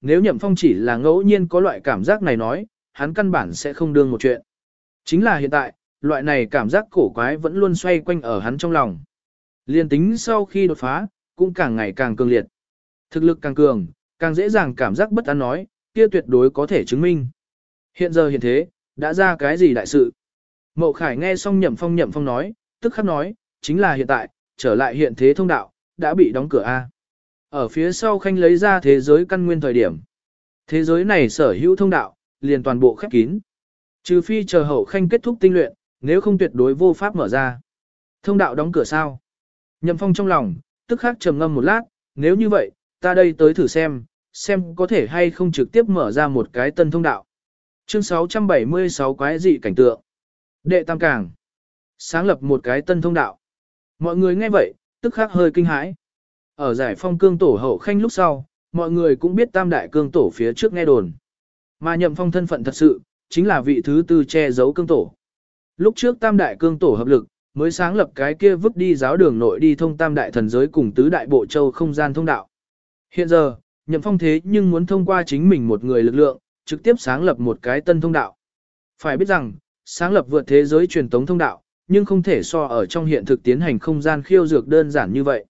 nếu nhậm phong chỉ là ngẫu nhiên có loại cảm giác này nói, hắn căn bản sẽ không đương một chuyện. Chính là hiện tại, loại này cảm giác cổ quái vẫn luôn xoay quanh ở hắn trong lòng. Liên tính sau khi đột phá, cũng càng ngày càng cường liệt. Thực lực càng cường, càng dễ dàng cảm giác bất an nói, kia tuyệt đối có thể chứng minh. Hiện giờ hiện thế, đã ra cái gì đại sự? Mậu Khải nghe xong nhậm phong nhậm phong nói, tức khắc nói, chính là hiện tại, trở lại hiện thế thông đạo, đã bị đóng cửa A. Ở phía sau khanh lấy ra thế giới căn nguyên thời điểm. Thế giới này sở hữu thông đạo, liền toàn bộ khép kín. Trừ phi chờ hậu khanh kết thúc tinh luyện, nếu không tuyệt đối vô pháp mở ra. Thông đạo đóng cửa sao? Nhậm phong trong lòng, tức khắc trầm ngâm một lát, nếu như vậy, ta đây tới thử xem, xem có thể hay không trực tiếp mở ra một cái tân thông đạo. Chương 676 quái dị cảnh tượng. Đệ Tam Càng. Sáng lập một cái tân thông đạo. Mọi người nghe vậy, tức khắc hơi kinh hãi. Ở giải phong cương tổ hậu khanh lúc sau, mọi người cũng biết tam đại cương tổ phía trước nghe đồn. Mà nhậm phong thân phận thật sự, chính là vị thứ tư che giấu cương tổ. Lúc trước tam đại cương tổ hợp lực, mới sáng lập cái kia vứt đi giáo đường nội đi thông tam đại thần giới cùng tứ đại bộ châu không gian thông đạo. Hiện giờ, nhậm phong thế nhưng muốn thông qua chính mình một người lực lượng, trực tiếp sáng lập một cái tân thông đạo. Phải biết rằng, sáng lập vượt thế giới truyền tống thông đạo, nhưng không thể so ở trong hiện thực tiến hành không gian khiêu dược đơn giản như vậy.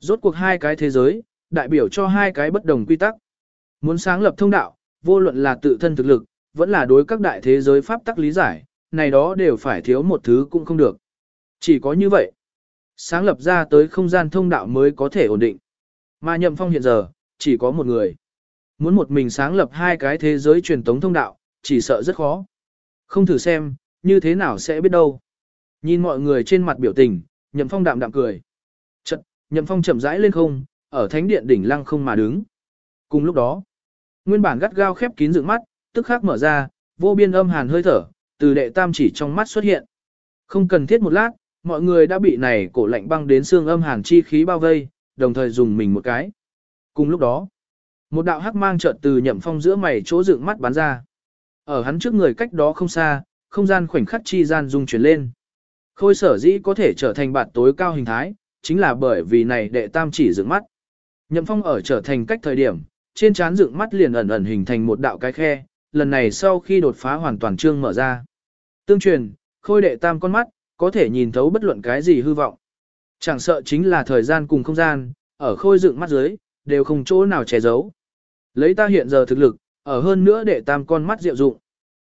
Rốt cuộc hai cái thế giới, đại biểu cho hai cái bất đồng quy tắc. Muốn sáng lập thông đạo, vô luận là tự thân thực lực, vẫn là đối các đại thế giới pháp tắc lý giải, này đó đều phải thiếu một thứ cũng không được. Chỉ có như vậy, sáng lập ra tới không gian thông đạo mới có thể ổn định. Mà nhậm phong hiện giờ, chỉ có một người. Muốn một mình sáng lập hai cái thế giới truyền tống thông đạo, chỉ sợ rất khó. Không thử xem, như thế nào sẽ biết đâu. Nhìn mọi người trên mặt biểu tình, nhậm phong đạm đạm cười. Nhậm phong chậm rãi lên không, ở thánh điện đỉnh lăng không mà đứng. Cùng lúc đó, nguyên bản gắt gao khép kín dựng mắt, tức khắc mở ra, vô biên âm hàn hơi thở, từ đệ tam chỉ trong mắt xuất hiện. Không cần thiết một lát, mọi người đã bị này cổ lạnh băng đến xương âm hàn chi khí bao vây, đồng thời dùng mình một cái. Cùng lúc đó, một đạo hắc mang chợt từ nhậm phong giữa mày chỗ dựng mắt bắn ra. Ở hắn trước người cách đó không xa, không gian khoảnh khắc chi gian dung chuyển lên. Khôi sở dĩ có thể trở thành bản tối cao hình thái, chính là bởi vì này đệ tam chỉ dựng mắt. Nhậm phong ở trở thành cách thời điểm, trên trán dựng mắt liền ẩn ẩn hình thành một đạo cái khe, lần này sau khi đột phá hoàn toàn trương mở ra. Tương truyền, khôi đệ tam con mắt, có thể nhìn thấu bất luận cái gì hư vọng. Chẳng sợ chính là thời gian cùng không gian, ở khôi dựng mắt dưới, đều không chỗ nào che giấu. Lấy ta hiện giờ thực lực, ở hơn nữa đệ tam con mắt diệu dụng.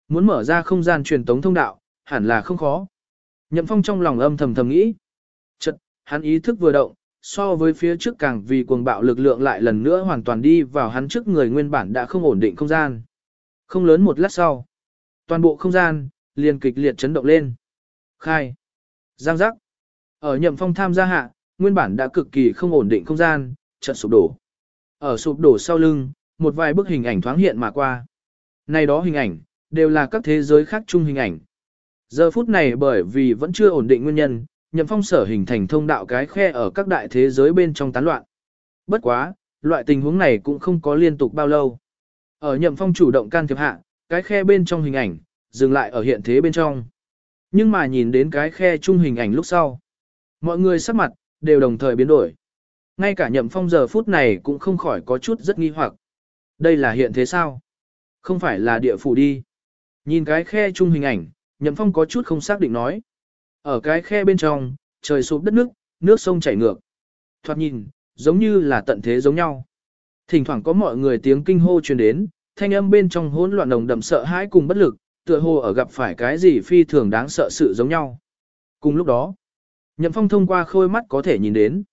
Muốn mở ra không gian truyền tống thông đạo, hẳn là không khó. Nhậm phong trong lòng âm thầm thầm nghĩ. Hắn ý thức vừa động, so với phía trước càng vì cuồng bạo lực lượng lại lần nữa hoàn toàn đi vào hắn trước người nguyên bản đã không ổn định không gian. Không lớn một lát sau, toàn bộ không gian, liền kịch liệt chấn động lên. Khai. Giang giác. Ở nhậm phong tham gia hạ, nguyên bản đã cực kỳ không ổn định không gian, chợt sụp đổ. Ở sụp đổ sau lưng, một vài bức hình ảnh thoáng hiện mà qua. Này đó hình ảnh, đều là các thế giới khác chung hình ảnh. Giờ phút này bởi vì vẫn chưa ổn định nguyên nhân, nhậm phong sở hình thành thông đạo cái khe ở các đại thế giới bên trong tán loạn. Bất quá, loại tình huống này cũng không có liên tục bao lâu. Ở nhậm phong chủ động can thiệp hạ, cái khe bên trong hình ảnh, dừng lại ở hiện thế bên trong. Nhưng mà nhìn đến cái khe chung hình ảnh lúc sau. Mọi người sắc mặt, đều đồng thời biến đổi. Ngay cả nhậm phong giờ phút này cũng không khỏi có chút rất nghi hoặc. Đây là hiện thế sao? Không phải là địa phủ đi. Nhìn cái khe chung hình ảnh, nhậm phong có chút không xác định nói. Ở cái khe bên trong, trời sụp đất nước, nước sông chảy ngược. Thoạt nhìn, giống như là tận thế giống nhau. Thỉnh thoảng có mọi người tiếng kinh hô truyền đến, thanh âm bên trong hỗn loạn đồng đậm sợ hãi cùng bất lực, tựa hồ ở gặp phải cái gì phi thường đáng sợ sự giống nhau. Cùng lúc đó, Nhậm Phong thông qua khôi mắt có thể nhìn đến.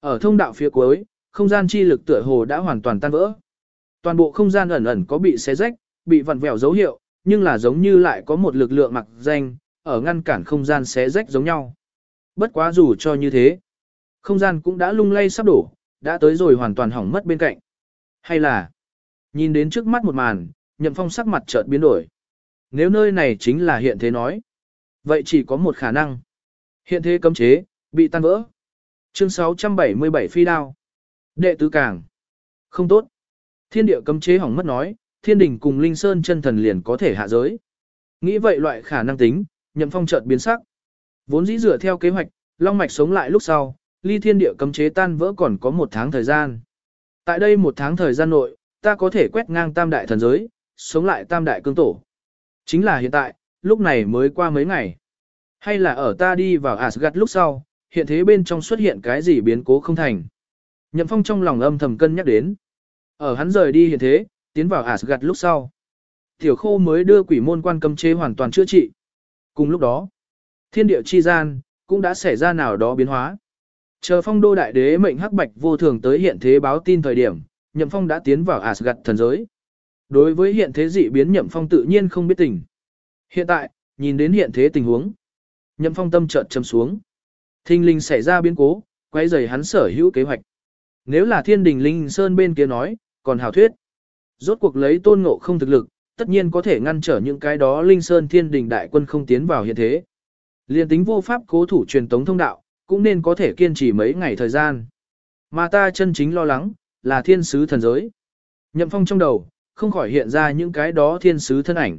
Ở thông đạo phía cuối, không gian chi lực tựa hồ đã hoàn toàn tan vỡ. Toàn bộ không gian ẩn ẩn có bị xé rách, bị vặn vẹo dấu hiệu, nhưng là giống như lại có một lực lượng mặc danh, ở ngăn cản không gian xé rách giống nhau. Bất quá dù cho như thế, không gian cũng đã lung lay sắp đổ, đã tới rồi hoàn toàn hỏng mất bên cạnh. Hay là, nhìn đến trước mắt một màn, nhậm phong sắc mặt chợt biến đổi. Nếu nơi này chính là hiện thế nói, vậy chỉ có một khả năng. Hiện thế cấm chế, bị tan vỡ. Chương 677 phi đao. Đệ tứ càng. Không tốt. Thiên địa cấm chế hỏng mất nói, thiên đình cùng linh sơn chân thần liền có thể hạ giới. Nghĩ vậy loại khả năng tính, nhậm phong chợt biến sắc. Vốn dĩ dựa theo kế hoạch, long mạch sống lại lúc sau, ly thiên địa cấm chế tan vỡ còn có một tháng thời gian. Tại đây một tháng thời gian nội, ta có thể quét ngang tam đại thần giới, sống lại tam đại cương tổ. Chính là hiện tại, lúc này mới qua mấy ngày. Hay là ở ta đi vào Asgard lúc sau, hiện thế bên trong xuất hiện cái gì biến cố không thành. Nhậm Phong trong lòng âm thầm cân nhắc đến. Ở hắn rời đi hiện thế, tiến vào Asgard lúc sau. Tiểu khô mới đưa quỷ môn quan cấm chế hoàn toàn chữa trị. Cùng lúc đó, thiên địa chi gian, cũng đã xảy ra nào đó biến hóa. Chờ phong đô đại đế mệnh hắc bạch vô thường tới hiện thế báo tin thời điểm, nhậm phong đã tiến vào Asgard thần giới. Đối với hiện thế dị biến nhậm phong tự nhiên không biết tình. Hiện tại, nhìn đến hiện thế tình huống. Nhậm phong tâm chợt châm xuống. Thinh linh xảy ra biến cố, quay rời hắn sở hữu kế hoạch. Nếu là thiên đình linh sơn bên kia nói, còn hào thuyết. Rốt cuộc lấy tôn ngộ không thực lực, tất nhiên có thể ngăn trở những cái đó linh sơn thiên đình đại quân không tiến vào hiện thế. Liên tính vô pháp cố thủ truyền tống thông đạo, cũng nên có thể kiên trì mấy ngày thời gian. Mà ta chân chính lo lắng, là thiên sứ thần giới. Nhậm phong trong đầu, không khỏi hiện ra những cái đó thiên sứ thân ảnh.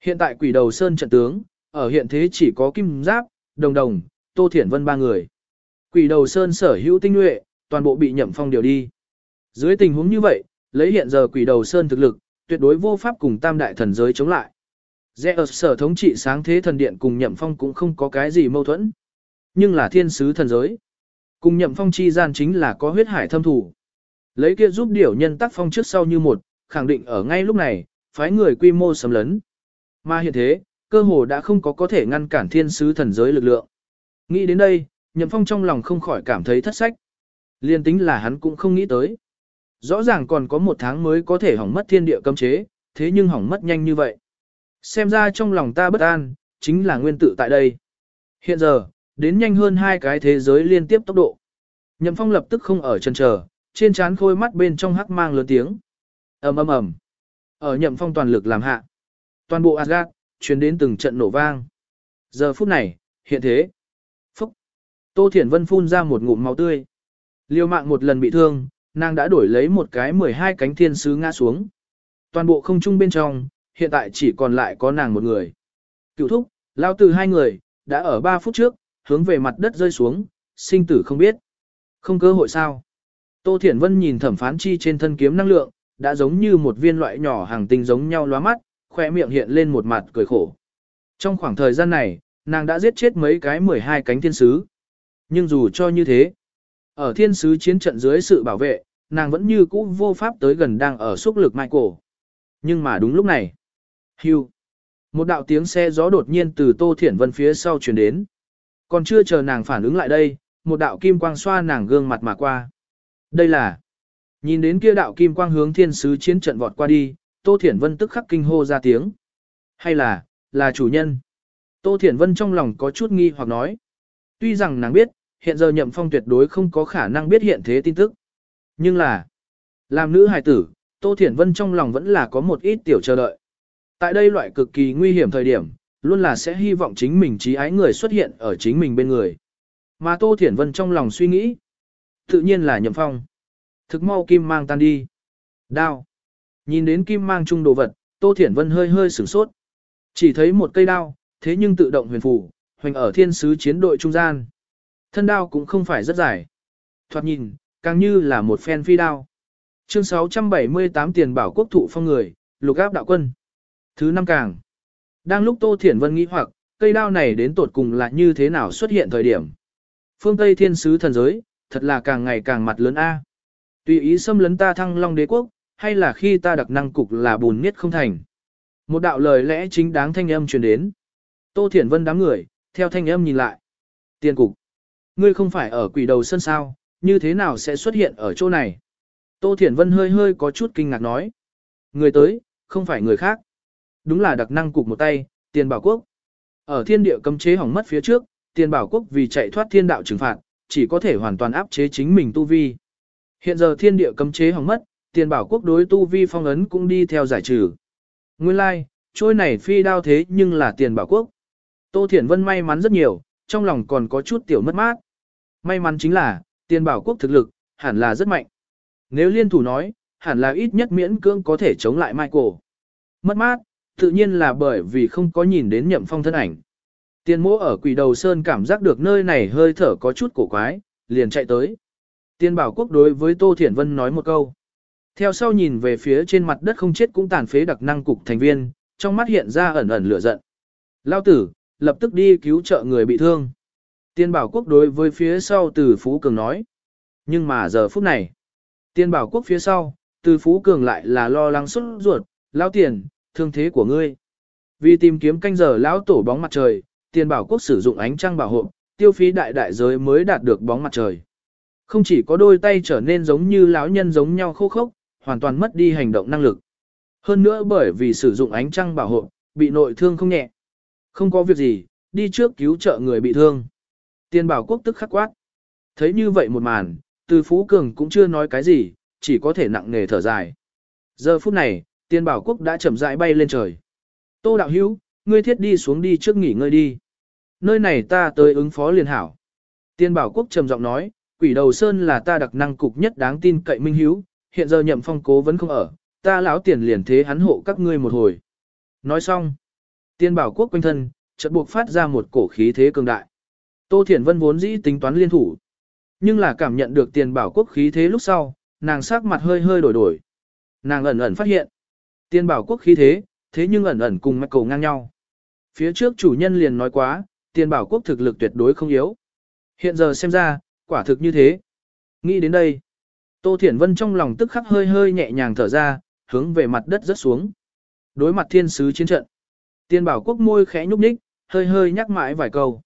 Hiện tại quỷ đầu sơn trận tướng, ở hiện thế chỉ có kim giáp, đồng đồng, tô thiển vân ba người. Quỷ đầu sơn sở hữu tinh nhuệ, toàn bộ bị nhậm phong điều đi. Dưới tình huống như vậy, lấy hiện giờ quỷ đầu sơn thực lực, tuyệt đối vô pháp cùng tam đại thần giới chống lại. Zeus sở thống trị sáng thế thần điện cùng nhậm phong cũng không có cái gì mâu thuẫn. Nhưng là thiên sứ thần giới. Cùng nhậm phong chi gian chính là có huyết hải thâm thủ. Lấy kia giúp điểu nhân tác phong trước sau như một, khẳng định ở ngay lúc này, phái người quy mô sầm lấn. Mà hiện thế, cơ hồ đã không có có thể ngăn cản thiên sứ thần giới lực lượng. Nghĩ đến đây, nhậm phong trong lòng không khỏi cảm thấy thất sách. Liên tính là hắn cũng không nghĩ tới. Rõ ràng còn có một tháng mới có thể hỏng mất thiên địa cấm chế, thế nhưng hỏng mất nhanh như vậy. Xem ra trong lòng ta bất an, chính là nguyên tử tại đây. Hiện giờ, đến nhanh hơn hai cái thế giới liên tiếp tốc độ. Nhậm phong lập tức không ở chân chờ, trên trán khôi mắt bên trong hắc mang lớn tiếng. ầm ầm ầm. Ở nhậm phong toàn lực làm hạ. Toàn bộ Asgard, truyền đến từng trận nổ vang. Giờ phút này, hiện thế. Phúc. Tô Thiển Vân phun ra một ngụm máu tươi. Liêu mạng một lần bị thương, nàng đã đổi lấy một cái 12 cánh thiên sứ ngã xuống. Toàn bộ không trung bên trong, hiện tại chỉ còn lại có nàng một người. Cựu thúc, lao từ hai người, đã ở 3 phút trước, hướng về mặt đất rơi xuống, sinh tử không biết. Không cơ hội sao. Tô Thiển Vân nhìn thẩm phán chi trên thân kiếm năng lượng, đã giống như một viên loại nhỏ hàng tinh giống nhau lóa mắt, khỏe miệng hiện lên một mặt cười khổ. Trong khoảng thời gian này, nàng đã giết chết mấy cái 12 cánh thiên sứ. Nhưng dù cho như thế, ở thiên sứ chiến trận dưới sự bảo vệ, nàng vẫn như cũ vô pháp tới gần đang ở xúc lực Michael. Nhưng mà đúng lúc này, hưu, một đạo tiếng xe gió đột nhiên từ Tô Thiển Vân phía sau truyền đến. Còn chưa chờ nàng phản ứng lại đây, một đạo kim quang xoa nàng gương mặt mà qua. Đây là, nhìn đến kia đạo kim quang hướng thiên sứ chiến trận vọt qua đi, Tô Thiển Vân tức khắc kinh hô ra tiếng. Hay là, là chủ nhân? Tô Thiển Vân trong lòng có chút nghi hoặc nói. Tuy rằng nàng biết, hiện giờ nhậm phong tuyệt đối không có khả năng biết hiện thế tin tức. Nhưng là, làm nữ hài tử, Tô Thiển Vân trong lòng vẫn là có một ít tiểu chờ đợi. Tại đây loại cực kỳ nguy hiểm thời điểm, luôn là sẽ hy vọng chính mình trí ái người xuất hiện ở chính mình bên người. Mà Tô Thiển Vân trong lòng suy nghĩ, tự nhiên là nhậm phong. Thực mau kim mang tan đi. Đao. Nhìn đến kim mang chung đồ vật, Tô Thiển Vân hơi hơi sửng sốt. Chỉ thấy một cây đao, thế nhưng tự động huyền phủ, hoành ở thiên sứ chiến đội trung gian. Thân đao cũng không phải rất dài. Thoạt nhìn, càng như là một phen phi đao. Chương 678 tiền bảo quốc thụ phong người, lục áp đạo quân. Thứ năm càng. Đang lúc Tô Thiển Vân nghĩ hoặc, cây đao này đến tột cùng là như thế nào xuất hiện thời điểm. Phương Tây thiên sứ thần giới, thật là càng ngày càng mặt lớn A. Tùy ý xâm lấn ta thăng long đế quốc, hay là khi ta đặc năng cục là bùn miết không thành. Một đạo lời lẽ chính đáng thanh âm truyền đến. Tô Thiển Vân đám người, theo thanh âm nhìn lại. Tiền cục. Ngươi không phải ở quỷ đầu sân sao, như thế nào sẽ xuất hiện ở chỗ này? Tô Thiển Vân hơi hơi có chút kinh ngạc nói. Người tới, không phải người khác. Đúng là đặc năng cục một tay, tiền bảo quốc. Ở thiên địa cấm chế hỏng mất phía trước, tiền bảo quốc vì chạy thoát thiên đạo trừng phạt, chỉ có thể hoàn toàn áp chế chính mình tu vi. Hiện giờ thiên địa cấm chế hỏng mất, tiền bảo quốc đối tu vi phong ấn cũng đi theo giải trừ. Nguyên lai, like, trôi này phi đao thế nhưng là tiền bảo quốc. Tô Thiển Vân may mắn rất nhiều, trong lòng còn có chút tiểu mất mát. May mắn chính là, tiền bảo quốc thực lực, hẳn là rất mạnh. Nếu liên thủ nói, hẳn là ít nhất miễn cưỡng có thể chống lại Michael. Mất mát, tự nhiên là bởi vì không có nhìn đến nhậm phong thân ảnh. Tiền mỗ ở quỷ đầu sơn cảm giác được nơi này hơi thở có chút cổ quái, liền chạy tới. Tiên bảo quốc đối với Tô Thiển Vân nói một câu. Theo sau nhìn về phía trên mặt đất không chết cũng tàn phế đặc năng cục thành viên, trong mắt hiện ra ẩn ẩn lửa giận. Lao tử, lập tức đi cứu trợ người bị thương. Tiên bảo quốc đối với phía sau từ Phú Cường nói. Nhưng mà giờ phút này, tiên bảo quốc phía sau, từ Phú Cường lại là lo lắng xuất ruột, lao tiền, thương thế của ngươi. Vì tìm kiếm canh giờ lão tổ bóng mặt trời, tiên bảo quốc sử dụng ánh trăng bảo hộ, tiêu phí đại đại giới mới đạt được bóng mặt trời. Không chỉ có đôi tay trở nên giống như lão nhân giống nhau khô khốc, hoàn toàn mất đi hành động năng lực. Hơn nữa bởi vì sử dụng ánh trăng bảo hộ, bị nội thương không nhẹ. Không có việc gì, đi trước cứu trợ người bị thương. Tiên bảo quốc tức khắc quát. Thấy như vậy một màn, từ Phú Cường cũng chưa nói cái gì, chỉ có thể nặng nề thở dài. Giờ phút này, tiên bảo quốc đã chậm rãi bay lên trời. Tô đạo hữu, ngươi thiết đi xuống đi trước nghỉ ngơi đi. Nơi này ta tới ứng phó liền hảo. Tiên bảo quốc trầm giọng nói, quỷ đầu sơn là ta đặc năng cục nhất đáng tin cậy minh hiếu, hiện giờ nhậm phong cố vẫn không ở, ta lão tiền liền thế hắn hộ các ngươi một hồi. Nói xong, tiên bảo quốc quanh thân, chợt buộc phát ra một cổ khí thế cường đại. Tô Thiển Vân vốn dĩ tính toán liên thủ, nhưng là cảm nhận được tiền bảo quốc khí thế lúc sau, nàng sắc mặt hơi hơi đổi đổi. Nàng ẩn ẩn phát hiện, tiền bảo quốc khí thế, thế nhưng ẩn ẩn cùng mạch cầu ngang nhau. Phía trước chủ nhân liền nói quá, tiền bảo quốc thực lực tuyệt đối không yếu. Hiện giờ xem ra, quả thực như thế. Nghĩ đến đây, Tô Thiển Vân trong lòng tức khắc hơi hơi nhẹ nhàng thở ra, hướng về mặt đất rất xuống. Đối mặt thiên sứ chiến trận. Tiên bảo quốc môi khẽ nhúc nhích, hơi hơi nhắc mãi vài câu.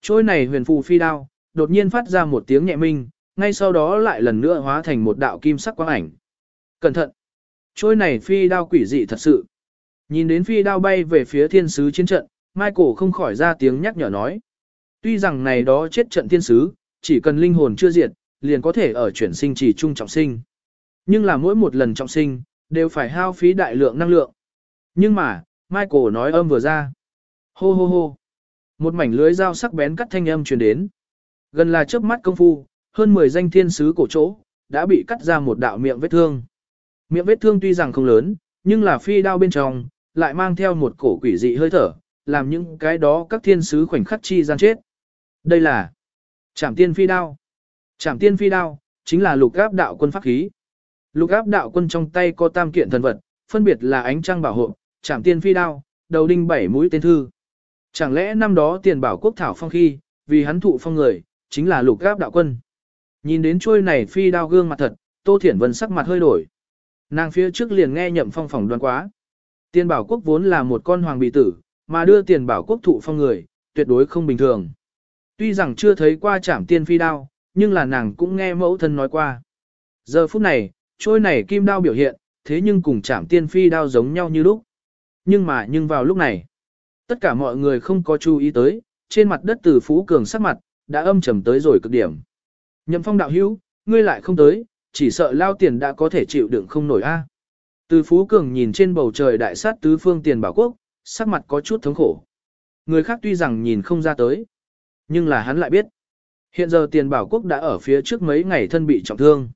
Trôi này huyền phù phi đao, đột nhiên phát ra một tiếng nhẹ minh, ngay sau đó lại lần nữa hóa thành một đạo kim sắc quang ảnh. Cẩn thận! Trôi này phi đao quỷ dị thật sự. Nhìn đến phi đao bay về phía thiên sứ chiến trận, Michael không khỏi ra tiếng nhắc nhở nói. Tuy rằng này đó chết trận thiên sứ, chỉ cần linh hồn chưa diệt, liền có thể ở chuyển sinh chỉ trung trọng sinh. Nhưng là mỗi một lần trọng sinh, đều phải hao phí đại lượng năng lượng. Nhưng mà, Michael nói âm vừa ra. Hô hô hô. Một mảnh lưới dao sắc bén cắt thanh âm truyền đến. Gần là chớp mắt công phu, hơn 10 danh thiên sứ cổ chỗ, đã bị cắt ra một đạo miệng vết thương. Miệng vết thương tuy rằng không lớn, nhưng là phi đao bên trong, lại mang theo một cổ quỷ dị hơi thở, làm những cái đó các thiên sứ khoảnh khắc chi gian chết. Đây là Trảm tiên phi đao. Trảm tiên phi đao, chính là lục áp đạo quân pháp khí. Lục áp đạo quân trong tay có tam kiện thần vật, phân biệt là ánh trăng bảo hộ, chạm tiên phi đao, đầu đinh bảy mũi tên thư. Chẳng lẽ năm đó tiền bảo quốc thảo phong khi, vì hắn thụ phong người, chính là lục áp đạo quân. Nhìn đến chuôi này phi đao gương mặt thật, Tô Thiển Vân sắc mặt hơi đổi. Nàng phía trước liền nghe nhậm phong phỏng đoán quá. Tiền bảo quốc vốn là một con hoàng bị tử, mà đưa tiền bảo quốc thụ phong người, tuyệt đối không bình thường. Tuy rằng chưa thấy qua trảm tiên phi đao, nhưng là nàng cũng nghe mẫu thân nói qua. Giờ phút này, trôi này kim đao biểu hiện, thế nhưng cùng trảm tiên phi đao giống nhau như lúc. Nhưng mà nhưng vào lúc này, tất cả mọi người không có chú ý tới, trên mặt đất từ Phú Cường sắc mặt, đã âm trầm tới rồi cực điểm. Nhậm phong đạo hữu, ngươi lại không tới, chỉ sợ lao tiền đã có thể chịu đựng không nổi a. À. Từ Phú Cường nhìn trên bầu trời đại sát tứ phương tiền bảo quốc, sắc mặt có chút thống khổ. Người khác tuy rằng nhìn không ra tới, nhưng là hắn lại biết. Hiện giờ tiền bảo quốc đã ở phía trước mấy ngày thân bị trọng thương.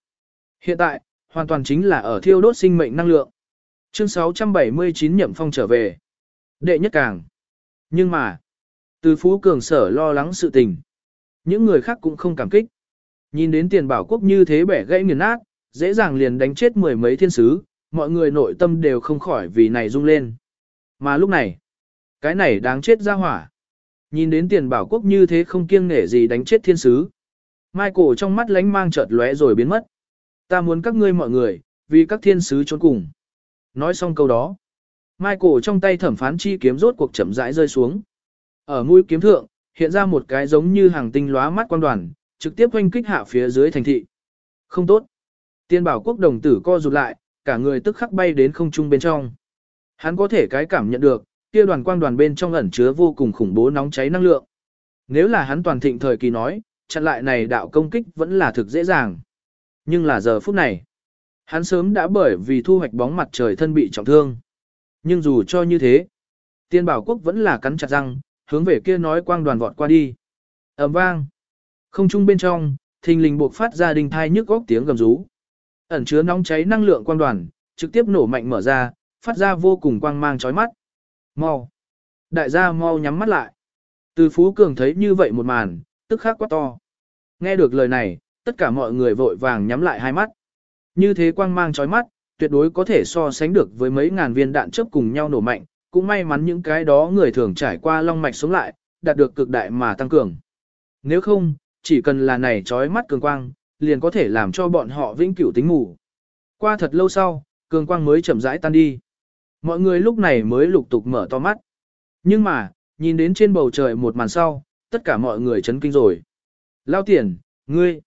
Hiện tại, hoàn toàn chính là ở thiêu đốt sinh mệnh năng lượng. Chương 679 nhậm phong trở về. Đệ nhất càng. Nhưng mà, từ Phú Cường sở lo lắng sự tình. Những người khác cũng không cảm kích. Nhìn đến tiền bảo quốc như thế bẻ gãy nghiền nát, dễ dàng liền đánh chết mười mấy thiên sứ, mọi người nội tâm đều không khỏi vì này rung lên. Mà lúc này, cái này đáng chết ra hỏa. Nhìn đến tiền bảo quốc như thế không kiêng nể gì đánh chết thiên sứ. Michael trong mắt lánh mang chợt lóe rồi biến mất. Ta muốn các ngươi mọi người, vì các thiên sứ trốn cùng. Nói xong câu đó. Michael trong tay thẩm phán chi kiếm rốt cuộc chậm rãi rơi xuống. Ở mũi kiếm thượng, hiện ra một cái giống như hàng tinh lóa mắt quan đoàn, trực tiếp hoanh kích hạ phía dưới thành thị. Không tốt. Tiên bảo quốc đồng tử co rụt lại, cả người tức khắc bay đến không trung bên trong. Hắn có thể cái cảm nhận được, kia đoàn quang đoàn bên trong ẩn chứa vô cùng khủng bố nóng cháy năng lượng. Nếu là hắn toàn thịnh thời kỳ nói, chặn lại này đạo công kích vẫn là thực dễ dàng. Nhưng là giờ phút này, hắn sớm đã bởi vì thu hoạch bóng mặt trời thân bị trọng thương. Nhưng dù cho như thế, tiên bảo quốc vẫn là cắn chặt răng, hướng về kia nói quang đoàn vọt qua đi. ầm vang. Không trung bên trong, thình lình buộc phát ra đình thai nhức góc tiếng gầm rú. Ẩn chứa nóng cháy năng lượng quang đoàn, trực tiếp nổ mạnh mở ra, phát ra vô cùng quang mang chói mắt. Mau! Đại gia mau nhắm mắt lại. Từ Phú Cường thấy như vậy một màn, tức khắc quá to. Nghe được lời này, tất cả mọi người vội vàng nhắm lại hai mắt. Như thế quang mang chói mắt, tuyệt đối có thể so sánh được với mấy ngàn viên đạn chớp cùng nhau nổ mạnh, cũng may mắn những cái đó người thường trải qua long mạch sống lại, đạt được cực đại mà tăng cường. Nếu không, chỉ cần là này chói mắt cường quang, liền có thể làm cho bọn họ vĩnh cửu tính ngủ. Qua thật lâu sau, cường quang mới chậm rãi tan đi. Mọi người lúc này mới lục tục mở to mắt. Nhưng mà, nhìn đến trên bầu trời một màn sau, tất cả mọi người chấn kinh rồi. Lao tiền, ngươi.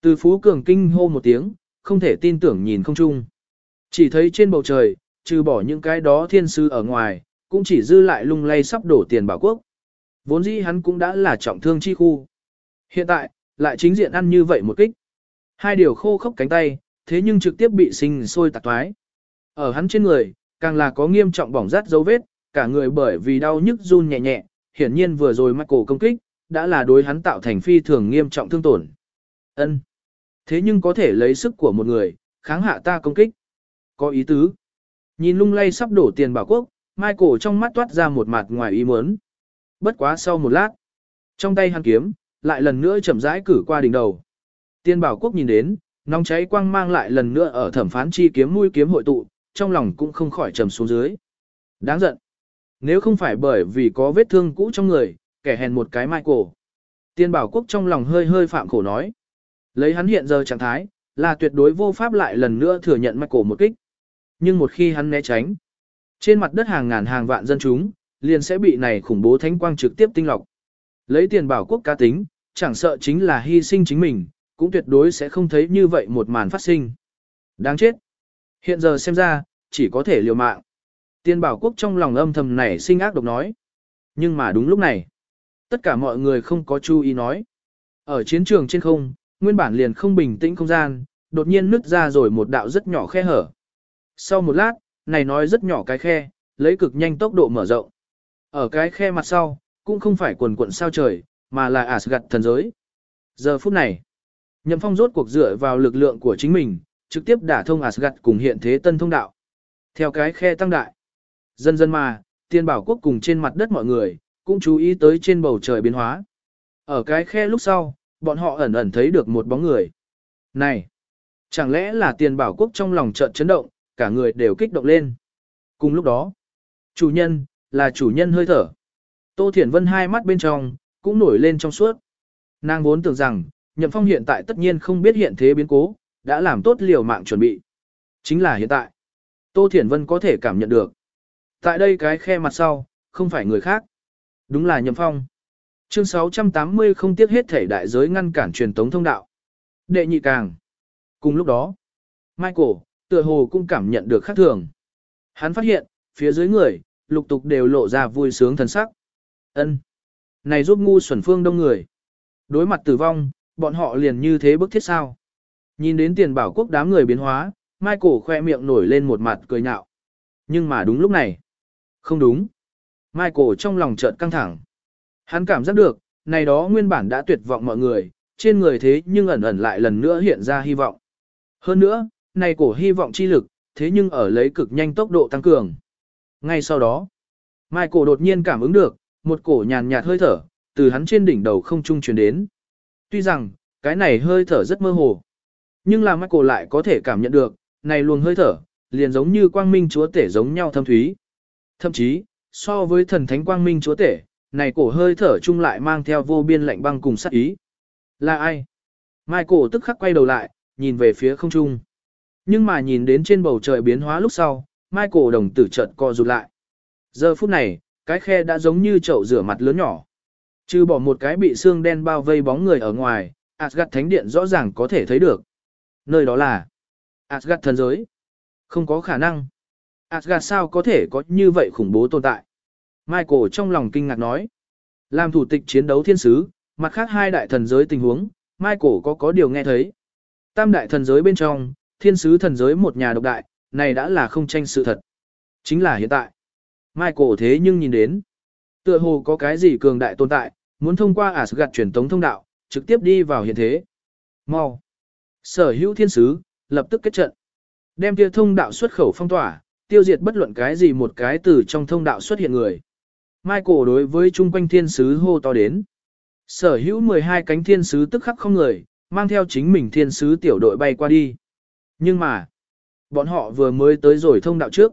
Từ phú cường kinh hô một tiếng, không thể tin tưởng nhìn không chung. Chỉ thấy trên bầu trời, trừ bỏ những cái đó thiên sư ở ngoài, cũng chỉ dư lại lung lay sắp đổ tiền bảo quốc. Vốn dĩ hắn cũng đã là trọng thương chi khu. Hiện tại, lại chính diện ăn như vậy một kích. Hai điều khô khốc cánh tay, thế nhưng trực tiếp bị sinh sôi tạc toái. Ở hắn trên người, càng là có nghiêm trọng bỏng rát dấu vết, cả người bởi vì đau nhức run nhẹ nhẹ, hiển nhiên vừa rồi Michael công kích, đã là đối hắn tạo thành phi thường nghiêm trọng thương tổn. Ân, Thế nhưng có thể lấy sức của một người, kháng hạ ta công kích. Có ý tứ. Nhìn lung lay sắp đổ tiền bảo quốc, Michael trong mắt toát ra một mặt ngoài ý muốn. Bất quá sau một lát, trong tay hắn kiếm, lại lần nữa chậm rãi cử qua đỉnh đầu. Tiên bảo quốc nhìn đến, nóng cháy quang mang lại lần nữa ở thẩm phán chi kiếm mũi kiếm hội tụ, trong lòng cũng không khỏi trầm xuống dưới. Đáng giận. Nếu không phải bởi vì có vết thương cũ trong người, kẻ hèn một cái Michael. Tiên bảo quốc trong lòng hơi hơi phạm khổ nói. Lấy hắn hiện giờ trạng thái, là tuyệt đối vô pháp lại lần nữa thừa nhận Michael một kích. Nhưng một khi hắn né tránh, trên mặt đất hàng ngàn hàng vạn dân chúng, liền sẽ bị này khủng bố thánh quang trực tiếp tinh lọc. Lấy tiền bảo quốc cá tính, chẳng sợ chính là hy sinh chính mình, cũng tuyệt đối sẽ không thấy như vậy một màn phát sinh. Đáng chết. Hiện giờ xem ra, chỉ có thể liều mạng. Tiên bảo quốc trong lòng âm thầm này sinh ác độc nói. Nhưng mà đúng lúc này, tất cả mọi người không có chú ý nói. Ở chiến trường trên không, nguyên bản liền không bình tĩnh không gian, đột nhiên nứt ra rồi một đạo rất nhỏ khe hở. Sau một lát, này nói rất nhỏ cái khe, lấy cực nhanh tốc độ mở rộng. Ở cái khe mặt sau, cũng không phải quần quận sao trời, mà là Asgard thần giới. Giờ phút này, Nhậm Phong rốt cuộc dựa vào lực lượng của chính mình, trực tiếp đả thông Asgard cùng hiện thế tân thông đạo. Theo cái khe tăng đại, dần dần mà, tiên bảo quốc cùng trên mặt đất mọi người, cũng chú ý tới trên bầu trời biến hóa. Ở cái khe lúc sau, bọn họ ẩn ẩn thấy được một bóng người. Này, chẳng lẽ là tiền bảo quốc trong lòng chợt chấn động, cả người đều kích động lên. Cùng lúc đó, chủ nhân, là chủ nhân hơi thở. Tô Thiển Vân hai mắt bên trong, cũng nổi lên trong suốt. Nàng vốn tưởng rằng, Nhậm Phong hiện tại tất nhiên không biết hiện thế biến cố, đã làm tốt liều mạng chuẩn bị. Chính là hiện tại. Tô Thiển Vân có thể cảm nhận được. Tại đây cái khe mặt sau, không phải người khác. Đúng là Nhậm Phong. Chương 680 không tiếc hết thể đại giới ngăn cản truyền tống thông đạo. Đệ nhị càng. Cùng lúc đó, Michael, tựa hồ cũng cảm nhận được khác thường. Hắn phát hiện, phía dưới người, lục tục đều lộ ra vui sướng thần sắc. Ân, Này giúp ngu xuẩn phương đông người. Đối mặt tử vong, bọn họ liền như thế bức thiết sao. Nhìn đến tiền bảo quốc đám người biến hóa, Michael khoe miệng nổi lên một mặt cười nhạo. Nhưng mà đúng lúc này. Không đúng. Michael trong lòng chợt căng thẳng. Hắn cảm giác được, này đó nguyên bản đã tuyệt vọng mọi người, trên người thế nhưng ẩn ẩn lại lần nữa hiện ra hy vọng. Hơn nữa, này cổ hy vọng chi lực, thế nhưng ở lấy cực nhanh tốc độ tăng cường. Ngay sau đó, Michael đột nhiên cảm ứng được, một cổ nhàn nhạt hơi thở, từ hắn trên đỉnh đầu không trung truyền đến. Tuy rằng, cái này hơi thở rất mơ hồ, nhưng là Michael lại có thể cảm nhận được, này luồng hơi thở, liền giống như quang minh chúa tể giống nhau thâm thúy. Thậm chí, so với thần thánh quang minh chúa tể, này cổ hơi thở chung lại mang theo vô biên lạnh băng cùng sát ý. Là ai? Michael tức khắc quay đầu lại, nhìn về phía không trung. Nhưng mà nhìn đến trên bầu trời biến hóa lúc sau, Michael đồng tử chợt co rụt lại. Giờ phút này, cái khe đã giống như chậu rửa mặt lớn nhỏ. Trừ bỏ một cái bị xương đen bao vây bóng người ở ngoài, Asgard thánh điện rõ ràng có thể thấy được. Nơi đó là Asgard thần giới. Không có khả năng. Asgard sao có thể có như vậy khủng bố tồn tại. Michael trong lòng kinh ngạc nói. Làm thủ tịch chiến đấu thiên sứ, mặt khác hai đại thần giới tình huống, Michael có có điều nghe thấy. Tam đại thần giới bên trong, thiên sứ thần giới một nhà độc đại, này đã là không tranh sự thật. Chính là hiện tại. Michael thế nhưng nhìn đến. Tựa hồ có cái gì cường đại tồn tại, muốn thông qua Asgard truyền tống thông đạo, trực tiếp đi vào hiện thế. Mau. Sở hữu thiên sứ, lập tức kết trận. Đem kia thông đạo xuất khẩu phong tỏa, tiêu diệt bất luận cái gì một cái từ trong thông đạo xuất hiện người. Michael đối với chung quanh thiên sứ hô to đến. Sở hữu 12 cánh thiên sứ tức khắc không người, mang theo chính mình thiên sứ tiểu đội bay qua đi. Nhưng mà, bọn họ vừa mới tới rồi thông đạo trước.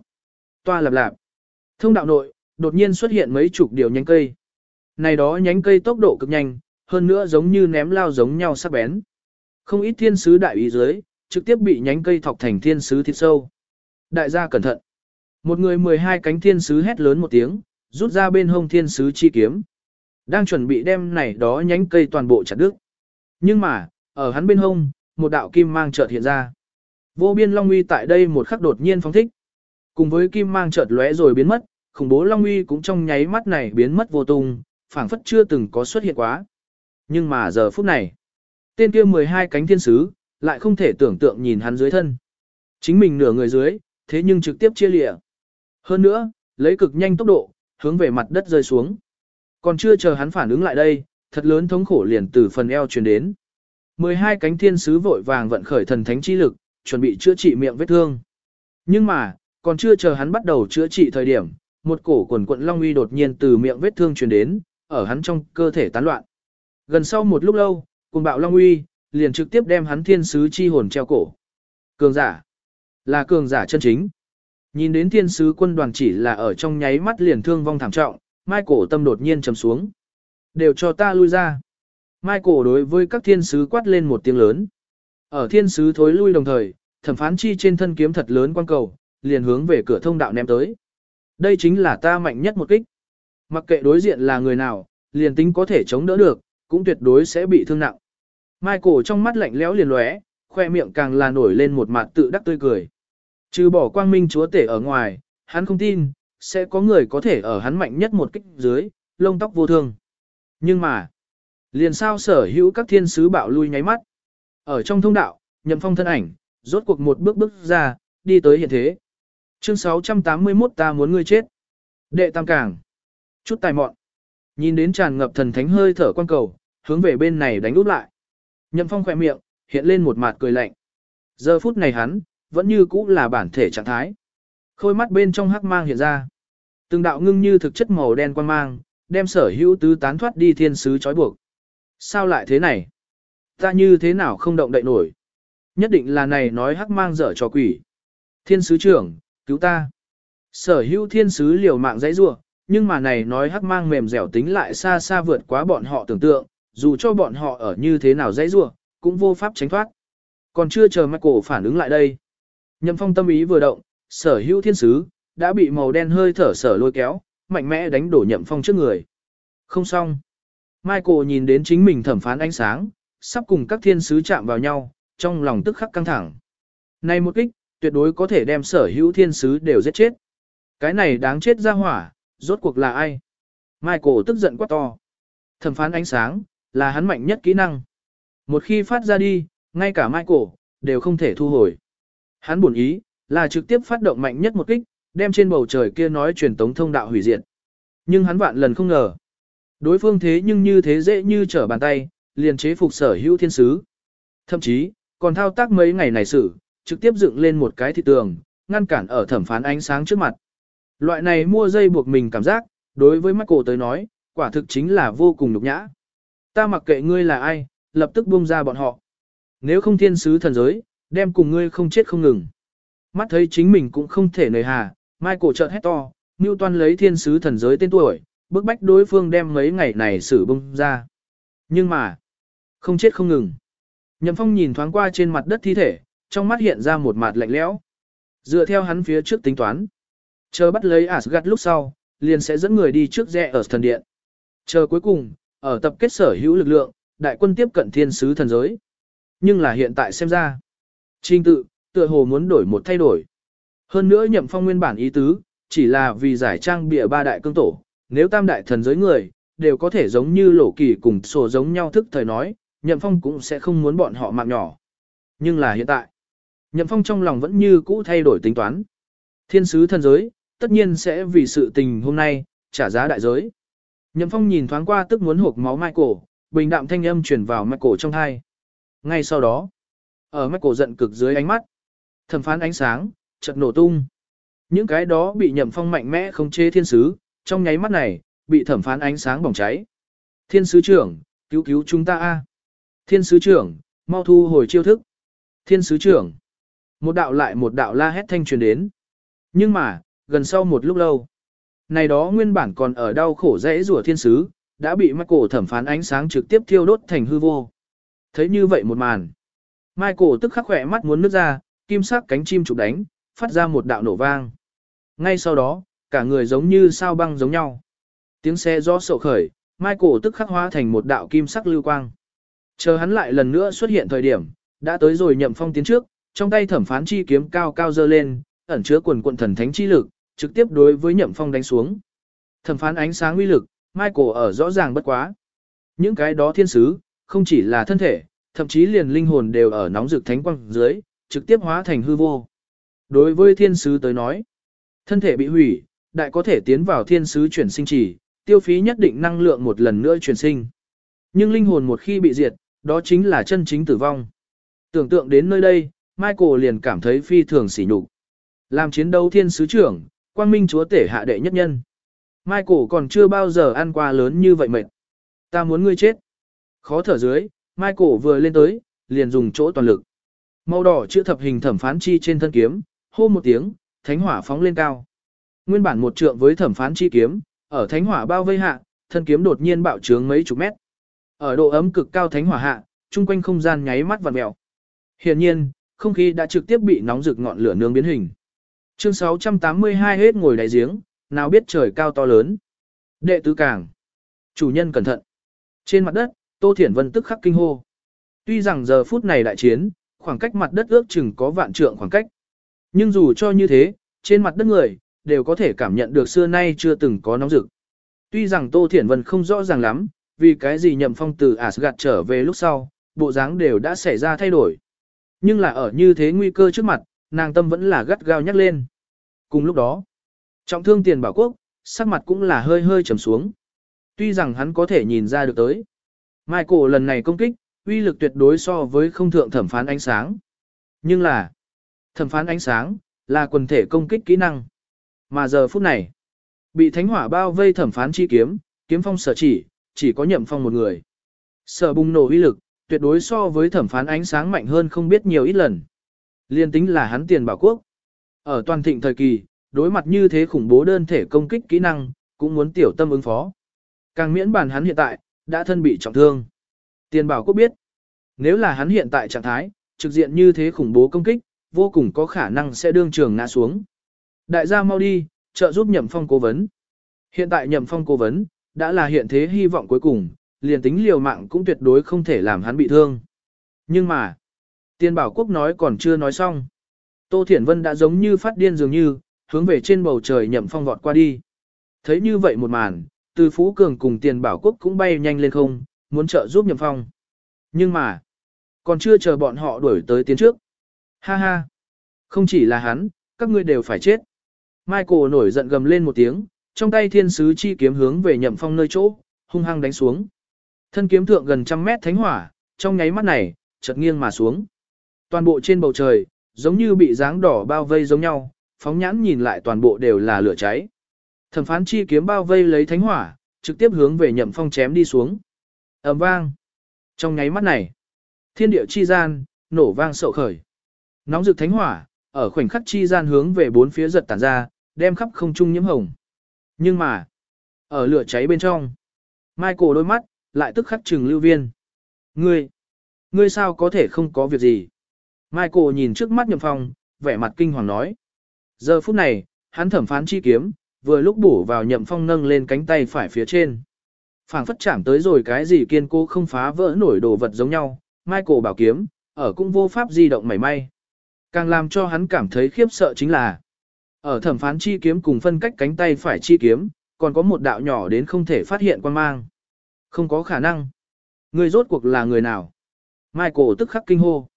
Toa lạp lạp. Thông đạo nội, đột nhiên xuất hiện mấy chục điều nhánh cây. Này đó nhánh cây tốc độ cực nhanh, hơn nữa giống như ném lao giống nhau sắc bén. Không ít thiên sứ đại ý dưới, trực tiếp bị nhánh cây thọc thành thiên sứ thịt sâu. Đại gia cẩn thận. Một người 12 cánh thiên sứ hét lớn một tiếng, rút ra bên hông thiên sứ chi kiếm. Đang chuẩn bị đem này đó nhánh cây toàn bộ chặt đứt. Nhưng mà, ở hắn bên hông, một đạo kim mang chợt hiện ra. Vô biên long uy tại đây một khắc đột nhiên phóng thích. Cùng với kim mang chợt lóe rồi biến mất, khủng bố long uy cũng trong nháy mắt này biến mất vô tung, phảng phất chưa từng có xuất hiện quá. Nhưng mà giờ phút này, tên kia 12 cánh thiên sứ, lại không thể tưởng tượng nhìn hắn dưới thân. Chính mình nửa người dưới, thế nhưng trực tiếp chia lịa. Hơn nữa, lấy cực nhanh tốc độ, hướng về mặt đất rơi xuống. Còn chưa chờ hắn phản ứng lại đây, thật lớn thống khổ liền từ phần eo truyền đến. 12 cánh thiên sứ vội vàng vận khởi thần thánh chi lực, chuẩn bị chữa trị miệng vết thương. Nhưng mà, còn chưa chờ hắn bắt đầu chữa trị thời điểm, một cổ quần quận long uy đột nhiên từ miệng vết thương truyền đến, ở hắn trong cơ thể tán loạn. Gần sau một lúc lâu, cùng bạo long uy, liền trực tiếp đem hắn thiên sứ chi hồn treo cổ. Cường giả, là cường giả chân chính. Nhìn đến thiên sứ quân đoàn chỉ là ở trong nháy mắt liền thương vong thảm trọng, Michael tâm đột nhiên trầm xuống. Đều cho ta lui ra. Michael đối với các thiên sứ quát lên một tiếng lớn. Ở thiên sứ thối lui đồng thời, thẩm phán chi trên thân kiếm thật lớn quan cầu, liền hướng về cửa thông đạo ném tới. Đây chính là ta mạnh nhất một kích. Mặc kệ đối diện là người nào, liền tính có thể chống đỡ được, cũng tuyệt đối sẽ bị thương nặng. Michael trong mắt lạnh lẽo liền lóe, khoe miệng càng là nổi lên một mặt tự đắc tươi cười. Trừ bỏ quang minh chúa tể ở ngoài, hắn không tin, sẽ có người có thể ở hắn mạnh nhất một kích dưới, lông tóc vô thương. Nhưng mà, liền sao sở hữu các thiên sứ bạo lui nháy mắt. Ở trong thông đạo, nhậm phong thân ảnh, rốt cuộc một bước bước ra, đi tới hiện thế. Chương 681 ta muốn ngươi chết. Đệ tam cảng. Chút tài mọn. Nhìn đến tràn ngập thần thánh hơi thở quan cầu, hướng về bên này đánh úp lại. Nhậm phong khỏe miệng, hiện lên một mặt cười lạnh. Giờ phút này hắn, vẫn như cũ là bản thể trạng thái. Khôi mắt bên trong hắc mang hiện ra. Từng đạo ngưng như thực chất màu đen quan mang, đem sở hữu tứ tán thoát đi thiên sứ trói buộc. Sao lại thế này? Ta như thế nào không động đậy nổi? Nhất định là này nói hắc mang dở cho quỷ. Thiên sứ trưởng, cứu ta. Sở hữu thiên sứ liều mạng dãy rua, nhưng mà này nói hắc mang mềm dẻo tính lại xa xa vượt quá bọn họ tưởng tượng, dù cho bọn họ ở như thế nào dãy rua, cũng vô pháp tránh thoát. Còn chưa chờ Michael phản ứng lại đây. Nhậm phong tâm ý vừa động, sở hữu thiên sứ, đã bị màu đen hơi thở sở lôi kéo, mạnh mẽ đánh đổ nhậm phong trước người. Không xong. Michael nhìn đến chính mình thẩm phán ánh sáng, sắp cùng các thiên sứ chạm vào nhau, trong lòng tức khắc căng thẳng. Này một kích, tuyệt đối có thể đem sở hữu thiên sứ đều giết chết. Cái này đáng chết ra hỏa, rốt cuộc là ai? Michael tức giận quá to. Thẩm phán ánh sáng, là hắn mạnh nhất kỹ năng. Một khi phát ra đi, ngay cả Michael, đều không thể thu hồi. Hắn buồn ý, là trực tiếp phát động mạnh nhất một kích, đem trên bầu trời kia nói truyền tống thông đạo hủy diệt. Nhưng hắn vạn lần không ngờ. Đối phương thế nhưng như thế dễ như trở bàn tay, liền chế phục sở hữu thiên sứ. Thậm chí, còn thao tác mấy ngày này xử, trực tiếp dựng lên một cái thị tường, ngăn cản ở thẩm phán ánh sáng trước mặt. Loại này mua dây buộc mình cảm giác, đối với Michael tới nói, quả thực chính là vô cùng nhục nhã. Ta mặc kệ ngươi là ai, lập tức buông ra bọn họ. Nếu không thiên sứ thần giới, đem cùng ngươi không chết không ngừng. Mắt thấy chính mình cũng không thể nời hà, Michael chợt hét to, Newton lấy thiên sứ thần giới tên tuổi, bức bách đối phương đem mấy ngày này xử bung ra. Nhưng mà, không chết không ngừng. Nhậm Phong nhìn thoáng qua trên mặt đất thi thể, trong mắt hiện ra một mặt lạnh lẽo. Dựa theo hắn phía trước tính toán, chờ bắt lấy Asgard lúc sau, liền sẽ dẫn người đi trước rẽ ở thần điện. Chờ cuối cùng, ở tập kết sở hữu lực lượng, đại quân tiếp cận thiên sứ thần giới. Nhưng là hiện tại xem ra, trình tự, tựa hồ muốn đổi một thay đổi. Hơn nữa nhậm phong nguyên bản ý tứ, chỉ là vì giải trang bịa ba đại cương tổ, nếu tam đại thần giới người, đều có thể giống như lỗ kỳ cùng sổ giống nhau thức thời nói, nhậm phong cũng sẽ không muốn bọn họ mạng nhỏ. Nhưng là hiện tại, nhậm phong trong lòng vẫn như cũ thay đổi tính toán. Thiên sứ thần giới, tất nhiên sẽ vì sự tình hôm nay, trả giá đại giới. Nhậm phong nhìn thoáng qua tức muốn hộp máu Michael, bình đạm thanh âm truyền vào Michael trong thai. Ngay sau đó, ở mắt cổ giận cực dưới ánh mắt, thẩm phán ánh sáng, chợt nổ tung. Những cái đó bị nhậm phong mạnh mẽ không chế thiên sứ, trong nháy mắt này, bị thẩm phán ánh sáng bỏng cháy. Thiên sứ trưởng, cứu cứu chúng ta a! Thiên sứ trưởng, mau thu hồi chiêu thức. Thiên sứ trưởng. Một đạo lại một đạo la hét thanh truyền đến. Nhưng mà, gần sau một lúc lâu, này đó nguyên bản còn ở đau khổ rẽ rủa thiên sứ, đã bị mắt cổ thẩm phán ánh sáng trực tiếp thiêu đốt thành hư vô. Thấy như vậy một màn, Michael tức khắc khỏe mắt muốn nước ra, kim sắc cánh chim chụp đánh, phát ra một đạo nổ vang. Ngay sau đó, cả người giống như sao băng giống nhau. Tiếng xe gió sậu khởi, Michael tức khắc hóa thành một đạo kim sắc lưu quang. Chờ hắn lại lần nữa xuất hiện thời điểm, đã tới rồi nhậm phong tiến trước, trong tay thẩm phán chi kiếm cao cao dơ lên, ẩn chứa quần quận thần thánh chi lực, trực tiếp đối với nhậm phong đánh xuống. Thẩm phán ánh sáng uy lực, Michael ở rõ ràng bất quá. Những cái đó thiên sứ, không chỉ là thân thể, thậm chí liền linh hồn đều ở nóng rực thánh quang dưới, trực tiếp hóa thành hư vô. Đối với thiên sứ tới nói, thân thể bị hủy, đại có thể tiến vào thiên sứ chuyển sinh chỉ, tiêu phí nhất định năng lượng một lần nữa chuyển sinh. Nhưng linh hồn một khi bị diệt, đó chính là chân chính tử vong. Tưởng tượng đến nơi đây, Michael liền cảm thấy phi thường sỉ nhục. Làm chiến đấu thiên sứ trưởng, quang minh chúa tể hạ đệ nhất nhân. Michael còn chưa bao giờ ăn qua lớn như vậy mệt. Ta muốn ngươi chết. Khó thở dưới, Michael vừa lên tới, liền dùng chỗ toàn lực. Màu đỏ chữ thập hình thẩm phán chi trên thân kiếm, hô một tiếng, thánh hỏa phóng lên cao. Nguyên bản một trượng với thẩm phán chi kiếm, ở thánh hỏa bao vây hạ, thân kiếm đột nhiên bạo trướng mấy chục mét. Ở độ ấm cực cao thánh hỏa hạ, chung quanh không gian nháy mắt vặn mèo. Hiển nhiên, không khí đã trực tiếp bị nóng rực ngọn lửa nướng biến hình. Chương 682 hết ngồi đại giếng, nào biết trời cao to lớn. Đệ tứ càng. Chủ nhân cẩn thận. Trên mặt đất, Tô Thiển Vân tức khắc kinh hô. Tuy rằng giờ phút này đại chiến, khoảng cách mặt đất ước chừng có vạn trượng khoảng cách. Nhưng dù cho như thế, trên mặt đất người, đều có thể cảm nhận được xưa nay chưa từng có nóng rực. Tuy rằng Tô Thiển Vân không rõ ràng lắm, vì cái gì nhậm phong từ Asgard trở về lúc sau, bộ dáng đều đã xảy ra thay đổi. Nhưng là ở như thế nguy cơ trước mặt, nàng tâm vẫn là gắt gao nhắc lên. Cùng lúc đó, trọng thương tiền bảo quốc, sắc mặt cũng là hơi hơi trầm xuống. Tuy rằng hắn có thể nhìn ra được tới. Michael lần này công kích, uy lực tuyệt đối so với không thượng thẩm phán ánh sáng. Nhưng là, thẩm phán ánh sáng, là quần thể công kích kỹ năng. Mà giờ phút này, bị thánh hỏa bao vây thẩm phán chi kiếm, kiếm phong sở chỉ, chỉ có nhậm phong một người. Sở bùng nổ uy lực, tuyệt đối so với thẩm phán ánh sáng mạnh hơn không biết nhiều ít lần. Liên tính là hắn tiền bảo quốc. Ở toàn thịnh thời kỳ, đối mặt như thế khủng bố đơn thể công kích kỹ năng, cũng muốn tiểu tâm ứng phó. Càng miễn bản hắn hiện tại, đã thân bị trọng thương. Tiền bảo quốc biết, nếu là hắn hiện tại trạng thái, trực diện như thế khủng bố công kích, vô cùng có khả năng sẽ đương trường ngã xuống. Đại gia mau đi, trợ giúp nhậm phong cố vấn. Hiện tại nhậm phong cố vấn, đã là hiện thế hy vọng cuối cùng, liền tính liều mạng cũng tuyệt đối không thể làm hắn bị thương. Nhưng mà, tiên bảo quốc nói còn chưa nói xong. Tô Thiển Vân đã giống như phát điên dường như, hướng về trên bầu trời nhậm phong vọt qua đi. Thấy như vậy một màn, từ Phú Cường cùng tiền bảo quốc cũng bay nhanh lên không, muốn trợ giúp nhậm phong. Nhưng mà, còn chưa chờ bọn họ đuổi tới tiến trước. Ha ha, không chỉ là hắn, các ngươi đều phải chết. Michael nổi giận gầm lên một tiếng, trong tay thiên sứ chi kiếm hướng về nhậm phong nơi chỗ, hung hăng đánh xuống. Thân kiếm thượng gần trăm mét thánh hỏa, trong nháy mắt này, chợt nghiêng mà xuống. Toàn bộ trên bầu trời, giống như bị dáng đỏ bao vây giống nhau, phóng nhãn nhìn lại toàn bộ đều là lửa cháy. Thẩm phán chi kiếm bao vây lấy thánh hỏa, trực tiếp hướng về nhậm phong chém đi xuống. ầm vang. Trong nháy mắt này, thiên địa chi gian, nổ vang sậu khởi. Nóng rực thánh hỏa, ở khoảnh khắc chi gian hướng về bốn phía giật tản ra, đem khắp không trung nhiễm hồng. Nhưng mà, ở lửa cháy bên trong, Michael đôi mắt, lại tức khắc trừng lưu viên. Ngươi, ngươi sao có thể không có việc gì? Michael nhìn trước mắt nhậm phong, vẻ mặt kinh hoàng nói. Giờ phút này, hắn thẩm phán chi kiếm, vừa lúc bổ vào nhậm phong nâng lên cánh tay phải phía trên. phảng phất chạm tới rồi cái gì kiên cố không phá vỡ nổi đồ vật giống nhau, Michael bảo kiếm, ở cũng vô pháp di động mảy may. Càng làm cho hắn cảm thấy khiếp sợ chính là, ở thẩm phán chi kiếm cùng phân cách cánh tay phải chi kiếm, còn có một đạo nhỏ đến không thể phát hiện quan mang. Không có khả năng. Người rốt cuộc là người nào? Michael tức khắc kinh hô.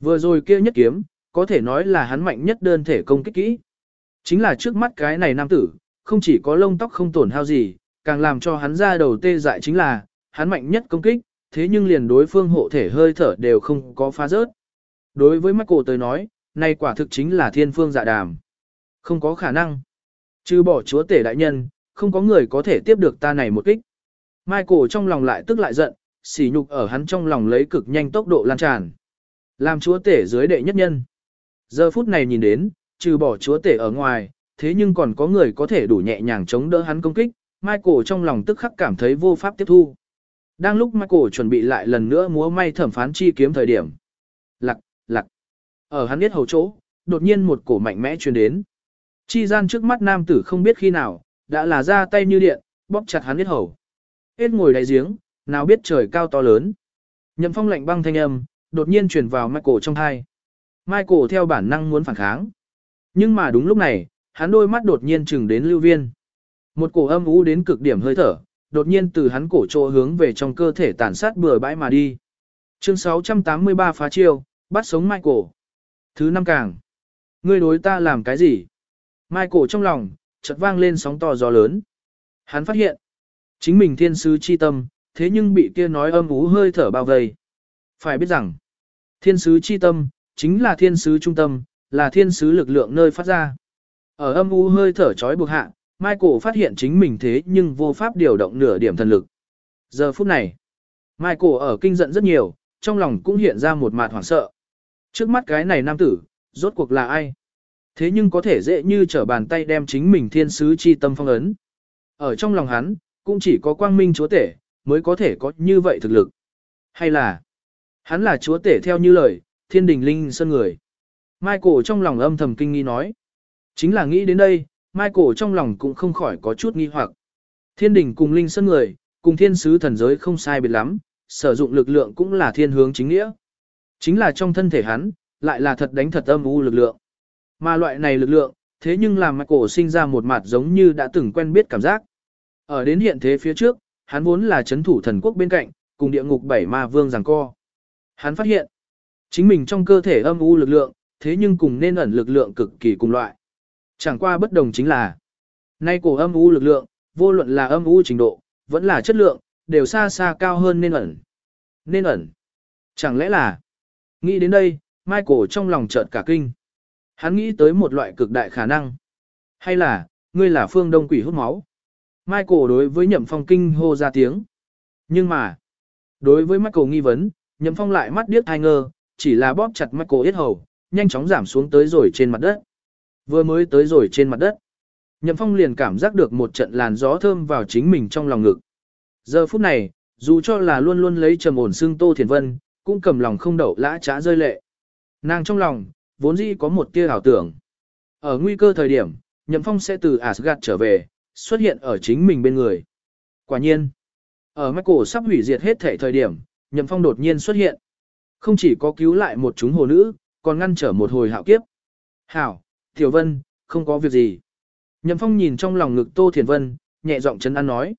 Vừa rồi kia nhất kiếm, có thể nói là hắn mạnh nhất đơn thể công kích kỹ. Chính là trước mắt cái này nam tử, không chỉ có lông tóc không tổn hao gì, càng làm cho hắn ra đầu tê dại chính là, hắn mạnh nhất công kích, thế nhưng liền đối phương hộ thể hơi thở đều không có phá rớt. Đối với Michael tới nói, này quả thực chính là thiên phương dạ đàm. Không có khả năng. Trừ bỏ chúa tể đại nhân, không có người có thể tiếp được ta này một kích. Michael trong lòng lại tức lại giận, sỉ nhục ở hắn trong lòng lấy cực nhanh tốc độ lan tràn. Làm chúa tể dưới đệ nhất nhân. Giờ phút này nhìn đến, trừ bỏ chúa tể ở ngoài, thế nhưng còn có người có thể đủ nhẹ nhàng chống đỡ hắn công kích, Michael trong lòng tức khắc cảm thấy vô pháp tiếp thu. Đang lúc Michael chuẩn bị lại lần nữa múa may thẩm phán chi kiếm thời điểm. Lặc, lặc. Ở hắn biết hầu chỗ, đột nhiên một cổ mạnh mẽ truyền đến. Chi gian trước mắt nam tử không biết khi nào, đã là ra tay như điện, bóp chặt hắn biết hầu. Hết ngồi đáy giếng, nào biết trời cao to lớn. Nhậm phong lạnh băng thanh âm, đột nhiên truyền vào Michael trong thai. Michael theo bản năng muốn phản kháng. Nhưng mà đúng lúc này, hắn đôi mắt đột nhiên chừng đến lưu viên. Một cổ âm u đến cực điểm hơi thở, đột nhiên từ hắn cổ chỗ hướng về trong cơ thể tàn sát bừa bãi mà đi. Chương 683 phá chiêu, bắt sống Michael. Thứ năm càng. Ngươi đối ta làm cái gì? Michael trong lòng, chợt vang lên sóng to gió lớn. Hắn phát hiện, chính mình thiên sứ chi tâm, thế nhưng bị kia nói âm ú hơi thở bao vây. Phải biết rằng, thiên sứ chi tâm, chính là thiên sứ trung tâm, là thiên sứ lực lượng nơi phát ra. Ở âm u hơi thở trói buộc hạ, Michael phát hiện chính mình thế nhưng vô pháp điều động nửa điểm thần lực. Giờ phút này, Michael ở kinh giận rất nhiều, trong lòng cũng hiện ra một mạt hoảng sợ. Trước mắt cái này nam tử, rốt cuộc là ai? Thế nhưng có thể dễ như trở bàn tay đem chính mình thiên sứ chi tâm phong ấn. Ở trong lòng hắn, cũng chỉ có quang minh chúa tể, mới có thể có như vậy thực lực. Hay là, hắn là chúa tể theo như lời, thiên đình linh sơn người. Michael trong lòng âm thầm kinh nghi nói. Chính là nghĩ đến đây, Michael trong lòng cũng không khỏi có chút nghi hoặc. Thiên đình cùng linh sơn người, cùng thiên sứ thần giới không sai biệt lắm, sử dụng lực lượng cũng là thiên hướng chính nghĩa. Chính là trong thân thể hắn, lại là thật đánh thật âm u lực lượng. Mà loại này lực lượng, thế nhưng làm Michael sinh ra một mặt giống như đã từng quen biết cảm giác. Ở đến hiện thế phía trước, hắn vốn là chấn thủ thần quốc bên cạnh, cùng địa ngục bảy ma vương giằng co. Hắn phát hiện, chính mình trong cơ thể âm u lực lượng, thế nhưng cùng nên ẩn lực lượng cực kỳ cùng loại. Chẳng qua bất đồng chính là, nay cổ âm u lực lượng, vô luận là âm u trình độ, vẫn là chất lượng, đều xa xa cao hơn nên ẩn. Nên ẩn. Chẳng lẽ là, nghĩ đến đây, Michael trong lòng chợt cả kinh. Hắn nghĩ tới một loại cực đại khả năng. Hay là, ngươi là phương đông quỷ hút máu. Michael đối với nhậm phong kinh hô ra tiếng. Nhưng mà, đối với Michael nghi vấn, nhậm phong lại mắt điếc hai ngơ, chỉ là bóp chặt Michael yết hầu, nhanh chóng giảm xuống tới rồi trên mặt đất. Vừa mới tới rồi trên mặt đất. Nhậm phong liền cảm giác được một trận làn gió thơm vào chính mình trong lòng ngực. Giờ phút này, dù cho là luôn luôn lấy trầm ổn xương Tô Thiền Vân, cũng cầm lòng không đậu lã trá rơi lệ. Nàng trong lòng, vốn dĩ có một tia ảo tưởng. Ở nguy cơ thời điểm, Nhậm Phong sẽ từ Asgard trở về, xuất hiện ở chính mình bên người. Quả nhiên, ở Michael sắp hủy diệt hết thể thời điểm, Nhậm Phong đột nhiên xuất hiện. Không chỉ có cứu lại một chúng hồ nữ, còn ngăn trở một hồi hạo kiếp. Hảo, Tiểu Vân, không có việc gì. Nhậm Phong nhìn trong lòng ngực Tô Thiền Vân, nhẹ giọng chấn an nói.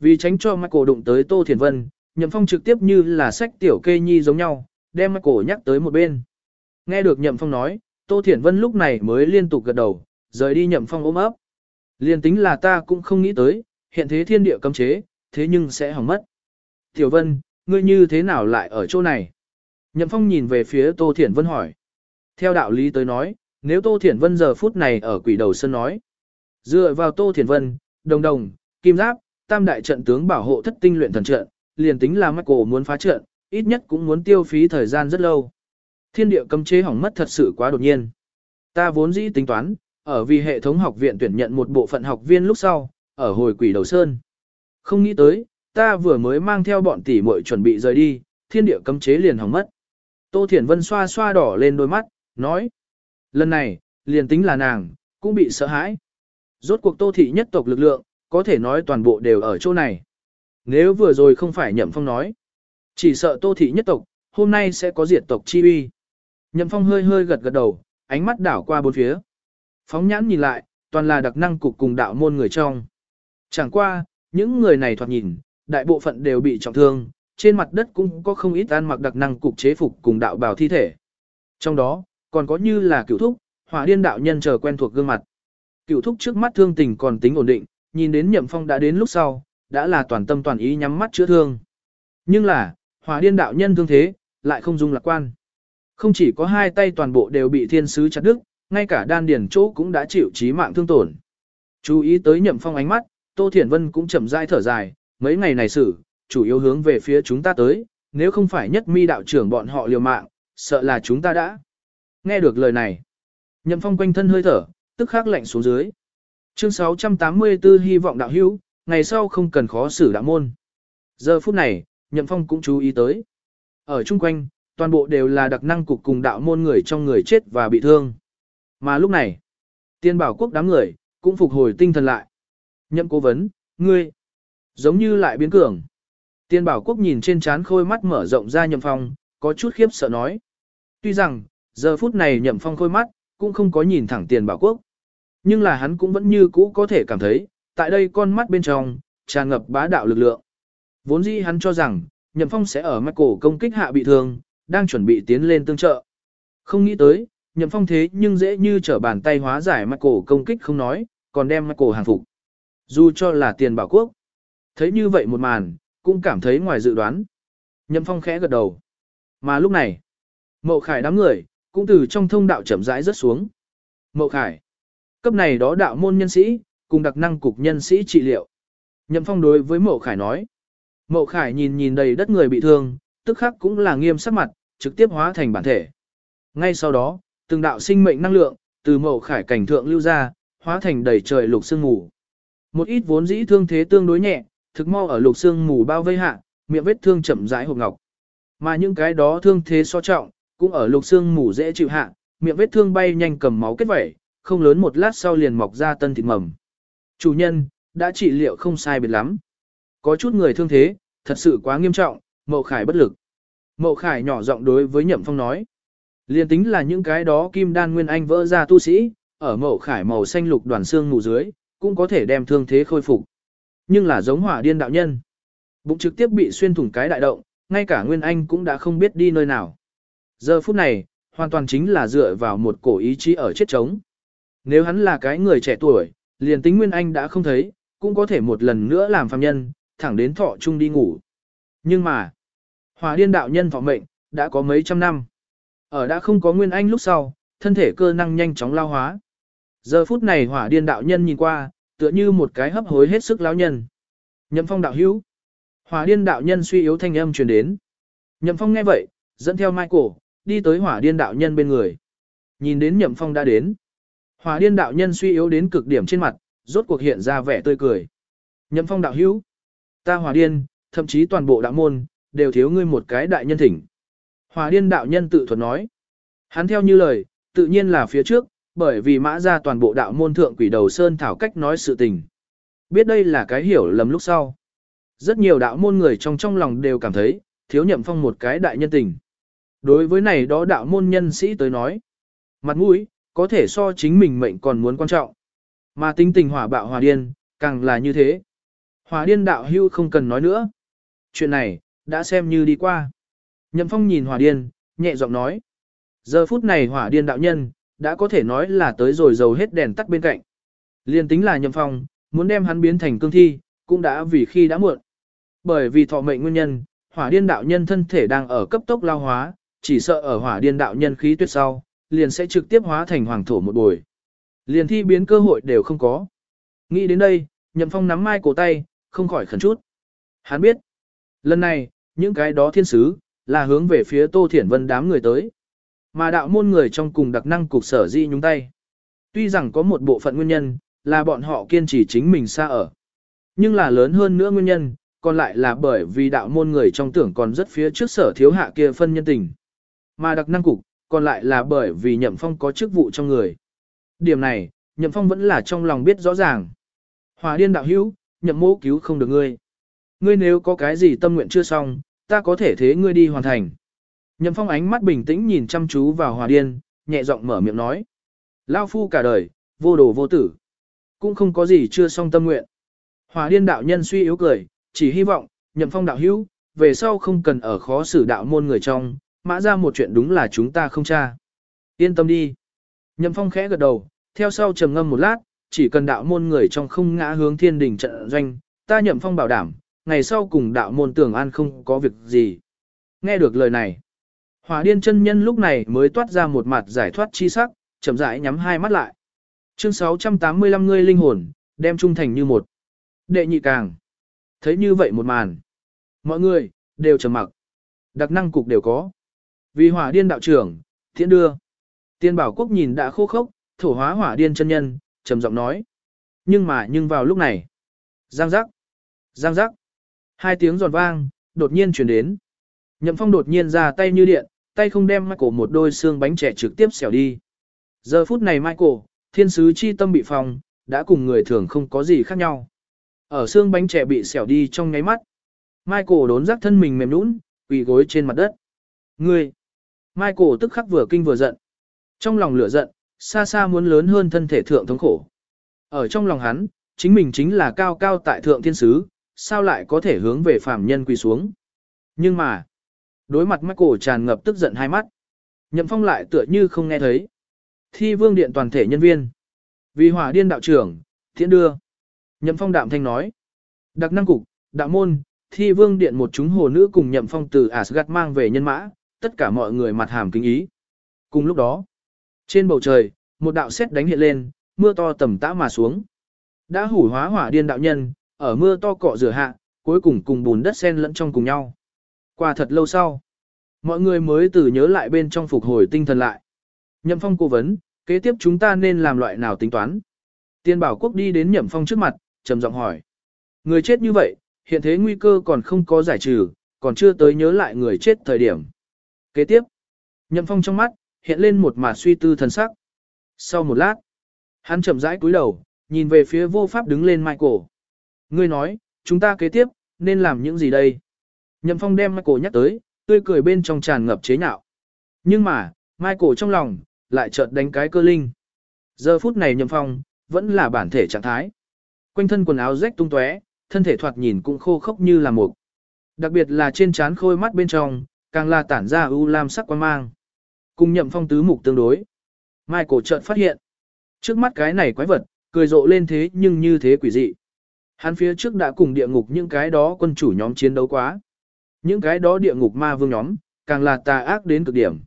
Vì tránh cho Michael đụng tới Tô Thiền Vân, Nhậm Phong trực tiếp như là sách tiểu kê nhi giống nhau, đem Michael nhắc tới một bên. Nghe được Nhậm Phong nói, Tô Thiển Vân lúc này mới liên tục gật đầu, rời đi Nhậm Phong ôm ấp. Liên tính là ta cũng không nghĩ tới, hiện thế thiên địa cấm chế, thế nhưng sẽ hỏng mất. Tiểu Vân, ngươi như thế nào lại ở chỗ này? Nhậm Phong nhìn về phía Tô Thiển Vân hỏi. Theo đạo lý tới nói, nếu Tô Thiển Vân giờ phút này ở quỷ đầu sân nói. Dựa vào Tô Thiển Vân, đồng đồng, kim giáp, tam đại trận tướng bảo hộ thất tinh luyện thần trận, liền tính là Michael muốn phá trận, ít nhất cũng muốn tiêu phí thời gian rất lâu. Thiên địa cấm chế hỏng mất thật sự quá đột nhiên. Ta vốn dĩ tính toán, ở vì hệ thống học viện tuyển nhận một bộ phận học viên lúc sau, ở hồi quỷ đầu sơn. Không nghĩ tới, ta vừa mới mang theo bọn tỷ muội chuẩn bị rời đi, thiên địa cấm chế liền hỏng mất. Tô Thiển Vân xoa xoa đỏ lên đôi mắt, nói. Lần này, liền tính là nàng, cũng bị sợ hãi. Rốt cuộc tô thị nhất tộc lực lượng, có thể nói toàn bộ đều ở chỗ này. Nếu vừa rồi không phải nhậm phong nói, chỉ sợ tô thị nhất tộc, hôm nay sẽ có diệt tộc chi uy. Nhậm phong hơi hơi gật gật đầu, ánh mắt đảo qua bốn phía. Phóng nhãn nhìn lại, toàn là đặc năng cục cùng đạo môn người trong. Chẳng qua, những người này thoạt nhìn, đại bộ phận đều bị trọng thương, trên mặt đất cũng có không ít ăn mặc đặc năng cục chế phục cùng đạo bào thi thể. Trong đó, còn có như là cửu thúc, hỏa điên đạo nhân chờ quen thuộc gương mặt. Cửu thúc trước mắt thương tình còn tính ổn định, nhìn đến nhậm phong đã đến lúc sau, đã là toàn tâm toàn ý nhắm mắt chữa thương. Nhưng là, hỏa điên đạo nhân thương thế, lại không dung lạc quan. Không chỉ có hai tay toàn bộ đều bị thiên sứ chặt đứt, ngay cả đan điền chỗ cũng đã chịu chí mạng thương tổn. Chú ý tới nhậm phong ánh mắt, Tô Thiển Vân cũng chậm rãi thở dài, mấy ngày này xử, chủ yếu hướng về phía chúng ta tới, nếu không phải nhất mi đạo trưởng bọn họ liều mạng, sợ là chúng ta đã. Nghe được lời này, Nhậm Phong quanh thân hơi thở, tức khắc lạnh xuống dưới. Chương 684 hy vọng đạo hữu, ngày sau không cần khó xử đạo môn. Giờ phút này, Nhậm Phong cũng chú ý tới. Ở chung quanh, toàn bộ đều là đặc năng cục cùng đạo môn người trong người chết và bị thương. Mà lúc này, tiên bảo quốc đám người, cũng phục hồi tinh thần lại. Nhậm cố vấn, ngươi, giống như lại biến cường. Tiên bảo quốc nhìn trên trán khôi mắt mở rộng ra nhậm phong, có chút khiếp sợ nói. Tuy rằng, giờ phút này nhậm phong khôi mắt, cũng không có nhìn thẳng tiền bảo quốc. Nhưng là hắn cũng vẫn như cũ có thể cảm thấy, tại đây con mắt bên trong, tràn ngập bá đạo lực lượng. Vốn dĩ hắn cho rằng, nhậm phong sẽ ở mắt cổ công kích hạ bị thương, đang chuẩn bị tiến lên tương trợ. Không nghĩ tới, nhậm phong thế nhưng dễ như trở bàn tay hóa giải mắt cổ công kích không nói, còn đem mắt cổ hàng phục. Dù cho là tiền bảo quốc. Thấy như vậy một màn, cũng cảm thấy ngoài dự đoán. Nhậm phong khẽ gật đầu. Mà lúc này, mậu khải đám người, cũng từ trong thông đạo chậm rãi rất xuống. Mậu khải, cấp này đó đạo môn nhân sĩ, cùng đặc năng cục nhân sĩ trị liệu. Nhậm phong đối với mậu khải nói. Mậu khải nhìn nhìn đầy đất người bị thương, tức khắc cũng là nghiêm sắc mặt, trực tiếp hóa thành bản thể. Ngay sau đó, từng đạo sinh mệnh năng lượng, từ mậu khải cảnh thượng lưu ra, hóa thành đầy trời lục sương mù. Một ít vốn dĩ thương thế tương đối nhẹ, thực mau ở lục xương mù bao vây hạ, miệng vết thương chậm rãi hộp ngọc. Mà những cái đó thương thế so trọng, cũng ở lục xương mủ dễ chịu hạ, miệng vết thương bay nhanh cầm máu kết vẩy, không lớn một lát sau liền mọc ra tân thịt mầm. Chủ nhân, đã trị liệu không sai biệt lắm. Có chút người thương thế, thật sự quá nghiêm trọng, mậu khải bất lực. Mậu khải nhỏ giọng đối với nhậm phong nói. Liên tính là những cái đó kim đan nguyên anh vỡ ra tu sĩ, ở mậu khải màu xanh lục đoàn xương mù dưới, cũng có thể đem thương thế khôi phục. Nhưng là giống hỏa điên đạo nhân. Bụng trực tiếp bị xuyên thủng cái đại động, ngay cả Nguyên Anh cũng đã không biết đi nơi nào. Giờ phút này, hoàn toàn chính là dựa vào một cổ ý chí ở chết trống. Nếu hắn là cái người trẻ tuổi, liền tính Nguyên Anh đã không thấy, cũng có thể một lần nữa làm phàm nhân, thẳng đến thọ chung đi ngủ. Nhưng mà, hỏa điên đạo nhân thọ mệnh, đã có mấy trăm năm. Ở đã không có Nguyên Anh lúc sau, thân thể cơ năng nhanh chóng lao hóa. Giờ phút này hỏa điên đạo nhân nhìn qua, tựa như một cái hấp hối hết sức lão nhân. Nhậm phong đạo hữu. Hỏa điên đạo nhân suy yếu thanh âm truyền đến. Nhậm phong nghe vậy, dẫn theo Michael, đi tới hỏa điên đạo nhân bên người. Nhìn đến nhậm phong đã đến. Hỏa điên đạo nhân suy yếu đến cực điểm trên mặt, rốt cuộc hiện ra vẻ tươi cười. Nhậm phong đạo hữu. Ta hỏa điên, thậm chí toàn bộ đạo môn, đều thiếu ngươi một cái đại nhân thỉnh. Hỏa điên đạo nhân tự thuật nói. Hắn theo như lời, tự nhiên là phía trước, bởi vì mã ra toàn bộ đạo môn thượng quỷ đầu sơn thảo cách nói sự tình. Biết đây là cái hiểu lầm lúc sau. Rất nhiều đạo môn người trong trong lòng đều cảm thấy, thiếu nhậm phong một cái đại nhân tình. Đối với này đó đạo môn nhân sĩ tới nói, mặt mũi, có thể so chính mình mệnh còn muốn quan trọng. Mà tính tình hỏa bạo hòa điên, càng là như thế. Hỏa điên đạo hưu không cần nói nữa. Chuyện này, đã xem như đi qua. Nhậm phong nhìn hỏa điên, nhẹ giọng nói. Giờ phút này hỏa điên đạo nhân, đã có thể nói là tới rồi dầu hết đèn tắt bên cạnh. Liên tính là nhậm phong, muốn đem hắn biến thành cương thi, cũng đã vì khi đã muộn. Bởi vì thọ mệnh nguyên nhân, hỏa điên đạo nhân thân thể đang ở cấp tốc lao hóa, chỉ sợ ở hỏa điên đạo nhân khí tuyết sau, liền sẽ trực tiếp hóa thành hoàng thổ một buổi. Liền thi biến cơ hội đều không có. Nghĩ đến đây, nhậm phong nắm mai cổ tay, không khỏi khẩn chút. Hắn biết, lần này, những cái đó thiên sứ, là hướng về phía Tô Thiển Vân đám người tới. Mà đạo môn người trong cùng đặc năng cục sở di nhúng tay. Tuy rằng có một bộ phận nguyên nhân, là bọn họ kiên trì chính mình xa ở. Nhưng là lớn hơn nữa nguyên nhân, còn lại là bởi vì đạo môn người trong tưởng còn rất phía trước sở thiếu hạ kia phân nhân tình. Mà đặc năng cục, còn lại là bởi vì nhậm phong có chức vụ trong người. Điểm này, nhậm phong vẫn là trong lòng biết rõ ràng. Hòa điên đạo hữu, nhậm mô cứu không được ngươi. Ngươi nếu có cái gì tâm nguyện chưa xong, ta có thể thế ngươi đi hoàn thành. Nhậm Phong ánh mắt bình tĩnh nhìn chăm chú vào Hòa Điên, nhẹ giọng mở miệng nói. Lao phu cả đời, vô đồ vô tử. Cũng không có gì chưa xong tâm nguyện. Hòa Điên đạo nhân suy yếu cười, chỉ hy vọng, Nhậm Phong đạo hữu, về sau không cần ở khó xử đạo môn người trong, mã ra một chuyện đúng là chúng ta không tra. Yên tâm đi. Nhậm Phong khẽ gật đầu, theo sau trầm ngâm một lát, chỉ cần đạo môn người trong không ngã hướng thiên đình trận doanh, ta Nhậm Phong bảo đảm, ngày sau cùng đạo môn tưởng an không có việc gì. Nghe được lời này, Hỏa điên chân nhân lúc này mới toát ra một mặt giải thoát chi sắc, chậm rãi nhắm hai mắt lại. Chương 685 ngươi linh hồn, đem trung thành như một. Đệ nhị càng. Thấy như vậy một màn. Mọi người, đều trầm mặc. Đặc năng cục đều có. Vì hỏa điên đạo trưởng, thiện đưa. Tiên bảo quốc nhìn đã khô khốc, thổ hóa hỏa điên chân nhân, trầm giọng nói. Nhưng mà nhưng vào lúc này, giang giác, giang giác, hai tiếng giòn vang, đột nhiên chuyển đến. Nhậm phong đột nhiên ra tay như điện, tay không đem Michael một đôi xương bánh trẻ trực tiếp xẻo đi. Giờ phút này Michael, thiên sứ chi tâm bị phong, đã cùng người thường không có gì khác nhau. Ở xương bánh trẻ bị xẻo đi trong nháy mắt. Michael đốn giác thân mình mềm nũng, quỳ gối trên mặt đất. Ngươi! Michael tức khắc vừa kinh vừa giận. Trong lòng lửa giận, xa xa muốn lớn hơn thân thể thượng thống khổ. Ở trong lòng hắn, chính mình chính là cao cao tại thượng thiên sứ, sao lại có thể hướng về phàm nhân quỳ xuống. Nhưng mà, đối mặt Michael tràn ngập tức giận hai mắt. Nhậm phong lại tựa như không nghe thấy. Thi vương điện toàn thể nhân viên. Vì hỏa điên đạo trưởng, thiện đưa. Nhậm phong đạm thanh nói. Đặc năng cục, đạo môn, thi vương điện một chúng hồ nữ cùng nhậm phong từ Asgard mang về nhân mã, tất cả mọi người mặt hàm kính ý. Cùng lúc đó, trên bầu trời, một đạo sét đánh hiện lên, mưa to tầm tã mà xuống. Đã hủ hóa hỏa điên đạo nhân, ở mưa to cọ rửa hạ, cuối cùng cùng bùn đất xen lẫn trong cùng nhau. Qua thật lâu sau, mọi người mới từ nhớ lại bên trong phục hồi tinh thần lại. Nhậm phong cố vấn, kế tiếp chúng ta nên làm loại nào tính toán? Tiên bảo quốc đi đến nhậm phong trước mặt, trầm giọng hỏi. Người chết như vậy, hiện thế nguy cơ còn không có giải trừ, còn chưa tới nhớ lại người chết thời điểm. Kế tiếp, nhậm phong trong mắt, hiện lên một mặt suy tư thần sắc. Sau một lát, hắn chậm rãi cúi đầu, nhìn về phía vô pháp đứng lên Michael. Ngươi nói, chúng ta kế tiếp, nên làm những gì đây? Nhậm phong đem Michael nhắc tới, tươi cười bên trong tràn ngập chế nhạo. Nhưng mà, Michael trong lòng, lại chợt đánh cái cơ linh. Giờ phút này nhậm phong, vẫn là bản thể trạng thái. Quanh thân quần áo rách tung tóe, thân thể thoạt nhìn cũng khô khốc như là mục. Đặc biệt là trên trán khôi mắt bên trong, càng là tản ra u lam sắc quan mang. Cùng nhậm phong tứ mục tương đối. Michael chợt phát hiện. Trước mắt cái này quái vật, cười rộ lên thế nhưng như thế quỷ dị. Hắn phía trước đã cùng địa ngục những cái đó quân chủ nhóm chiến đấu quá. Những cái đó địa ngục ma vương nhóm, càng là tà ác đến cực điểm.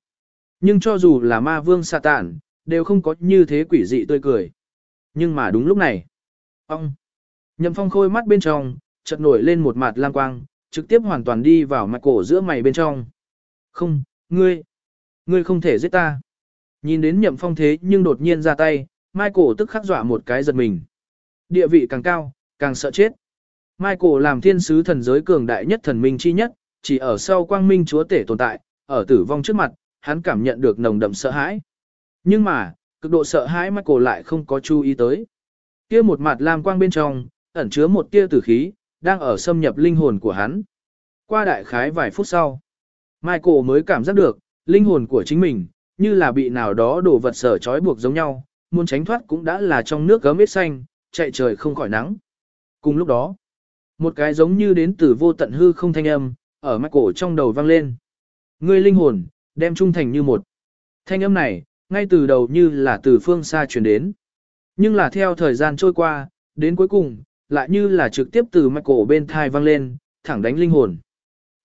Nhưng cho dù là ma vương sa tản, đều không có như thế quỷ dị tươi cười. Nhưng mà đúng lúc này, ông, nhậm phong khôi mắt bên trong, chợt nổi lên một mặt lang quang, trực tiếp hoàn toàn đi vào mặt cổ giữa mày bên trong. Không, ngươi, ngươi không thể giết ta. Nhìn đến nhậm phong thế nhưng đột nhiên ra tay, Michael tức khắc dọa một cái giật mình. Địa vị càng cao, càng sợ chết. Michael làm thiên sứ thần giới cường đại nhất thần minh chi nhất, chỉ ở sau quang minh chúa tể tồn tại, ở tử vong trước mặt, hắn cảm nhận được nồng đậm sợ hãi. Nhưng mà, cực độ sợ hãi Michael lại không có chú ý tới. Kia một mặt lam quang bên trong, ẩn chứa một tia tử khí, đang ở xâm nhập linh hồn của hắn. Qua đại khái vài phút sau, Michael mới cảm giác được, linh hồn của chính mình, như là bị nào đó đổ vật sở trói buộc giống nhau, muốn tránh thoát cũng đã là trong nước gấm ít xanh, chạy trời không khỏi nắng. Cùng lúc đó, một cái giống như đến từ vô tận hư không thanh âm, ở Michael cổ trong đầu vang lên. Ngươi linh hồn, đem trung thành như một. Thanh âm này, ngay từ đầu như là từ phương xa truyền đến. Nhưng là theo thời gian trôi qua, đến cuối cùng, lại như là trực tiếp từ Michael cổ bên thai vang lên, thẳng đánh linh hồn.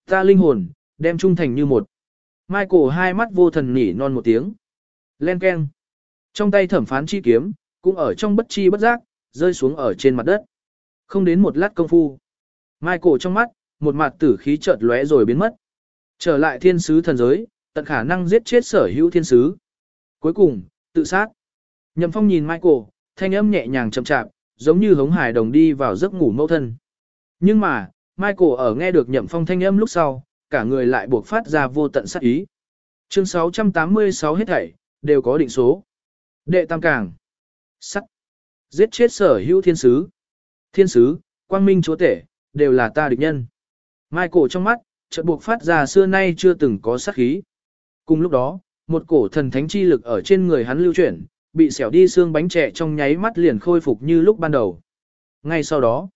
Ta linh hồn, đem trung thành như một. Michael hai mắt vô thần nỉ non một tiếng. Len keng. Trong tay thẩm phán chi kiếm, cũng ở trong bất chi bất giác, rơi xuống ở trên mặt đất. Không đến một lát công phu. Michael trong mắt, một mặt tử khí chợt lóe rồi biến mất. Trở lại thiên sứ thần giới, tận khả năng giết chết sở hữu thiên sứ. Cuối cùng, tự sát. Nhậm phong nhìn Michael, thanh âm nhẹ nhàng chậm chạp, giống như hống hải đồng đi vào giấc ngủ mẫu thân. Nhưng mà, Michael ở nghe được nhậm phong thanh âm lúc sau, cả người lại buộc phát ra vô tận sát ý. Chương 686 hết thảy, đều có định số. Đệ tam càng. Sắt. Giết chết sở hữu thiên sứ. Thiên sứ, quang minh chúa tể, đều là ta địch nhân. Michael trong mắt, chợt buộc phát ra xưa nay chưa từng có sát khí. Cùng lúc đó, một cổ thần thánh chi lực ở trên người hắn lưu chuyển, bị xẻo đi xương bánh trẻ trong nháy mắt liền khôi phục như lúc ban đầu. Ngay sau đó,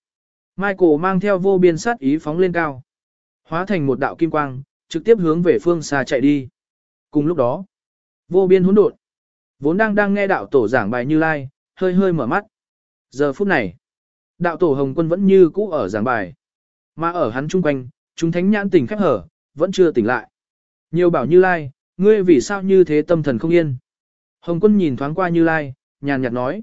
Michael mang theo vô biên sát ý phóng lên cao. Hóa thành một đạo kim quang, trực tiếp hướng về phương xa chạy đi. Cùng lúc đó, vô biên hỗn độn, vốn đang đang nghe đạo tổ giảng bài như lai, hơi hơi mở mắt. Giờ phút này, đạo tổ Hồng Quân vẫn như cũ ở giảng bài. Mà ở hắn chung quanh, chúng thánh nhãn tỉnh khép hở, vẫn chưa tỉnh lại. Nhiều bảo như lai, ngươi vì sao như thế tâm thần không yên. Hồng Quân nhìn thoáng qua như lai, nhàn nhạt nói.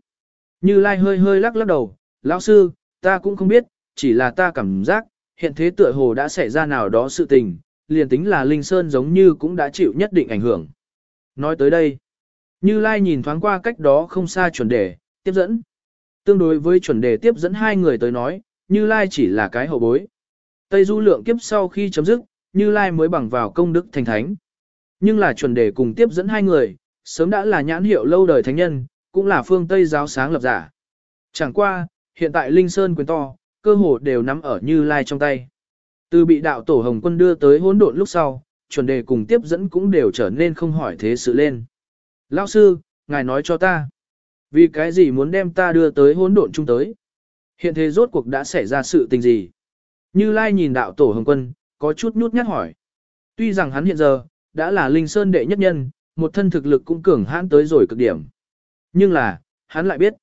Như lai hơi hơi lắc lắc đầu, lão sư, ta cũng không biết, chỉ là ta cảm giác, hiện thế tựa hồ đã xảy ra nào đó sự tình, liền tính là Linh Sơn giống như cũng đã chịu nhất định ảnh hưởng. Nói tới đây, Như Lai nhìn thoáng qua cách đó không xa chuẩn đề, tiếp dẫn. Tương đối với chuẩn đề tiếp dẫn hai người tới nói, Như Lai chỉ là cái hậu bối. Tây du lượng kiếp sau khi chấm dứt, Như Lai mới bằng vào công đức thành thánh. Nhưng là chuẩn đề cùng tiếp dẫn hai người, sớm đã là nhãn hiệu lâu đời thánh nhân, cũng là phương Tây giáo sáng lập giả. Chẳng qua, hiện tại Linh Sơn quyền to, cơ hồ đều nắm ở Như Lai trong tay. Từ bị đạo tổ Hồng Quân đưa tới hỗn độn lúc sau, chuẩn đề cùng tiếp dẫn cũng đều trở nên không hỏi thế sự lên. Lão sư, ngài nói cho ta. Vì cái gì muốn đem ta đưa tới hỗn độn chung tới? Hiện thế rốt cuộc đã xảy ra sự tình gì? Như Lai nhìn đạo tổ Hồng Quân, có chút nhút nhát hỏi. Tuy rằng hắn hiện giờ, đã là linh sơn đệ nhất nhân, một thân thực lực cũng cường hãn tới rồi cực điểm. Nhưng là, hắn lại biết,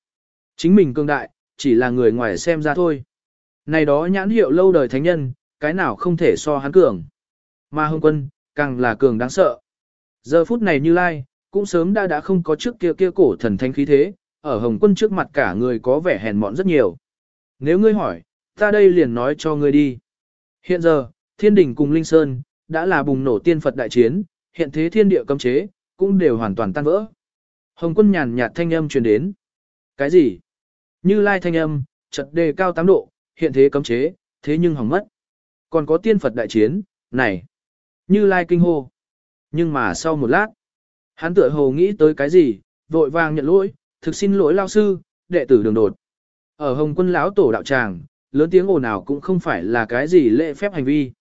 chính mình cường đại, chỉ là người ngoài xem ra thôi. Này đó nhãn hiệu lâu đời thánh nhân, cái nào không thể so hắn cường. Mà hồng quân, càng là cường đáng sợ. Giờ phút này như lai, cũng sớm đã đã không có trước kia kia cổ thần thánh khí thế, ở hồng quân trước mặt cả người có vẻ hèn mọn rất nhiều. Nếu ngươi hỏi, ta đây liền nói cho ngươi đi. Hiện giờ, thiên đình cùng Linh Sơn, đã là bùng nổ tiên Phật đại chiến, hiện thế thiên địa cấm chế, cũng đều hoàn toàn tan vỡ. Hồng quân nhàn nhạt thanh âm truyền đến. Cái gì? Như lai thanh âm, chật đề cao 8 độ, hiện thế cấm chế, thế nhưng hỏng mất. Còn có tiên Phật đại chiến, này. Như lai kinh hô. Nhưng mà sau một lát, hắn tựa hồ nghĩ tới cái gì, vội vàng nhận lỗi, thực xin lỗi lao sư, đệ tử đường đột. Ở Hồng quân lão tổ đạo tràng, lớn tiếng ồn ào cũng không phải là cái gì lễ phép hành vi.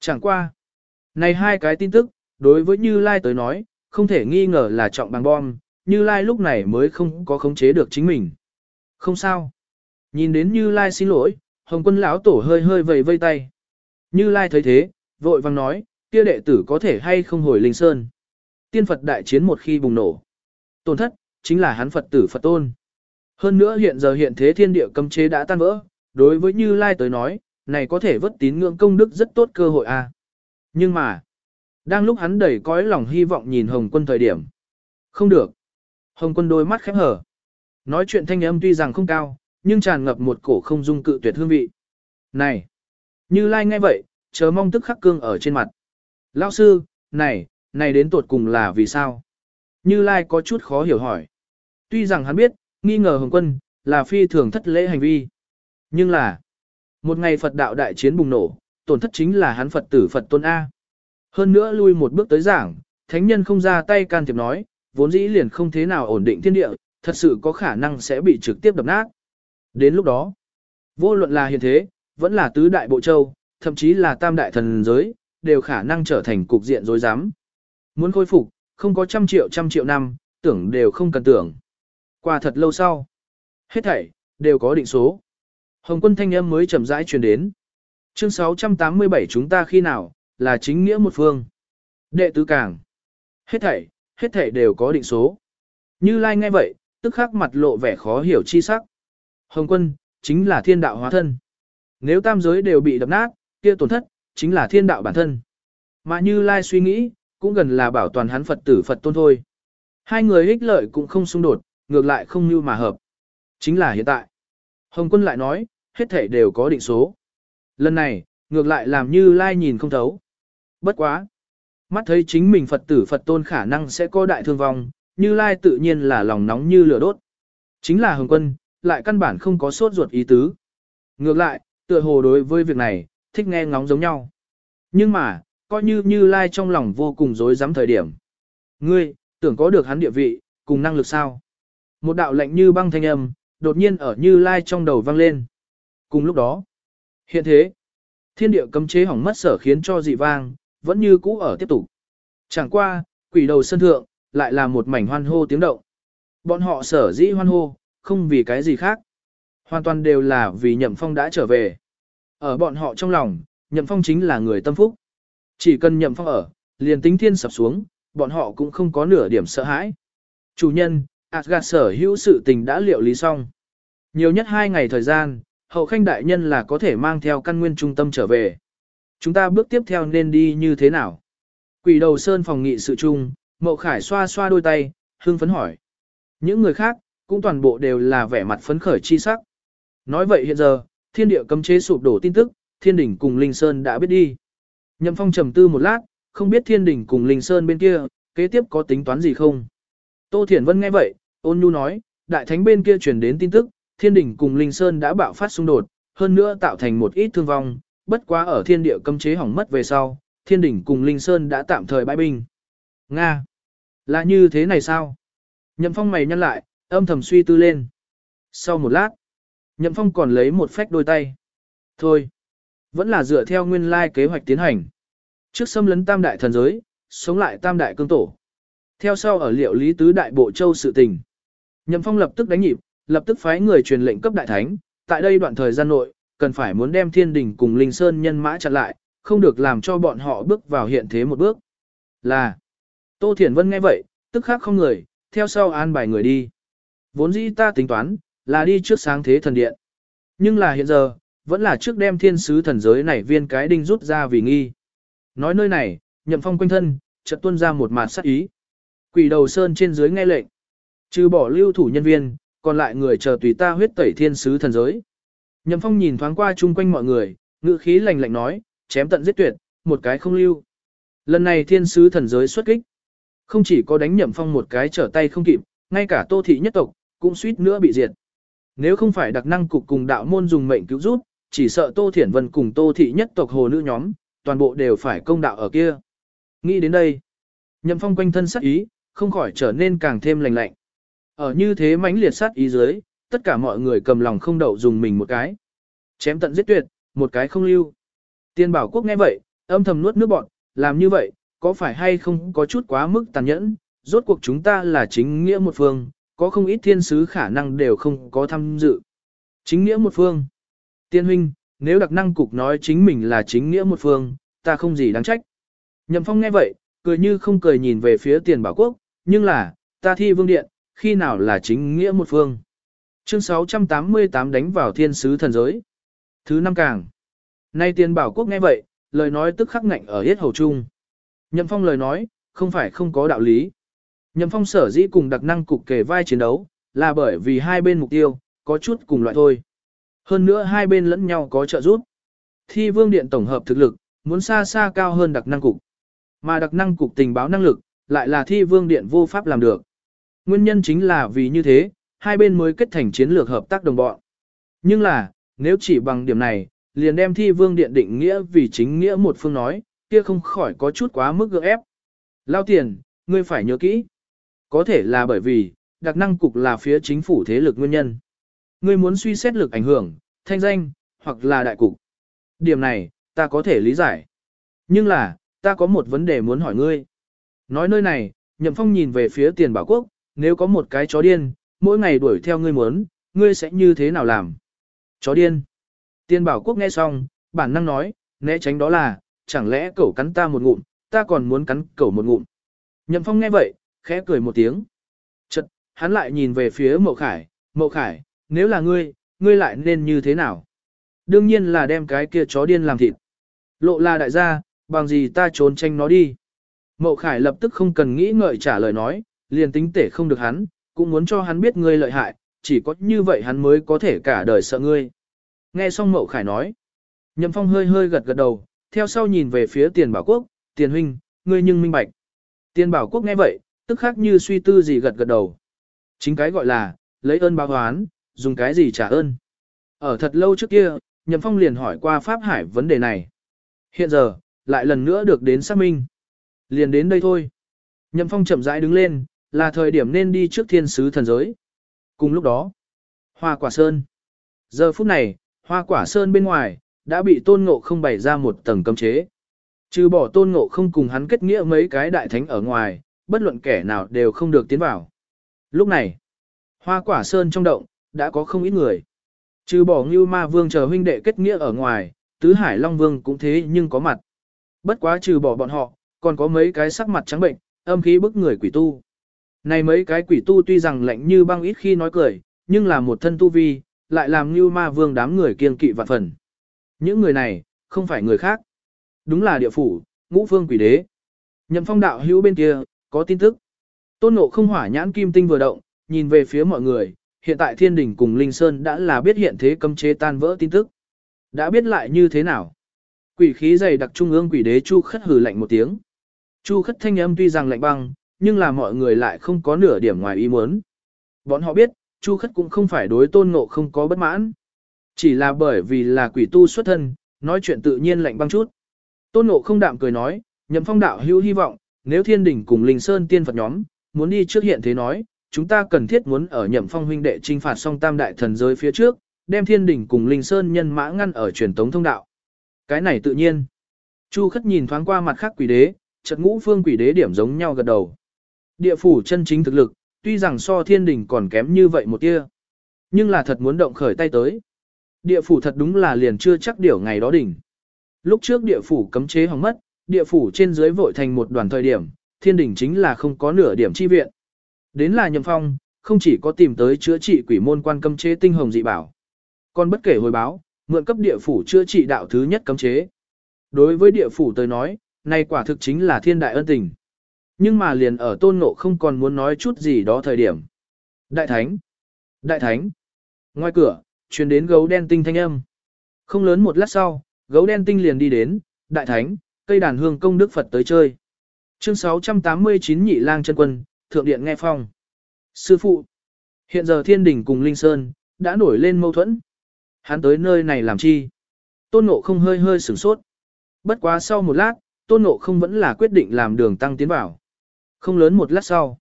Chẳng qua. Này hai cái tin tức, đối với Như Lai tới nói, không thể nghi ngờ là trọng bằng bom, Như Lai lúc này mới không có khống chế được chính mình. Không sao. Nhìn đến Như Lai xin lỗi, Hồng quân lão tổ hơi hơi vầy vây tay. Như Lai thấy thế, vội vang nói, kia đệ tử có thể hay không hồi linh sơn. Tiên Phật đại chiến một khi bùng nổ. Tổn thất, chính là hắn Phật tử Phật tôn. Hơn nữa hiện giờ hiện thế thiên địa cấm chế đã tan vỡ, đối với Như Lai tới nói, này có thể vất tín ngưỡng công đức rất tốt cơ hội a. À. Nhưng mà, đang lúc hắn đầy cõi lòng hy vọng nhìn Hồng quân thời điểm. Không được. Hồng quân đôi mắt khép hở. Nói chuyện thanh âm tuy rằng không cao, nhưng tràn ngập một cổ không dung cự tuyệt hương vị. Này! Như Lai nghe vậy, chờ mong tức khắc cương ở trên mặt. Lão sư, này, này đến tột cùng là vì sao? Như Lai có chút khó hiểu hỏi. Tuy rằng hắn biết, nghi ngờ Hồng quân, là phi thường thất lễ hành vi. Nhưng là, một ngày Phật đạo đại chiến bùng nổ, tổn thất chính là hắn Phật tử Phật tôn A. Hơn nữa lui một bước tới giảng, thánh nhân không ra tay can thiệp nói, vốn dĩ liền không thế nào ổn định thiên địa, thật sự có khả năng sẽ bị trực tiếp đập nát. Đến lúc đó, vô luận là hiện thế, vẫn là tứ đại bộ châu, thậm chí là tam đại thần giới, đều khả năng trở thành cục diện rối rắm. Muốn khôi phục, không có trăm triệu trăm triệu năm, tưởng đều không cần tưởng. Qua thật lâu sau, hết thảy, đều có định số. Hồng quân thanh âm mới chậm rãi truyền đến. Chương 687 chúng ta khi nào, là chính nghĩa một phương. Đệ tứ càng. Hết thảy, hết thảy đều có định số. Như Lai nghe vậy, tức khắc mặt lộ vẻ khó hiểu chi sắc. Hồng quân, chính là thiên đạo hóa thân. Nếu tam giới đều bị đập nát, kia tổn thất, chính là thiên đạo bản thân. Mà như Lai suy nghĩ, cũng gần là bảo toàn hắn Phật tử Phật tôn thôi. Hai người ích lợi cũng không xung đột, ngược lại không như mà hợp. Chính là hiện tại. Hồng quân lại nói, hết thể đều có định số. Lần này, ngược lại làm như Lai nhìn không thấu. Bất quá. Mắt thấy chính mình Phật tử Phật tôn khả năng sẽ có đại thương vong, như Lai tự nhiên là lòng nóng như lửa đốt. Chính là Hồng quân, lại căn bản không có sốt ruột ý tứ. Ngược lại, tựa hồ đối với việc này, thích nghe ngóng giống nhau. Nhưng mà, coi như Như Lai trong lòng vô cùng rối rắm thời điểm. Ngươi, tưởng có được hắn địa vị, cùng năng lực sao? Một đạo lệnh như băng thanh âm, đột nhiên ở Như Lai trong đầu vang lên. Cùng lúc đó, hiện thế, thiên địa cấm chế hỏng mất sở khiến cho dị vang, vẫn như cũ ở tiếp tục. Chẳng qua, quỷ đầu sân thượng, lại là một mảnh hoan hô tiếng động. Bọn họ sở dĩ hoan hô, không vì cái gì khác. Hoàn toàn đều là vì Nhậm Phong đã trở về. Ở bọn họ trong lòng, Nhậm Phong chính là người tâm phúc. Chỉ cần Nhậm Phong ở, liền tính thiên sập xuống, bọn họ cũng không có nửa điểm sợ hãi. Chủ nhân, Asgard sở hữu sự tình đã liệu lý xong. Nhiều nhất hai ngày thời gian, hậu khanh đại nhân là có thể mang theo căn nguyên trung tâm trở về. Chúng ta bước tiếp theo nên đi như thế nào? Quỷ đầu sơn phòng nghị sự chung, Mậu Khải xoa xoa đôi tay, hương phấn hỏi. Những người khác, cũng toàn bộ đều là vẻ mặt phấn khởi chi sắc. Nói vậy hiện giờ, thiên địa cấm chế sụp đổ tin tức, thiên đỉnh cùng Linh Sơn đã biết đi. Nhậm phong trầm tư một lát, không biết thiên đỉnh cùng Linh Sơn bên kia, kế tiếp có tính toán gì không. Tô Thiển Vân nghe vậy, ôn nhu nói, đại thánh bên kia truyền đến tin tức, thiên đỉnh cùng Linh Sơn đã bạo phát xung đột, hơn nữa tạo thành một ít thương vong, bất quá ở thiên địa cấm chế hỏng mất về sau, thiên đỉnh cùng Linh Sơn đã tạm thời bãi binh. Nga! Là như thế này sao? Nhậm phong mày nhăn lại, âm thầm suy tư lên. Sau một lát, Nhậm phong còn lấy một phách đôi tay. Thôi! Vẫn là dựa theo nguyên lai kế hoạch tiến hành. Trước xâm lấn tam đại thần giới, sống lại tam đại cương tổ. Theo sau ở liệu lý tứ đại bộ châu sự tình. Nhậm phong lập tức đánh nhịp, lập tức phái người truyền lệnh cấp đại thánh, tại đây đoạn thời gian nội, cần phải muốn đem thiên đình cùng linh sơn nhân mã chặn lại, không được làm cho bọn họ bước vào hiện thế một bước. Là, Tô Thiển Vân nghe vậy, tức khắc không người, theo sau an bài người đi. Vốn dĩ ta tính toán, là đi trước sáng thế thần điện. Nhưng là hiện giờ, vẫn là trước đem thiên sứ thần giới này viên cái đinh rút ra vì nghi. Nói nơi này, nhậm phong quanh thân, chợt tuôn ra một mạt sắc ý. Quỷ đầu sơn trên dưới nghe lệnh. Trừ bỏ lưu thủ nhân viên, còn lại người chờ tùy ta huyết tẩy thiên sứ thần giới. Nhậm phong nhìn thoáng qua chung quanh mọi người, ngữ khí lạnh lạnh nói, chém tận giết tuyệt, một cái không lưu. Lần này thiên sứ thần giới xuất kích. Không chỉ có đánh nhậm phong một cái trở tay không kịp, ngay cả tô thị nhất tộc, cũng suýt nữa bị diệt. Nếu không phải đặc năng cục cùng đạo môn dùng mệnh cứu rút, chỉ sợ tô thiển vân cùng tô thị nhất tộc hồ nữ nhóm, toàn bộ đều phải công đạo ở kia. Nghĩ đến đây, nhậm phong quanh thân sắc ý, không khỏi trở nên càng thêm lành lạnh. Ở như thế mãnh liệt sát ý dưới, tất cả mọi người cầm lòng không đậu dùng mình một cái. Chém tận giết tuyệt, một cái không lưu. Tiên bảo quốc nghe vậy, âm thầm nuốt nước bọn, làm như vậy, có phải hay không có chút quá mức tàn nhẫn, rốt cuộc chúng ta là chính nghĩa một phương, có không ít thiên sứ khả năng đều không có tham dự. Chính nghĩa một phương. Tiên huynh, nếu đặc năng cục nói chính mình là chính nghĩa một phương, ta không gì đáng trách. Nhậm phong nghe vậy, cười như không cười nhìn về phía tiền bảo quốc, nhưng là, ta thi vương điện, khi nào là chính nghĩa một phương. Chương 688 đánh vào thiên sứ thần giới. Thứ năm càng. Nay tiền bảo quốc nghe vậy, lời nói tức khắc ngạnh ở hết hầu trung Nhậm phong lời nói, không phải không có đạo lý. Nhậm phong sở dĩ cùng đặc năng cục kề vai chiến đấu, là bởi vì hai bên mục tiêu, có chút cùng loại thôi. Hơn nữa hai bên lẫn nhau có trợ giúp. Thi vương điện tổng hợp thực lực, muốn xa xa cao hơn đặc năng cục. Mà đặc năng cục tình báo năng lực, lại là thi vương điện vô pháp làm được. Nguyên nhân chính là vì như thế, hai bên mới kết thành chiến lược hợp tác đồng bọn. Nhưng là, nếu chỉ bằng điểm này, liền đem thi vương điện định nghĩa vì chính nghĩa một phương nói, kia không khỏi có chút quá mức gượng ép. Lao tiền, ngươi phải nhớ kỹ. Có thể là bởi vì, đặc năng cục là phía chính phủ thế lực nguyên nhân. Ngươi muốn suy xét lực ảnh hưởng, thanh danh, hoặc là đại cục. Điểm này, ta có thể lý giải. Nhưng là, ta có một vấn đề muốn hỏi ngươi. Nói nơi này, Nhậm Phong nhìn về phía tiền bảo quốc, nếu có một cái chó điên, mỗi ngày đuổi theo ngươi muốn, ngươi sẽ như thế nào làm? Chó điên. Tiền bảo quốc nghe xong, bản năng nói, né tránh đó là, chẳng lẽ cậu cắn ta một ngụm, ta còn muốn cắn cậu một ngụm. Nhậm Phong nghe vậy, khẽ cười một tiếng. Chật, hắn lại nhìn về phía Mậu Khải, Mậu Khải, nếu là ngươi, ngươi lại nên như thế nào? Đương nhiên là đem cái kia chó điên làm thịt. Lộ là đại gia, bằng gì ta trốn tranh nó đi. Mậu Khải lập tức không cần nghĩ ngợi trả lời nói, liền tính tể không được hắn, cũng muốn cho hắn biết ngươi lợi hại, chỉ có như vậy hắn mới có thể cả đời sợ ngươi. Nghe xong Mậu Khải nói, Nhậm Phong hơi hơi gật gật đầu, theo sau nhìn về phía tiền bảo quốc, tiền huynh, ngươi nhưng minh bạch. Tiền bảo quốc nghe vậy, tức khác như suy tư gì gật gật đầu. Chính cái gọi là, lấy ơn báo oán, dùng cái gì trả ơn. Ở thật lâu trước kia, Nhậm Phong liền hỏi qua Pháp Hải vấn đề này. Hiện giờ, lại lần nữa được đến xác minh. Liền đến đây thôi. Nhậm Phong chậm rãi đứng lên, là thời điểm nên đi trước thiên sứ thần giới. Cùng lúc đó, Hoa Quả Sơn. Giờ phút này, Hoa Quả Sơn bên ngoài, đã bị tôn ngộ không bày ra một tầng cấm chế. Trừ bỏ tôn ngộ không cùng hắn kết nghĩa mấy cái đại thánh ở ngoài, bất luận kẻ nào đều không được tiến vào. Lúc này, Hoa Quả Sơn trong động, đã có không ít người. Trừ bỏ Ngưu Ma Vương chờ huynh đệ kết nghĩa ở ngoài, Tứ Hải Long Vương cũng thế nhưng có mặt. Bất quá trừ bỏ bọn họ, còn có mấy cái sắc mặt trắng bệnh, âm khí bức người quỷ tu. Này mấy cái quỷ tu tuy rằng lạnh như băng ít khi nói cười, nhưng là một thân tu vi, lại làm Ngưu ma vương đám người kiên kỵ vạn phần. Những người này, không phải người khác. Đúng là địa phủ, ngũ phương quỷ đế. Nhậm phong đạo hữu bên kia, có tin tức. Tôn ngộ không hỏa nhãn kim tinh vừa động, nhìn về phía mọi người, hiện tại thiên đình cùng Linh Sơn đã là biết hiện thế cấm chế tan vỡ tin tức. Đã biết lại như thế nào? Quỷ khí dày đặc trung ương quỷ đế Chu Khất hừ lạnh một tiếng. Chu Khất thanh âm tuy rằng lạnh băng, nhưng là mọi người lại không có nửa điểm ngoài ý muốn. Bọn họ biết, Chu Khất cũng không phải đối tôn ngộ không có bất mãn. Chỉ là bởi vì là quỷ tu xuất thân, nói chuyện tự nhiên lạnh băng chút. Tôn ngộ không đạm cười nói, nhậm phong đạo hữu hy vọng, nếu thiên Đình cùng linh sơn tiên Phật nhóm, muốn đi trước hiện thế nói, chúng ta cần thiết muốn ở nhậm phong huynh đệ trinh phạt song tam đại thần giới phía trước, đem thiên Đình cùng linh sơn nhân mã ngăn ở truyền tống thông đạo. Cái này tự nhiên. Chu khất nhìn thoáng qua mặt khác quỷ đế, chợt ngũ phương quỷ đế điểm giống nhau gật đầu. Địa phủ chân chính thực lực, tuy rằng so thiên Đình còn kém như vậy một tia, nhưng là thật muốn động khởi tay tới. Địa phủ thật đúng là liền chưa chắc điều ngày đó đỉnh. Lúc trước địa phủ cấm chế hỏng mất, địa phủ trên dưới vội thành một đoàn thời điểm, thiên đỉnh chính là không có nửa điểm chi viện. Đến là nhậm phong, không chỉ có tìm tới chữa trị quỷ môn quan cấm chế tinh hồng dị bảo, còn bất kể hồi báo, mượn cấp địa phủ chữa trị đạo thứ nhất cấm chế. Đối với địa phủ tới nói, này quả thực chính là thiên đại ân tình. Nhưng mà liền ở tôn ngộ không còn muốn nói chút gì đó thời điểm. Đại thánh! Đại thánh! Ngoài cửa, truyền đến gấu đen tinh thanh âm. Không lớn một lát sau, gấu đen tinh liền đi đến, đại thánh, cây đàn hương công đức Phật tới chơi. Chương 689 nhị lang chân quân, thượng điện nghe phong. Sư phụ! Hiện giờ thiên đình cùng Linh Sơn, đã nổi lên mâu thuẫn. Hắn tới nơi này làm chi? Tôn ngộ không hơi hơi sửng sốt. Bất quá sau một lát, tôn ngộ không vẫn là quyết định làm đường tăng tiến vào. Không lớn một lát sau.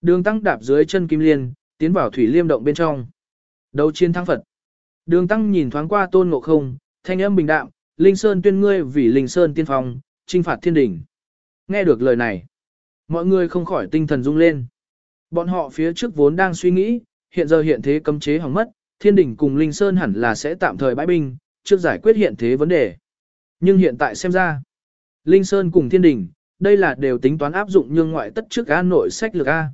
Đường tăng đạp dưới chân kim liên, tiến vào thủy liêm động bên trong. Đấu chiến thắng Phật. Đường tăng nhìn thoáng qua tôn ngộ không, thanh âm bình đạm, Linh Sơn tuyên ngươi vì Linh Sơn tiên phong, trinh phạt thiên đỉnh. Nghe được lời này, mọi người không khỏi tinh thần rung lên. Bọn họ phía trước vốn đang suy nghĩ, hiện giờ hiện thế cấm chế hỏng mất, thiên đỉnh cùng Linh Sơn hẳn là sẽ tạm thời bãi binh, trước giải quyết hiện thế vấn đề. Nhưng hiện tại xem ra, Linh Sơn cùng thiên đỉnh, đây là đều tính toán áp dụng nhưng ngoại tất trước A nội sách lược A.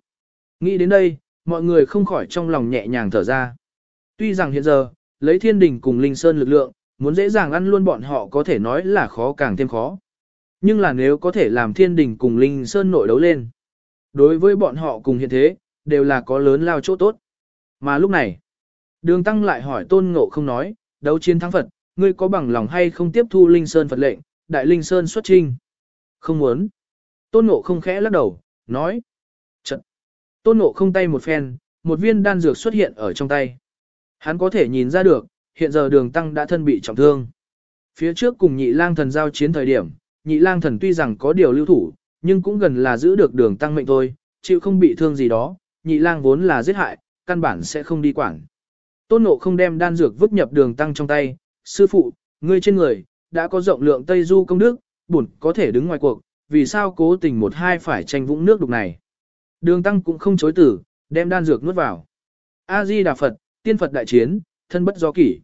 Nghĩ đến đây, mọi người không khỏi trong lòng nhẹ nhàng thở ra. Tuy rằng hiện giờ, lấy thiên đỉnh cùng Linh Sơn lực lượng, muốn dễ dàng ăn luôn bọn họ có thể nói là khó càng thêm khó. Nhưng là nếu có thể làm thiên đình cùng Linh Sơn nội đấu lên, đối với bọn họ cùng hiện thế, đều là có lớn lao chỗ tốt. Mà lúc này, Đường Tăng lại hỏi Tôn Ngộ không nói, đấu chiến thắng Phật, ngươi có bằng lòng hay không tiếp thu Linh Sơn Phật lệnh, Đại Linh Sơn xuất trinh? Không muốn. Tôn Ngộ không khẽ lắc đầu, nói. Trận. Tôn Ngộ không tay một phen, một viên đan dược xuất hiện ở trong tay. Hắn có thể nhìn ra được, hiện giờ đường Tăng đã thân bị trọng thương. Phía trước cùng nhị lang thần giao chiến thời điểm, nhị lang thần tuy rằng có điều lưu thủ, nhưng cũng gần là giữ được đường Tăng mệnh thôi, chịu không bị thương gì đó, nhị lang vốn là giết hại, căn bản sẽ không đi quản. Tôn Ngộ không đem đan dược vứt nhập đường tăng trong tay, sư phụ, ngươi trên người, đã có rộng lượng Tây Du công đức, buồn có thể đứng ngoài cuộc, vì sao cố tình một hai phải tranh vũng nước đục này. Đường tăng cũng không chối tử, đem đan dược nuốt vào. A-di Đà Phật, tiên Phật đại chiến, thân bất do kỷ.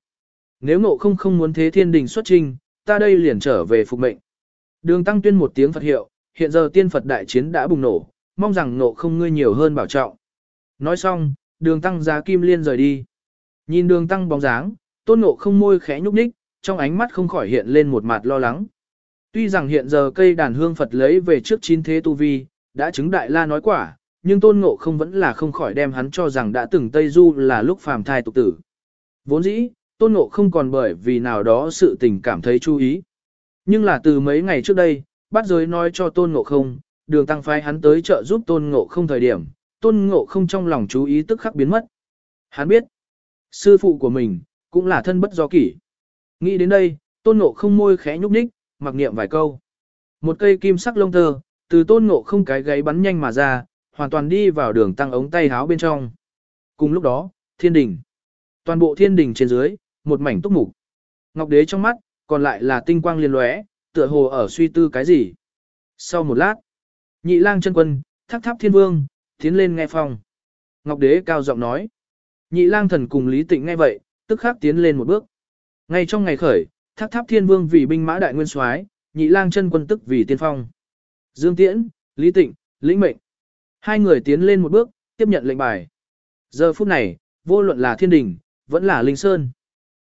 Nếu ngộ không không muốn thế thiên đình xuất trinh, ta đây liền trở về phục mệnh. Đường tăng tuyên một tiếng Phật hiệu, hiện giờ tiên Phật đại chiến đã bùng nổ, mong rằng ngộ không ngươi nhiều hơn bảo trọng. Nói xong, đường tăng giá kim liên rời đi. Nhìn đường tăng bóng dáng, tôn ngộ không môi khẽ nhúc nhích, trong ánh mắt không khỏi hiện lên một mặt lo lắng. Tuy rằng hiện giờ cây đàn hương Phật lấy về trước chín thế tu vi, đã chứng đại la nói quả, nhưng tôn ngộ không vẫn là không khỏi đem hắn cho rằng đã từng Tây Du là lúc phàm thai tục tử. Vốn dĩ, tôn ngộ không còn bởi vì nào đó sự tình cảm thấy chú ý. Nhưng là từ mấy ngày trước đây, bắt giới nói cho tôn ngộ không, đường tăng phái hắn tới trợ giúp tôn ngộ không thời điểm, tôn ngộ không trong lòng chú ý tức khắc biến mất. Hắn biết, Sư phụ của mình, cũng là thân bất do kỷ. Nghĩ đến đây, tôn ngộ không môi khẽ nhúc nhích, mặc niệm vài câu. Một cây kim sắc lông tơ, từ tôn ngộ không cái gáy bắn nhanh mà ra, hoàn toàn đi vào đường tăng ống tay háo bên trong. Cùng lúc đó, thiên đình. Toàn bộ thiên đình trên dưới, một mảnh túc mục. Ngọc đế trong mắt, còn lại là tinh quang liên lóe, tựa hồ ở suy tư cái gì. Sau một lát, nhị lang chân quân, tháp tháp thiên vương, tiến lên nghe phong. Ngọc đế cao giọng nói. Nhị lang thần cùng Lý Tịnh nghe vậy, tức khắc tiến lên một bước. Ngay trong ngày khởi, tháp tháp thiên vương vì binh mã đại nguyên soái, nhị lang chân quân tức vì tiên phong. Dương Tiễn, Lý Tịnh, lĩnh mệnh. Hai người tiến lên một bước, tiếp nhận lệnh bài. Giờ phút này, vô luận là thiên đình, vẫn là linh sơn.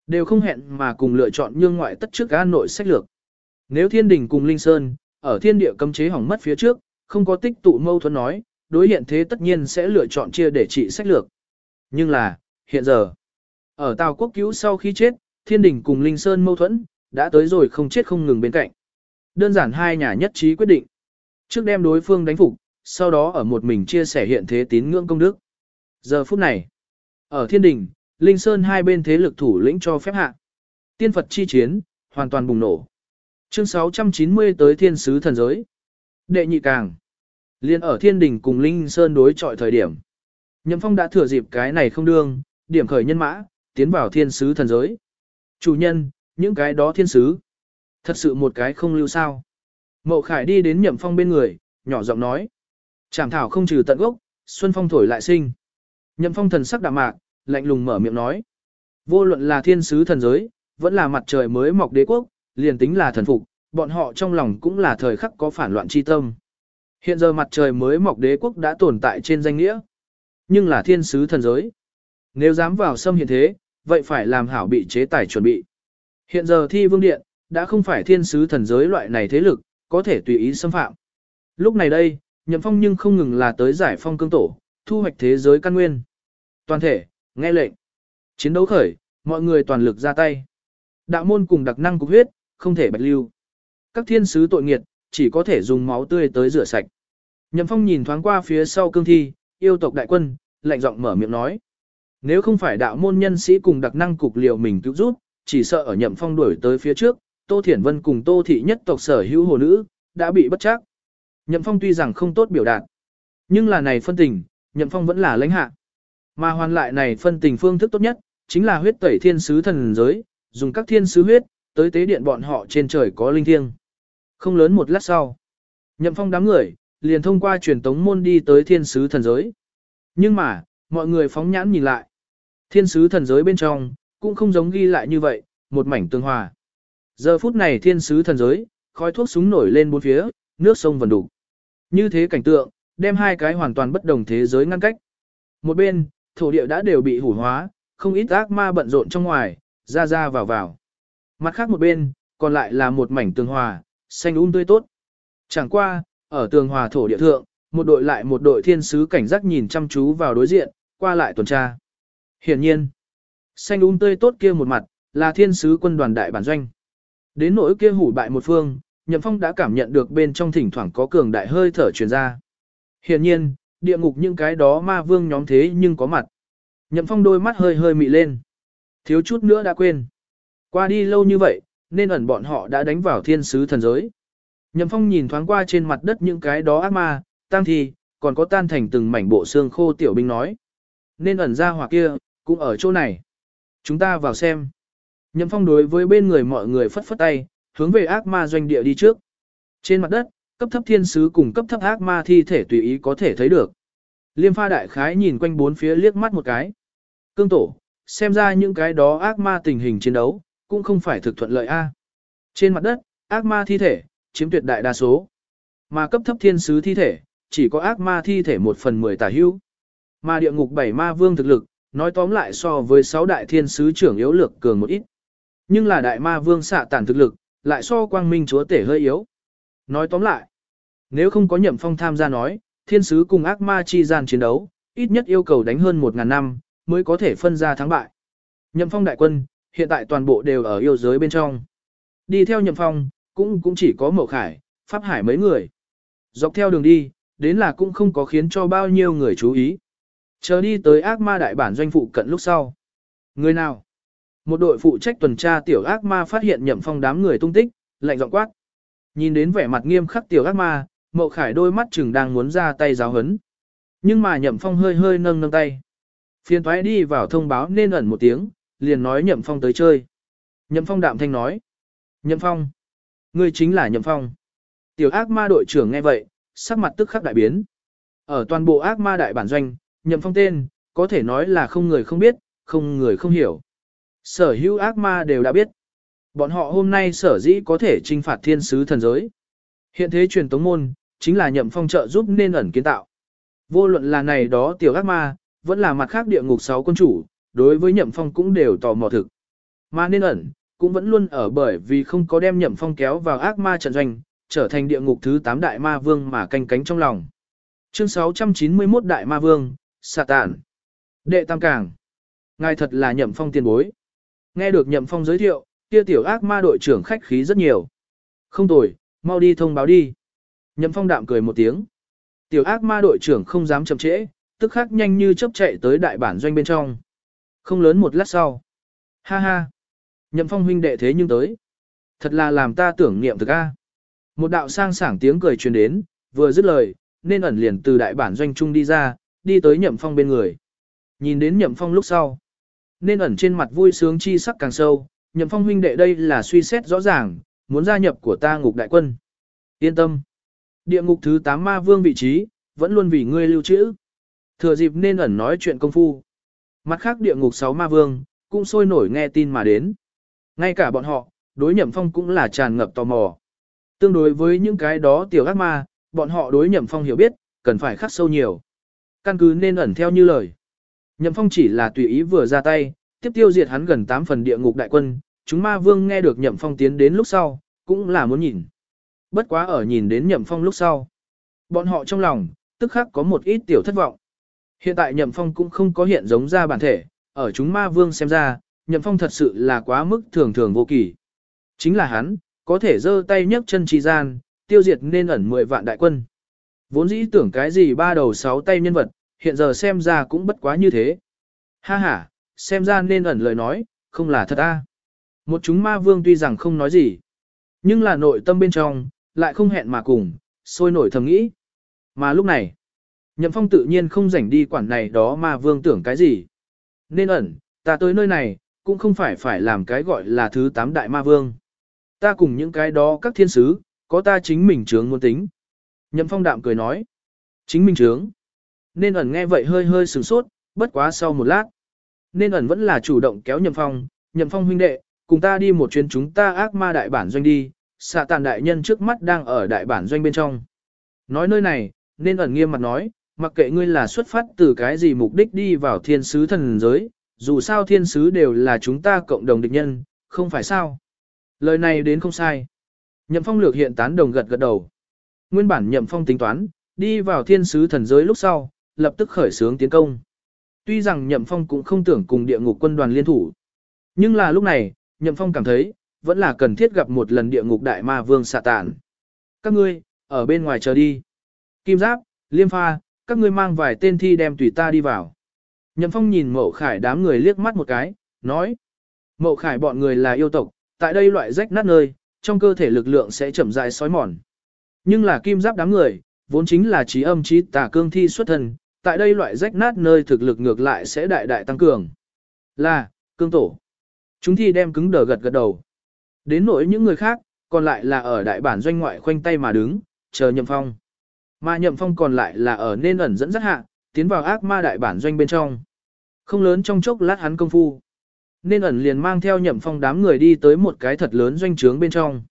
Đều không hẹn mà cùng lựa chọn nhương ngoại tất trước an nội sách lược. Nếu thiên đình cùng linh sơn, ở thiên địa cấm chế hỏng mất phía trước, không có tích tụ mâu thuẫn nói, đối hiện thế tất nhiên sẽ lựa chọn chia để trị sách lược. Nhưng là, hiện giờ, ở Tào Quốc cứu sau khi chết, Thiên Đình cùng Linh Sơn mâu thuẫn, đã tới rồi không chết không ngừng bên cạnh. Đơn giản hai nhà nhất trí quyết định. Trước đem đối phương đánh phục, sau đó ở một mình chia sẻ hiện thế tín ngưỡng công đức. Giờ phút này, ở thiên đình, Linh Sơn hai bên thế lực thủ lĩnh cho phép hạ. Tiên Phật chi chiến, hoàn toàn bùng nổ. Chương 690 tới thiên sứ thần giới. Đệ nhị càng. Liên ở thiên đình cùng Linh Sơn đối chọi thời điểm. Nhậm Phong đã thừa dịp cái này không đương, điểm khởi nhân mã, tiến vào thiên sứ thần giới. Chủ nhân, những cái đó thiên sứ. Thật sự một cái không lưu sao. Mậu Khải đi đến Nhậm Phong bên người, nhỏ giọng nói. Chảm thảo không trừ tận gốc, xuân phong thổi lại sinh. Nhậm Phong thần sắc đạm mạc, lạnh lùng mở miệng nói. Vô luận là thiên sứ thần giới, vẫn là mặt trời mới mọc đế quốc, liền tính là thần phục, bọn họ trong lòng cũng là thời khắc có phản loạn chi tâm. Hiện giờ mặt trời mới mọc đế quốc đã tồn tại trên danh nghĩa, nhưng là thiên sứ thần giới. Nếu dám vào xâm hiện thế, vậy phải làm hảo bị chế tài chuẩn bị. Hiện giờ thi vương điện, đã không phải thiên sứ thần giới loại này thế lực, có thể tùy ý xâm phạm. Lúc này đây, nhậm phong nhưng không ngừng là tới giải phong cương tổ, thu hoạch thế giới căn nguyên. Toàn thể, nghe lệnh. Chiến đấu khởi, mọi người toàn lực ra tay. Đạo môn cùng đặc năng cục huyết, không thể bạch lưu. Các thiên sứ tội nghiệt, chỉ có thể dùng máu tươi tới rửa sạch. Nhậm phong nhìn thoáng qua phía sau cương thi, yêu tộc đại quân, lạnh giọng mở miệng nói. Nếu không phải đạo môn nhân sĩ cùng đặc năng cục liều mình cứu rút, chỉ sợ ở nhậm phong đuổi tới phía trước, Tô Thiển Vân cùng Tô Thị nhất tộc sở hữu hồ nữ, đã bị bất chắc. Nhậm phong tuy rằng không tốt biểu đạt, nhưng là này phân tình, nhậm phong vẫn là lãnh hạ. Mà hoàn lại này phân tình phương thức tốt nhất, chính là huyết tẩy thiên sứ thần giới, dùng các thiên sứ huyết, tới tế điện bọn họ trên trời có linh thiêng. Không lớn một lát sau, nhậm phong đám người, liền thông qua truyền tống môn đi tới thiên sứ thần giới. Nhưng mà, mọi người phóng nhãn nhìn lại. Thiên sứ thần giới bên trong, cũng không giống ghi lại như vậy, một mảnh tương hòa. Giờ phút này thiên sứ thần giới, khói thuốc súng nổi lên bốn phía, nước sông vần đủ. Như thế cảnh tượng, đem hai cái hoàn toàn bất đồng thế giới ngăn cách. Một bên, thổ địa đã đều bị hủ hóa, không ít ác ma bận rộn trong ngoài, ra ra vào vào. Mặt khác một bên, còn lại là một mảnh tường hòa, xanh um tươi tốt. Chẳng qua, ở tường hòa thổ địa thượng, một đội lại một đội thiên sứ cảnh giác nhìn chăm chú vào đối diện, qua lại tuần tra. Hiển nhiên, xanh um tươi tốt kia một mặt, là thiên sứ quân đoàn đại bản doanh. Đến nỗi kia hủ bại một phương, Nhậm Phong đã cảm nhận được bên trong thỉnh thoảng có cường đại hơi thở truyền ra. Hiển nhiên, địa ngục những cái đó ma vương nhóm thế nhưng có mặt. Nhậm Phong đôi mắt hơi hơi mị lên. Thiếu chút nữa đã quên. Qua đi lâu như vậy, nên ẩn bọn họ đã đánh vào thiên sứ thần giới. Nhậm Phong nhìn thoáng qua trên mặt đất những cái đó ác ma, tăng thi, còn có tan thành từng mảnh bộ xương khô tiểu binh nói. Nên ẩn ra hỏa kia, cũng ở chỗ này. Chúng ta vào xem. Nhậm Phong đối với bên người mọi người phất phất tay, hướng về ác ma doanh địa đi trước. Trên mặt đất, cấp thấp thiên sứ cùng cấp thấp ác ma thi thể tùy ý có thể thấy được. Liêm pha đại khái nhìn quanh bốn phía liếc mắt một cái. Cương tổ, xem ra những cái đó ác ma tình hình chiến đấu, cũng không phải thực thuận lợi a. Trên mặt đất, ác ma thi thể, chiếm tuyệt đại đa số. Mà cấp thấp thiên sứ thi thể, chỉ có ác ma thi thể một phần mười tả hữu. Mà địa ngục bảy ma vương thực lực, nói tóm lại so với sáu đại thiên sứ trưởng yếu lược cường một ít. Nhưng là đại ma vương xạ tản thực lực, lại so quang minh chúa tể hơi yếu. Nói tóm lại, nếu không có nhậm phong tham gia nói, thiên sứ cùng ác ma chi gian chiến đấu, ít nhất yêu cầu đánh hơn một ngàn năm, mới có thể phân ra thắng bại. Nhậm phong đại quân, hiện tại toàn bộ đều ở yêu giới bên trong. Đi theo nhậm phong, cũng cũng chỉ có mậu khải, pháp hải mấy người. Dọc theo đường đi, đến là cũng không có khiến cho bao nhiêu người chú ý. Chờ đi tới ác ma đại bản doanh phụ cận lúc sau. Người nào? Một đội phụ trách tuần tra tiểu ác ma phát hiện nhậm phong đám người tung tích, lạnh giọng quát. Nhìn đến vẻ mặt nghiêm khắc tiểu ác ma, mậu khải đôi mắt chừng đang muốn ra tay giáo hấn. Nhưng mà nhậm phong hơi hơi nâng nâng tay. Phiên thoái đi vào thông báo nên ẩn một tiếng, liền nói nhậm phong tới chơi. Nhậm phong đạm thanh nói. Nhậm phong. Ngươi chính là nhậm phong. Tiểu ác ma đội trưởng nghe vậy, sắc mặt tức khắc đại biến. Ở toàn bộ ác ma đại bản doanh, nhậm phong tên, có thể nói là không người không biết, không người không hiểu. Sở hữu ác ma đều đã biết. Bọn họ hôm nay sở dĩ có thể trinh phạt thiên sứ thần giới. Hiện thế truyền tống môn, chính là nhậm phong trợ giúp nên ẩn kiến tạo. Vô luận là này đó tiểu ác ma, vẫn là mặt khác địa ngục sáu quân chủ, đối với nhậm phong cũng đều tò mò thực. Mà nên ẩn, cũng vẫn luôn ở bởi vì không có đem nhậm phong kéo vào ác ma trận doanh, trở thành địa ngục thứ 8 đại ma vương mà canh cánh trong lòng. Chương 691 đại ma vương, xà tản. Đệ tam cảng. Ngài thật là nhậm phong tiền bối. Nghe được nhậm phong giới thiệu, kia tiểu ác ma đội trưởng khách khí rất nhiều. Không tồi, mau đi thông báo đi. Nhậm phong đạm cười một tiếng. Tiểu ác ma đội trưởng không dám chậm trễ, tức khắc nhanh như chớp chạy tới đại bản doanh bên trong. Không lớn một lát sau. Ha ha. Nhậm phong huynh đệ thế nhưng tới. Thật là làm ta tưởng niệm thực a. Một đạo sang sảng tiếng cười truyền đến, vừa dứt lời, nên ẩn liền từ đại bản doanh trung đi ra, đi tới nhậm phong bên người. Nhìn đến nhậm phong lúc sau. Nên ẩn trên mặt vui sướng chi sắc càng sâu, nhậm phong huynh đệ đây là suy xét rõ ràng, muốn gia nhập của ta ngục đại quân. Yên tâm. Địa ngục thứ 8 ma vương vị trí, vẫn luôn vì ngươi lưu trữ. Thừa dịp nên ẩn nói chuyện công phu. Mặt khác địa ngục 6 ma vương, cũng sôi nổi nghe tin mà đến. Ngay cả bọn họ, đối nhậm phong cũng là tràn ngập tò mò. Tương đối với những cái đó tiểu ác ma, bọn họ đối nhậm phong hiểu biết, cần phải khắc sâu nhiều. Căn cứ nên ẩn theo như lời. Nhậm phong chỉ là tùy ý vừa ra tay, tiếp tiêu diệt hắn gần 8 phần địa ngục đại quân, chúng ma vương nghe được nhậm phong tiến đến lúc sau, cũng là muốn nhìn. Bất quá ở nhìn đến nhậm phong lúc sau. Bọn họ trong lòng, tức khắc có một ít tiểu thất vọng. Hiện tại nhậm phong cũng không có hiện giống ra bản thể, ở chúng ma vương xem ra, nhậm phong thật sự là quá mức thường thường vô kỳ. Chính là hắn, có thể giơ tay nhấc chân trì gian, tiêu diệt nên ẩn 10 vạn đại quân. Vốn dĩ tưởng cái gì ba đầu sáu tay nhân vật, hiện giờ xem ra cũng bất quá như thế. Ha ha, xem ra nên ẩn lời nói, không là thật a. Một chúng ma vương tuy rằng không nói gì, nhưng là nội tâm bên trong, lại không hẹn mà cùng, sôi nổi thầm nghĩ. Mà lúc này, Nhậm Phong tự nhiên không rảnh đi quản này đó mà vương tưởng cái gì. Nên ẩn, ta tới nơi này, cũng không phải phải làm cái gọi là thứ tám đại ma vương. Ta cùng những cái đó các thiên sứ, có ta chính mình trướng muốn tính. Nhậm Phong đạm cười nói. Chính mình trướng. Nên ẩn nghe vậy hơi hơi sửng sốt, bất quá sau một lát. Nên ẩn vẫn là chủ động kéo Nhậm Phong, Nhậm Phong huynh đệ, cùng ta đi một chuyến chúng ta ác ma đại bản doanh đi, xạ tàn đại nhân trước mắt đang ở đại bản doanh bên trong. Nói nơi này, nên ẩn nghiêm mặt nói, mặc kệ ngươi là xuất phát từ cái gì mục đích đi vào thiên sứ thần giới, dù sao thiên sứ đều là chúng ta cộng đồng địch nhân, không phải sao. Lời này đến không sai. Nhậm phong lược hiện tán đồng gật gật đầu. Nguyên bản nhậm phong tính toán, đi vào thiên sứ thần giới lúc sau, lập tức khởi xướng tiến công. Tuy rằng nhậm phong cũng không tưởng cùng địa ngục quân đoàn liên thủ. Nhưng là lúc này, nhậm phong cảm thấy, vẫn là cần thiết gặp một lần địa ngục đại ma vương xạ tản. Các ngươi, ở bên ngoài chờ đi. Kim Giáp, Liêm Pha, các ngươi mang vài tên thi đem tùy ta đi vào. Nhậm Phong nhìn Mậu Khải đám người liếc mắt một cái, nói. Mậu Khải bọn người là yêu tộc, tại đây loại rách nát nơi, trong cơ thể lực lượng sẽ chậm rãi sói mòn. Nhưng là Kim Giáp đám người, vốn chính là trí âm trí tà cương thi xuất thân, tại đây loại rách nát nơi thực lực ngược lại sẽ đại đại tăng cường. Là, cương tổ. Chúng thi đem cứng đờ gật gật đầu. Đến nỗi những người khác, còn lại là ở đại bản doanh ngoại khoanh tay mà đứng, chờ nhậm phong. Mà nhậm phong còn lại là ở nên ẩn dẫn dắt hạ, tiến vào ác ma đại bản doanh bên trong. Không lớn trong chốc lát hắn công phu. Nên ẩn liền mang theo nhậm phong đám người đi tới một cái thật lớn doanh trướng bên trong.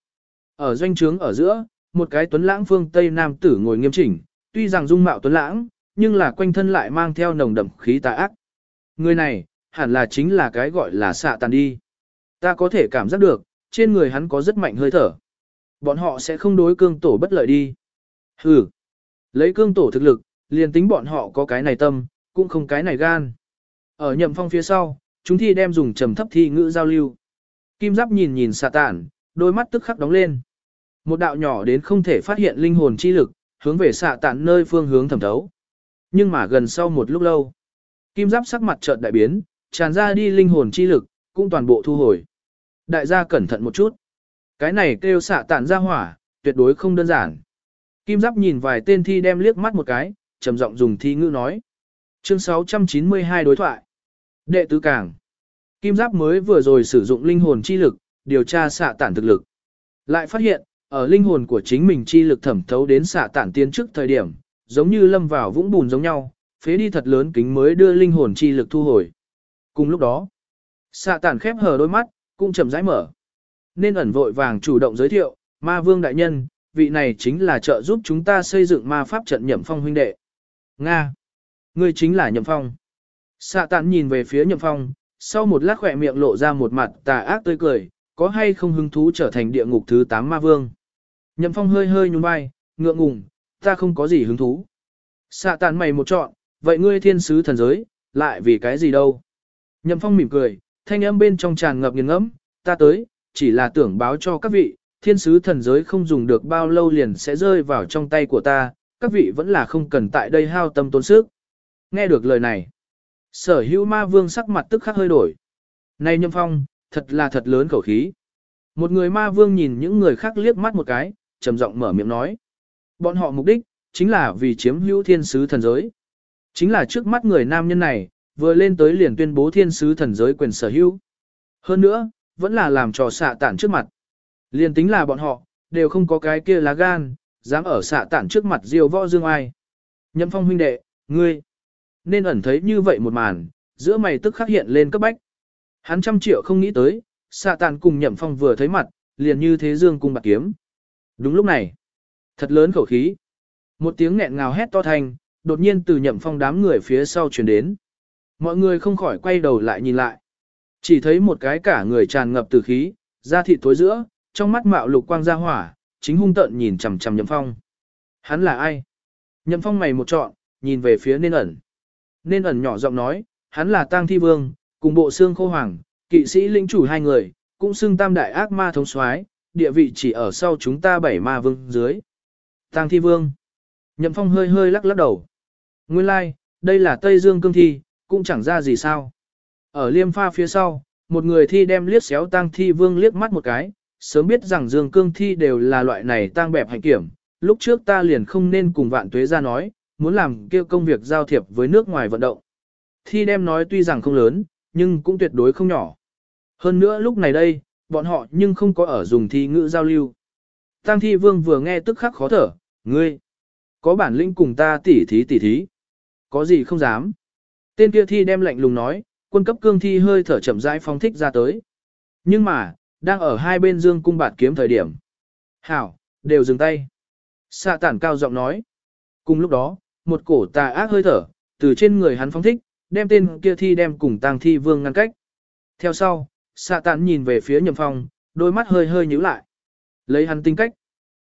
Ở doanh trướng ở giữa, một cái tuấn lãng phương Tây Nam tử ngồi nghiêm chỉnh, tuy rằng dung mạo tuấn lãng, nhưng là quanh thân lại mang theo nồng đậm khí tà ác. Người này, hẳn là chính là cái gọi là xạ tàn đi. Ta có thể cảm giác được, trên người hắn có rất mạnh hơi thở. Bọn họ sẽ không đối cương tổ bất lợi đi. Hừ. Lấy cương tổ thực lực, liền tính bọn họ có cái này tâm, cũng không cái này gan. Ở nhậm phong phía sau, chúng thi đem dùng trầm thấp thi ngữ giao lưu. Kim giáp nhìn nhìn xà tản, đôi mắt tức khắc đóng lên. Một đạo nhỏ đến không thể phát hiện linh hồn chi lực, hướng về xạ tản nơi phương hướng thẩm thấu. Nhưng mà gần sau một lúc lâu, kim giáp sắc mặt chợt đại biến, tràn ra đi linh hồn chi lực, cũng toàn bộ thu hồi. Đại gia cẩn thận một chút. Cái này kêu xạ tản ra hỏa, tuyệt đối không đơn giản. Kim Giáp nhìn vài tên thi đem liếc mắt một cái, trầm giọng dùng thi ngữ nói. Chương 692 đối thoại. Đệ tứ càng. Kim Giáp mới vừa rồi sử dụng linh hồn chi lực, điều tra xạ tản thực lực. Lại phát hiện, ở linh hồn của chính mình chi lực thẩm thấu đến xạ tản tiến trước thời điểm, giống như lâm vào vũng bùn giống nhau, phế đi thật lớn kính mới đưa linh hồn chi lực thu hồi. Cùng lúc đó, xạ tản khép hờ đôi mắt, cũng chậm rãi mở. Nên ẩn vội vàng chủ động giới thiệu, ma vương đại nhân, vị này chính là trợ giúp chúng ta xây dựng ma pháp trận nhậm phong huynh đệ. Nga! Ngươi chính là nhậm phong. Xạ tản nhìn về phía nhậm phong, sau một lát khỏe miệng lộ ra một mặt tà ác tươi cười, có hay không hứng thú trở thành địa ngục thứ 8 ma vương. Nhậm phong hơi hơi nhún vai, ngượng ngùng, ta không có gì hứng thú. Xạ tản mày một trọn vậy ngươi thiên sứ thần giới, lại vì cái gì đâu? Nhậm phong mỉm cười, thanh âm bên trong tràn ngập nghiền ngẫm, ta tới, chỉ là tưởng báo cho các vị, thiên sứ thần giới không dùng được bao lâu liền sẽ rơi vào trong tay của ta, các vị vẫn là không cần tại đây hao tâm tốn sức. Nghe được lời này, sở hữu ma vương sắc mặt tức khắc hơi đổi. Này nhâm phong, thật là thật lớn khẩu khí. Một người ma vương nhìn những người khác liếc mắt một cái, trầm giọng mở miệng nói. Bọn họ mục đích, chính là vì chiếm hữu thiên sứ thần giới. Chính là trước mắt người nam nhân này, vừa lên tới liền tuyên bố thiên sứ thần giới quyền sở hữu. Hơn nữa, vẫn là làm trò xạ tản trước mặt. Liền tính là bọn họ, đều không có cái kia lá gan, dám ở xạ tản trước mặt diêu võ dương ai. Nhậm phong huynh đệ, ngươi, nên ẩn thấy như vậy một màn, giữa mày tức khắc hiện lên cấp bách. Hắn trăm triệu không nghĩ tới, xạ tản cùng nhậm phong vừa thấy mặt, liền như thế dương cung bạc kiếm. Đúng lúc này, thật lớn khẩu khí. Một tiếng nghẹn ngào hét to thành, đột nhiên từ nhậm phong đám người phía sau truyền đến. Mọi người không khỏi quay đầu lại nhìn lại. Chỉ thấy một cái cả người tràn ngập từ khí, da thịt tối giữa, trong mắt mạo lục quang ra hỏa, chính hung tợn nhìn chằm chằm nhậm phong. Hắn là ai? Nhậm phong mày một trọn, nhìn về phía nên ẩn. Nên ẩn nhỏ giọng nói, hắn là tang thi vương, cùng bộ xương khô hoàng, kỵ sĩ lĩnh chủ hai người, cũng xưng tam đại ác ma thống soái, địa vị chỉ ở sau chúng ta bảy ma vương dưới. Tang thi vương. Nhậm phong hơi hơi lắc lắc đầu. Nguyên lai, like, đây là Tây Dương cương thi, cũng chẳng ra gì sao. Ở liêm pha phía sau, một người thi đem liếc xéo tang thi vương liếc mắt một cái, sớm biết rằng dương cương thi đều là loại này tang bẹp hành kiểm, lúc trước ta liền không nên cùng vạn tuế ra nói, muốn làm kêu công việc giao thiệp với nước ngoài vận động. Thi đem nói tuy rằng không lớn, nhưng cũng tuyệt đối không nhỏ. Hơn nữa lúc này đây, bọn họ nhưng không có ở dùng thi ngữ giao lưu. Tang thi vương vừa nghe tức khắc khó thở, ngươi, có bản lĩnh cùng ta tỉ thí tỉ thí. Có gì không dám. Tên kia thi đem lạnh lùng nói, quân cấp cương thi hơi thở chậm rãi phóng thích ra tới. Nhưng mà, đang ở hai bên dương cung bạt kiếm thời điểm. Hảo, đều dừng tay. Xạ tản cao giọng nói. Cùng lúc đó, một cổ tà ác hơi thở, từ trên người hắn phóng thích, đem tên kia thi đem cùng tang thi vương ngăn cách. Theo sau, xạ tản nhìn về phía nhầm phong, đôi mắt hơi hơi nhíu lại. Lấy hắn tinh cách.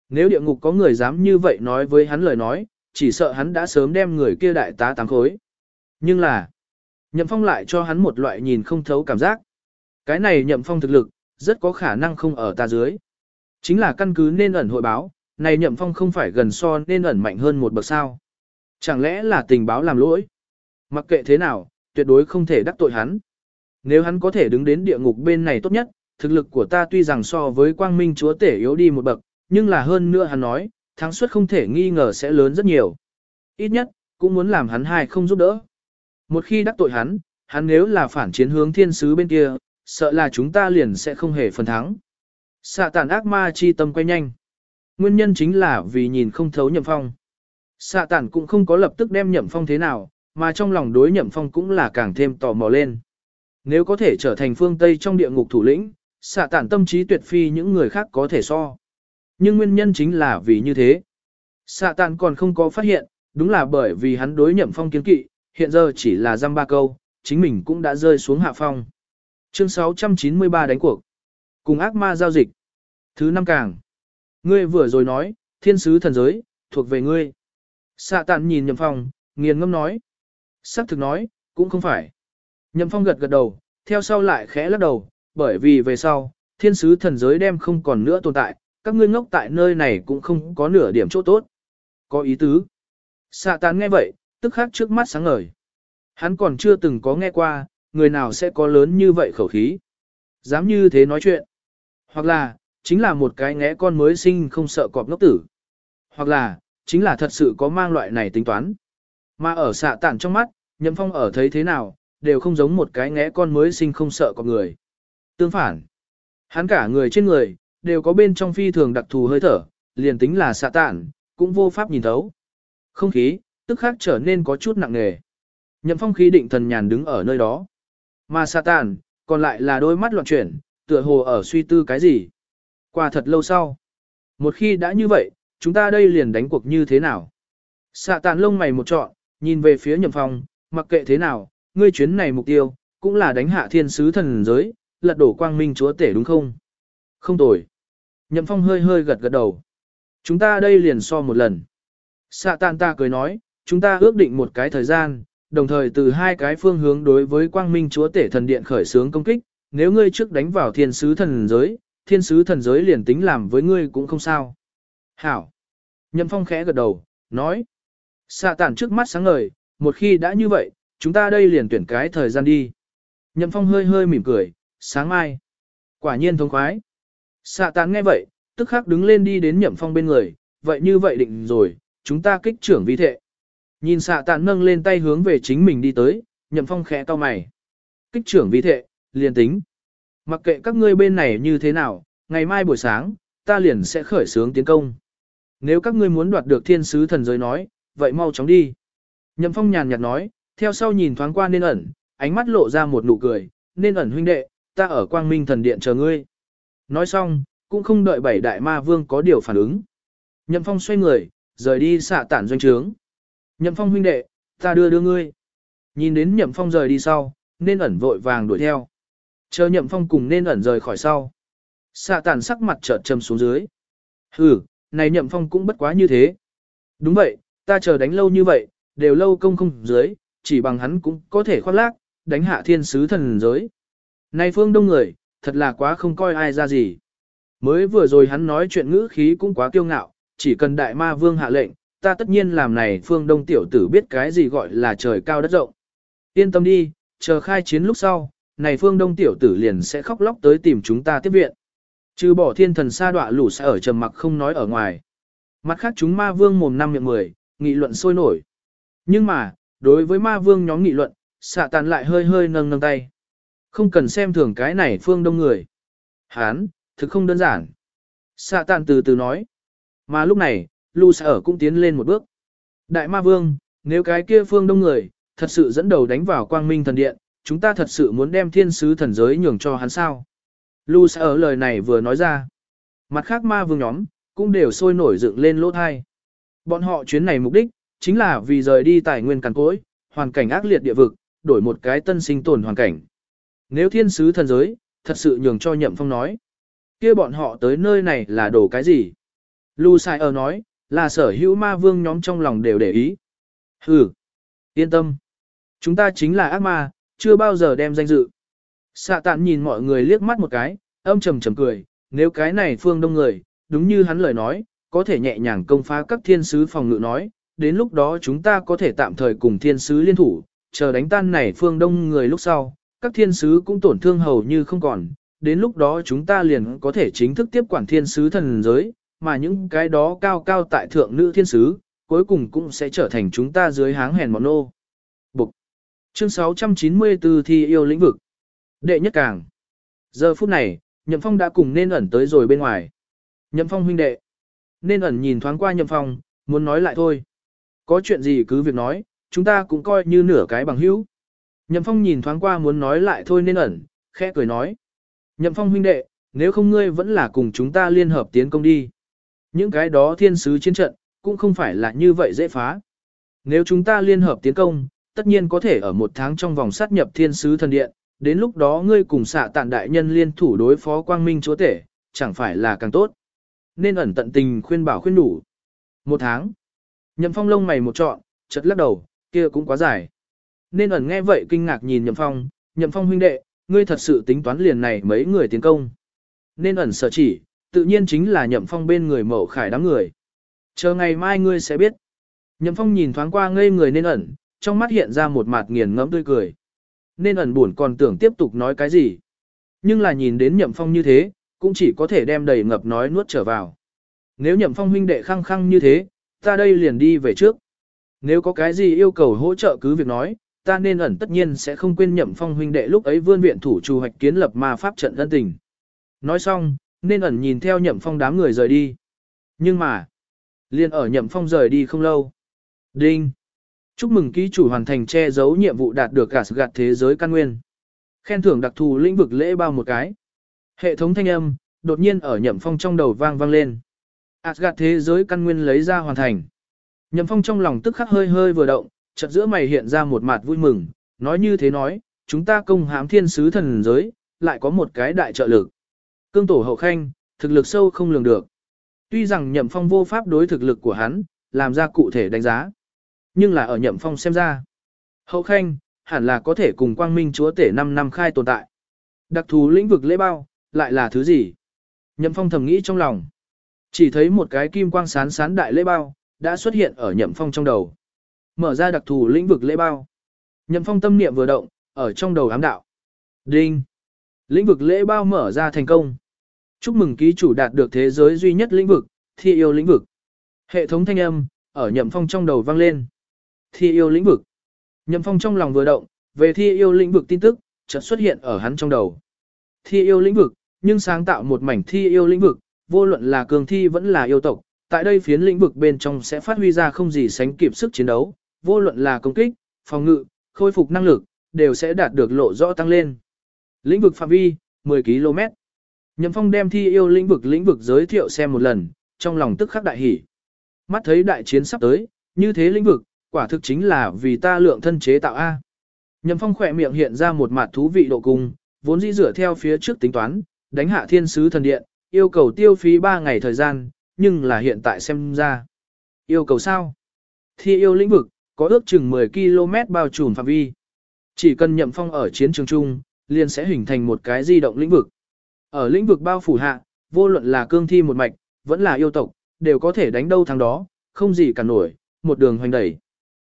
Nếu địa ngục có người dám như vậy nói với hắn lời nói, chỉ sợ hắn đã sớm đem người kia đại tá tám khối. Nhưng là, nhậm phong lại cho hắn một loại nhìn không thấu cảm giác. Cái này nhậm phong thực lực, rất có khả năng không ở ta dưới. Chính là căn cứ nên ẩn hội báo, này nhậm phong không phải gần so nên ẩn mạnh hơn một bậc sao. Chẳng lẽ là tình báo làm lỗi? Mặc kệ thế nào, tuyệt đối không thể đắc tội hắn. Nếu hắn có thể đứng đến địa ngục bên này tốt nhất, thực lực của ta tuy rằng so với quang minh chúa tể yếu đi một bậc, nhưng là hơn nữa hắn nói, thắng suất không thể nghi ngờ sẽ lớn rất nhiều. Ít nhất, cũng muốn làm hắn hai không giúp đỡ. Một khi đắc tội hắn, hắn nếu là phản chiến hướng thiên sứ bên kia, sợ là chúng ta liền sẽ không hề phần thắng. Xạ tàn ác ma chi tâm quay nhanh. Nguyên nhân chính là vì nhìn không thấu nhậm phong. Xạ tàn cũng không có lập tức đem nhậm phong thế nào, mà trong lòng đối nhậm phong cũng là càng thêm tò mò lên. Nếu có thể trở thành phương Tây trong địa ngục thủ lĩnh, xạ tản tâm trí tuyệt phi những người khác có thể so. Nhưng nguyên nhân chính là vì như thế. Xạ tản còn không có phát hiện, đúng là bởi vì hắn đối nhậm phong kiến kỵ, hiện giờ chỉ là dăm ba câu, chính mình cũng đã rơi xuống hạ phong. Chương 693 đánh cuộc. Cùng ác ma giao dịch. Thứ năm càng. Ngươi vừa rồi nói, thiên sứ thần giới, thuộc về ngươi. Xạ tản nhìn nhậm phong, nghiền ngâm nói. Sắc thực nói, cũng không phải. Nhậm phong gật gật đầu, theo sau lại khẽ lắc đầu, bởi vì về sau, thiên sứ thần giới đem không còn nữa tồn tại, các ngươi ngốc tại nơi này cũng không có nửa điểm chỗ tốt. Có ý tứ. Xạ tán nghe vậy, tức khắc trước mắt sáng ngời. Hắn còn chưa từng có nghe qua, người nào sẽ có lớn như vậy khẩu khí. Dám như thế nói chuyện. Hoặc là, chính là một cái ngẽ con mới sinh không sợ cọp ngốc tử. Hoặc là, chính là thật sự có mang loại này tính toán. Mà ở xạ tản trong mắt, nhậm phong ở thấy thế nào, đều không giống một cái ngẽ con mới sinh không sợ cọp người. Tương phản, hắn cả người trên người, đều có bên trong phi thường đặc thù hơi thở, liền tính là xạ tản, cũng vô pháp nhìn thấu. Không khí, tức khác trở nên có chút nặng nề. Nhậm phong khí định thần nhàn đứng ở nơi đó. Mà Satan, còn lại là đôi mắt loạn chuyển, tựa hồ ở suy tư cái gì. Qua thật lâu sau. Một khi đã như vậy, chúng ta đây liền đánh cuộc như thế nào? Satan tàn lông mày một trọn, nhìn về phía nhậm phong, mặc kệ thế nào, ngươi chuyến này mục tiêu, cũng là đánh hạ thiên sứ thần giới, lật đổ quang minh chúa tể đúng không? Không tồi. Nhậm phong hơi hơi gật gật đầu. Chúng ta đây liền so một lần. Satan tàn ta cười nói, chúng ta ước định một cái thời gian, đồng thời từ hai cái phương hướng đối với quang minh chúa tể thần điện khởi xướng công kích, nếu ngươi trước đánh vào thiên sứ thần giới, thiên sứ thần giới liền tính làm với ngươi cũng không sao. Hảo. Nhậm phong khẽ gật đầu, nói. Xạ tản trước mắt sáng ngời, một khi đã như vậy, chúng ta đây liền tuyển cái thời gian đi. Nhậm phong hơi hơi mỉm cười, sáng mai. Quả nhiên thông khoái. Xạ tản nghe vậy, tức khắc đứng lên đi đến nhậm phong bên người, vậy như vậy định rồi, chúng ta kích trưởng vi thệ. Nhìn xạ tản nâng lên tay hướng về chính mình đi tới, nhậm phong khẽ cau mày. Kích trưởng vi thệ, liền tính. Mặc kệ các ngươi bên này như thế nào, ngày mai buổi sáng, ta liền sẽ khởi xướng tiến công. Nếu các ngươi muốn đoạt được thiên sứ thần giới nói, vậy mau chóng đi. Nhậm phong nhàn nhạt nói, theo sau nhìn thoáng qua nên ẩn, ánh mắt lộ ra một nụ cười, nên ẩn huynh đệ, ta ở quang minh thần điện chờ ngươi. Nói xong, cũng không đợi bảy đại ma vương có điều phản ứng. Nhậm phong xoay người, rời đi xạ tản doanh trướng. Nhậm phong huynh đệ, ta đưa đưa ngươi. Nhìn đến nhậm phong rời đi sau, nên ẩn vội vàng đuổi theo. Chờ nhậm phong cùng nên ẩn rời khỏi sau. Xạ tản sắc mặt chợt trầm xuống dưới. Hừ, này nhậm phong cũng bất quá như thế. Đúng vậy, ta chờ đánh lâu như vậy, đều lâu công không dưới, chỉ bằng hắn cũng có thể khoác lác, đánh hạ thiên sứ thần giới. Này phương đông người, thật là quá không coi ai ra gì. Mới vừa rồi hắn nói chuyện ngữ khí cũng quá kiêu ngạo, chỉ cần đại ma vương hạ lệnh, ta tất nhiên làm này phương đông tiểu tử biết cái gì gọi là trời cao đất rộng. Yên tâm đi, chờ khai chiến lúc sau, này phương đông tiểu tử liền sẽ khóc lóc tới tìm chúng ta tiếp viện. Trừ bỏ thiên thần sa đọa lũ sẽ ở trầm mặc không nói ở ngoài. Mặt khác chúng ma vương mồm năm miệng mười, nghị luận sôi nổi. Nhưng mà, đối với ma vương nhóm nghị luận, xạ tàn lại hơi hơi nâng nâng tay. Không cần xem thường cái này phương đông người. Hán, thực không đơn giản. Xạ tàn từ từ nói. Mà lúc này, Lu ở cũng tiến lên một bước. Đại ma vương, nếu cái kia phương đông người, thật sự dẫn đầu đánh vào quang minh thần điện, chúng ta thật sự muốn đem thiên sứ thần giới nhường cho hắn sao. Lu ở lời này vừa nói ra. Mặt khác ma vương nhóm, cũng đều sôi nổi dựng lên lỗ thai. Bọn họ chuyến này mục đích, chính là vì rời đi tài nguyên cằn cối, hoàn cảnh ác liệt địa vực, đổi một cái tân sinh tồn hoàn cảnh. Nếu thiên sứ thần giới, thật sự nhường cho nhậm phong nói. kia bọn họ tới nơi này là đổ cái gì? Lu Sai ở nói, là sở hữu ma vương nhóm trong lòng đều để ý. Hừ, yên tâm. Chúng ta chính là ác ma, chưa bao giờ đem danh dự. Sạ tạn nhìn mọi người liếc mắt một cái, âm trầm trầm cười, nếu cái này phương đông người, đúng như hắn lời nói, có thể nhẹ nhàng công phá các thiên sứ phòng ngự nói, đến lúc đó chúng ta có thể tạm thời cùng thiên sứ liên thủ, chờ đánh tan này phương đông người lúc sau, các thiên sứ cũng tổn thương hầu như không còn, đến lúc đó chúng ta liền có thể chính thức tiếp quản thiên sứ thần giới, mà những cái đó cao cao tại thượng nữ thiên sứ, cuối cùng cũng sẽ trở thành chúng ta dưới háng hèn mọn nô. Bục. Chương 694 thi yêu lĩnh vực. Đệ nhất càng. Giờ phút này, Nhậm Phong đã cùng nên ẩn tới rồi bên ngoài. Nhậm Phong huynh đệ. Nên ẩn nhìn thoáng qua Nhậm Phong, muốn nói lại thôi. Có chuyện gì cứ việc nói, chúng ta cũng coi như nửa cái bằng hữu. Nhậm Phong nhìn thoáng qua muốn nói lại thôi nên ẩn, khẽ cười nói. Nhậm Phong huynh đệ, nếu không ngươi vẫn là cùng chúng ta liên hợp tiến công đi. Những cái đó thiên sứ chiến trận, cũng không phải là như vậy dễ phá. Nếu chúng ta liên hợp tiến công, tất nhiên có thể ở một tháng trong vòng sát nhập thiên sứ thần điện, đến lúc đó ngươi cùng xạ tạn đại nhân liên thủ đối phó quang minh chúa tể, chẳng phải là càng tốt. Nên ẩn tận tình khuyên bảo khuyên đủ. Một tháng. Nhậm phong lông mày một trọn, chật lắc đầu, kia cũng quá dài. Nên ẩn nghe vậy kinh ngạc nhìn nhậm phong, nhậm phong huynh đệ, ngươi thật sự tính toán liền này mấy người tiến công. Nên ẩn sở chỉ, tự nhiên chính là nhậm phong bên người mậu khải đám người. Chờ ngày mai ngươi sẽ biết. Nhậm phong nhìn thoáng qua ngây người nên ẩn, trong mắt hiện ra một mặt nghiền ngẫm tươi cười. Nên ẩn buồn còn tưởng tiếp tục nói cái gì. Nhưng là nhìn đến nhậm phong như thế, cũng chỉ có thể đem đầy ngập nói nuốt trở vào. Nếu nhậm phong huynh đệ khăng khăng như thế, ta đây liền đi về trước. Nếu có cái gì yêu cầu hỗ trợ cứ việc nói, ta nên ẩn tất nhiên sẽ không quên nhậm phong huynh đệ lúc ấy vươn viện thủ trù hoạch kiến lập ma pháp trận ân tình. Nói xong, nên ẩn nhìn theo nhậm phong đám người rời đi. Nhưng mà, liền ở nhậm phong rời đi không lâu. Đinh! Chúc mừng ký chủ hoàn thành che giấu nhiệm vụ đạt được gạt gạt thế giới căn nguyên. Khen thưởng đặc thù lĩnh vực lễ bao một cái. Hệ thống thanh âm, đột nhiên ở nhậm phong trong đầu vang vang lên. Asgard thế giới căn nguyên lấy ra hoàn thành. Nhậm phong trong lòng tức khắc hơi hơi vừa động, chợt giữa mày hiện ra một mặt vui mừng, nói như thế nói, chúng ta công hãm thiên sứ thần giới, lại có một cái đại trợ lực. Cương tổ hậu khanh, thực lực sâu không lường được. Tuy rằng nhậm phong vô pháp đối thực lực của hắn, làm ra cụ thể đánh giá. Nhưng là ở nhậm phong xem ra. Hậu khanh, hẳn là có thể cùng quang minh chúa tể 5 năm khai tồn tại. Đặc thù lĩnh vực lễ bao, lại là thứ gì? Nhậm phong thầm nghĩ trong lòng. Chỉ thấy một cái kim quang sán sán đại lễ bao, đã xuất hiện ở nhậm phong trong đầu. Mở ra đặc thù lĩnh vực lễ bao. Nhậm phong tâm niệm vừa động, ở trong đầu ám đạo. Đinh. Lĩnh vực lễ bao mở ra thành công. Chúc mừng ký chủ đạt được thế giới duy nhất lĩnh vực, thi yêu lĩnh vực. Hệ thống thanh âm, ở nhậm phong trong đầu vang lên. Thi yêu lĩnh vực. Nhậm phong trong lòng vừa động, về thi yêu lĩnh vực tin tức, chợt xuất hiện ở hắn trong đầu. Thi yêu lĩnh vực, nhưng sáng tạo một mảnh thi yêu lĩnh vực, vô luận là cường thi vẫn là yêu tộc, tại đây phiến lĩnh vực bên trong sẽ phát huy ra không gì sánh kịp sức chiến đấu, vô luận là công kích, phòng ngự, khôi phục năng lực, đều sẽ đạt được lộ rõ tăng lên. Lĩnh vực phạm vi, 10 km. Nhậm Phong đem thi yêu lĩnh vực lĩnh vực giới thiệu xem một lần, trong lòng tức khắc đại hỉ. Mắt thấy đại chiến sắp tới, như thế lĩnh vực, quả thực chính là vì ta lượng thân chế tạo A. Nhậm Phong khỏe miệng hiện ra một mặt thú vị độ cung, vốn dĩ dựa theo phía trước tính toán, đánh hạ thiên sứ thần điện, yêu cầu tiêu phí 3 ngày thời gian, nhưng là hiện tại xem ra. Yêu cầu sao? Thi yêu lĩnh vực, có ước chừng 10 km bao trùm phạm vi. Chỉ cần nhậm phong ở chiến trường chung, liền sẽ hình thành một cái di động lĩnh vực. Ở lĩnh vực bao phủ hạ, vô luận là cương thi một mạch, vẫn là yêu tộc, đều có thể đánh đâu thắng đó, không gì cả nổi, một đường hoành đẩy.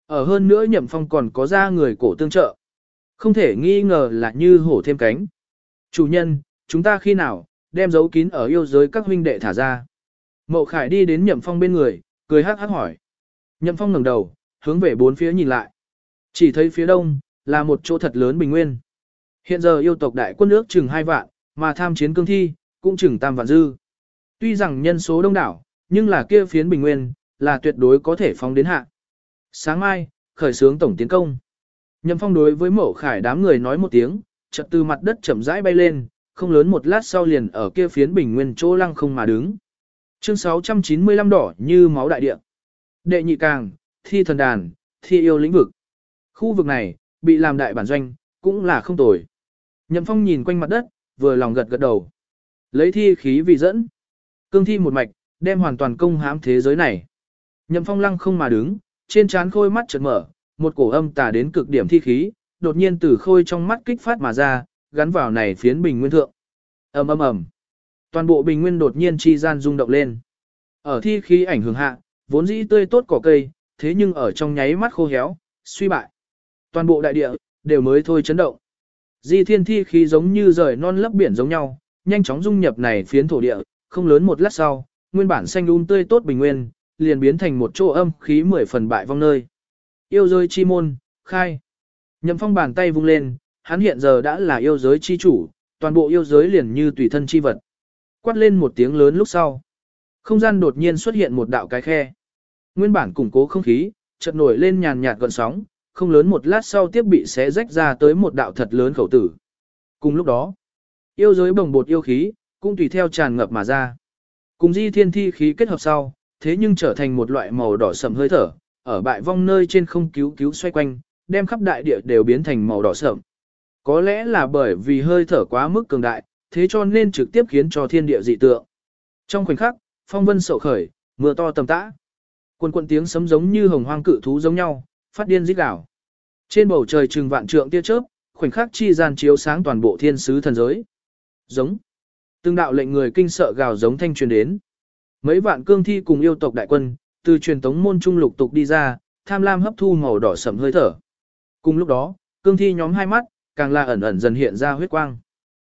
Ở hơn nữa nhậm phong còn có ra người cổ tương trợ. Không thể nghi ngờ là như hổ thêm cánh. Chủ nhân, chúng ta khi nào, đem dấu kín ở yêu giới các huynh đệ thả ra. Mậu Khải đi đến Nhậm Phong bên người, cười hắc hắc hỏi. Nhậm Phong ngẩng đầu, hướng về bốn phía nhìn lại. Chỉ thấy phía đông, là một chỗ thật lớn bình nguyên. Hiện giờ yêu tộc đại quân nước chừng hai vạn, mà tham chiến cương thi, cũng chừng tam vạn dư. Tuy rằng nhân số đông đảo, nhưng là kia phiến bình nguyên, là tuyệt đối có thể phóng đến hạ. Sáng mai, khởi xướng tổng tiến công. Nhậm Phong đối với mổ Khải đám người nói một tiếng, chợt từ mặt đất chậm rãi bay lên, không lớn một lát sau liền ở kia phiến bình nguyên chỗ lăng không mà đứng. Chương 695 đỏ như máu đại địa. Đệ nhị càng, thi thần đàn, thi yêu lĩnh vực. Khu vực này, bị làm đại bản doanh, cũng là không tồi. Nhậm phong nhìn quanh mặt đất, vừa lòng gật gật đầu. Lấy thi khí vì dẫn. Cương thi một mạch, đem hoàn toàn công hãm thế giới này. Nhậm phong lăng không mà đứng, trên trán khôi mắt chợt mở, một cổ âm tà đến cực điểm thi khí, đột nhiên từ khôi trong mắt kích phát mà ra, gắn vào này phiến bình nguyên thượng. ầm ầm ầm, toàn bộ bình nguyên đột nhiên chi gian rung động lên. Ở thi khí ảnh hưởng hạ, vốn dĩ tươi tốt cỏ cây, thế nhưng ở trong nháy mắt khô héo, suy bại. Toàn bộ đại địa đều mới thôi chấn động. Di thiên thi khí giống như rời non lấp biển giống nhau, nhanh chóng dung nhập này phiến thổ địa, không lớn một lát sau, nguyên bản xanh um tươi tốt bình nguyên, liền biến thành một chỗ âm khí mười phần bại vong nơi. Yêu giới chi môn, khai. Nhậm phong bàn tay vung lên, hắn hiện giờ đã là yêu giới chi chủ, toàn bộ yêu giới liền như tùy thân chi vật. Quát lên một tiếng lớn lúc sau. Không gian đột nhiên xuất hiện một đạo cái khe. Nguyên bản củng cố không khí, chợt nổi lên nhàn nhạt gợn sóng, không lớn một lát sau tiếp bị xé rách ra tới một đạo thật lớn khẩu tử. Cùng lúc đó, yêu giới bồng bột yêu khí, cũng tùy theo tràn ngập mà ra. Cùng di thiên thi khí kết hợp sau, thế nhưng trở thành một loại màu đỏ sậm hơi thở, ở bại vong nơi trên không cứu cứu xoay quanh, đem khắp đại địa đều biến thành màu đỏ sậm. Có lẽ là bởi vì hơi thở quá mức cường đại, thế cho nên trực tiếp khiến cho thiên địa dị tượng. Trong khoảnh khắc, phong vân sổ khởi, mưa to tầm tã. Quần quần tiếng sấm giống như hồng hoang cự thú giống nhau, phát điên rít gào. Trên bầu trời trừng vạn trượng tia chớp, khoảnh khắc chi gian chiếu sáng toàn bộ thiên sứ thần giới. Giống. Từng đạo lệnh người kinh sợ gào giống thanh truyền đến. Mấy vạn cương thi cùng yêu tộc đại quân, từ truyền tống môn trung lục tục đi ra, tham lam hấp thu màu đỏ sẫm hơi thở. Cùng lúc đó, cương thi nhóm hai mắt, càng là ẩn ẩn dần hiện ra huyết quang.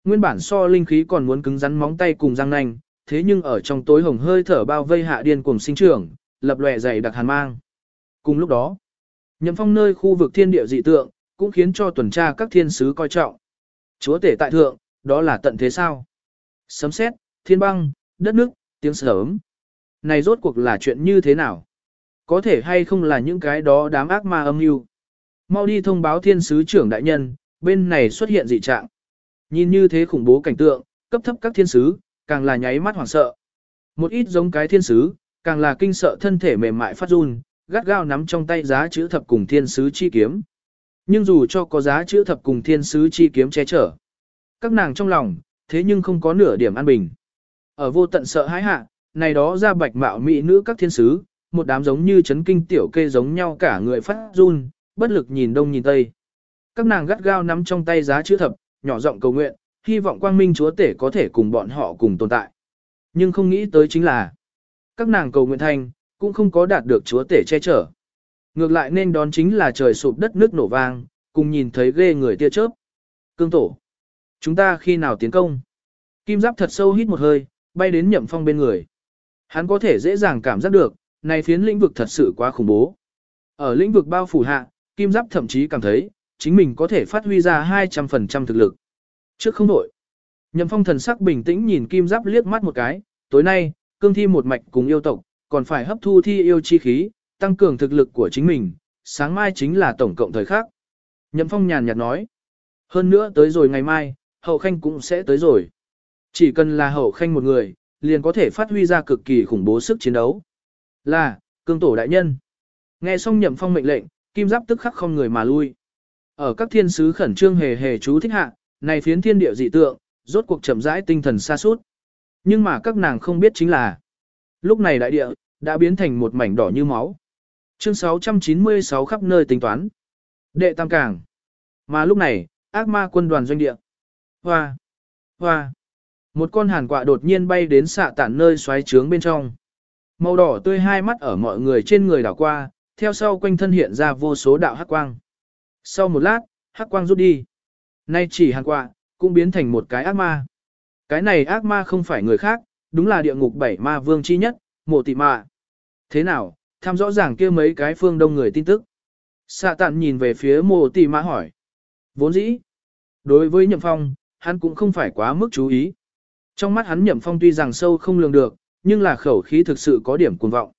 Nguyên bản so linh khí còn muốn cứng rắn móng tay cùng răng nanh, thế nhưng ở trong tối hồng hơi thở bao vây hạ điên cuồng sinh trưởng, lập lòe dày đặc hàn mang. Cùng lúc đó, nhậm phong nơi khu vực thiên địa dị tượng, cũng khiến cho tuần tra các thiên sứ coi trọng. Chúa tể tại thượng, đó là tận thế sao? Sấm sét, thiên băng, đất nước, tiếng sớm. Này rốt cuộc là chuyện như thế nào? Có thể hay không là những cái đó đám ác ma âm mưu? Mau đi thông báo thiên sứ trưởng đại nhân, bên này xuất hiện dị trạng. Nhìn như thế khủng bố cảnh tượng, cấp thấp các thiên sứ, càng là nháy mắt hoảng sợ. Một ít giống cái thiên sứ, càng là kinh sợ thân thể mềm mại phát run, gắt gao nắm trong tay giá chữ thập cùng thiên sứ chi kiếm. Nhưng dù cho có giá chữ thập cùng thiên sứ chi kiếm che chở, các nàng trong lòng, thế nhưng không có nửa điểm an bình. Ở vô tận sợ hãi hạ, này đó ra bạch mạo mỹ nữ các thiên sứ, một đám giống như chấn kinh tiểu kê giống nhau cả người phát run, bất lực nhìn đông nhìn tây. Các nàng gắt gao nắm trong tay giá chữ thập, nhỏ giọng cầu nguyện, hy vọng quang minh chúa tể có thể cùng bọn họ cùng tồn tại. Nhưng không nghĩ tới chính là, các nàng cầu nguyện thành cũng không có đạt được chúa tể che chở. Ngược lại nên đón chính là trời sụp đất nước nổ vang, cùng nhìn thấy ghê người tia chớp. Cương tổ. Chúng ta khi nào tiến công? Kim giáp thật sâu hít một hơi, bay đến nhậm phong bên người. Hắn có thể dễ dàng cảm giác được, này phiến lĩnh vực thật sự quá khủng bố. Ở lĩnh vực bao phủ hạ, kim giáp thậm chí cảm thấy, chính mình có thể phát huy ra 200% thực lực. Trước không đổi. Nhậm phong thần sắc bình tĩnh nhìn kim giáp liếc mắt một cái, tối nay, cương thi một mạch cùng yêu tộc, còn phải hấp thu thi yêu chi khí, tăng cường thực lực của chính mình, sáng mai chính là tổng cộng thời khắc. Nhậm phong nhàn nhạt nói. Hơn nữa tới rồi ngày mai, hậu khanh cũng sẽ tới rồi. Chỉ cần là hậu khanh một người, liền có thể phát huy ra cực kỳ khủng bố sức chiến đấu. Là, cương tổ đại nhân. Nghe xong nhậm phong mệnh lệnh, kim giáp tức khắc không người mà lui. Ở các thiên sứ khẩn trương hề hề chú thích hạ, này phiến thiên địa dị tượng, rốt cuộc chậm rãi tinh thần xa suốt. Nhưng mà các nàng không biết chính là, lúc này đại địa, đã biến thành một mảnh đỏ như máu. Chương 696 khắp nơi tính toán. Đệ Tam Cảng. Mà lúc này, ác ma quân đoàn doanh địa. Hoa! Hoa! Một con hàn quạ đột nhiên bay đến xạ tản nơi xoáy trướng bên trong. Màu đỏ tươi hai mắt ở mọi người trên người đảo qua, theo sau quanh thân hiện ra vô số đạo hắc quang. Sau một lát, hắc quang rút đi. Nay chỉ hàn quạ, cũng biến thành một cái ác ma. Cái này ác ma không phải người khác, đúng là địa ngục bảy ma vương chi nhất, mộ tị mạ. Thế nào, tham rõ ràng kia mấy cái phương đông người tin tức. Xạ tạn nhìn về phía mộ tị mạ hỏi. Vốn dĩ, đối với nhậm phong, hắn cũng không phải quá mức chú ý. Trong mắt hắn nhậm phong tuy rằng sâu không lường được, nhưng là khẩu khí thực sự có điểm cuồng vọng.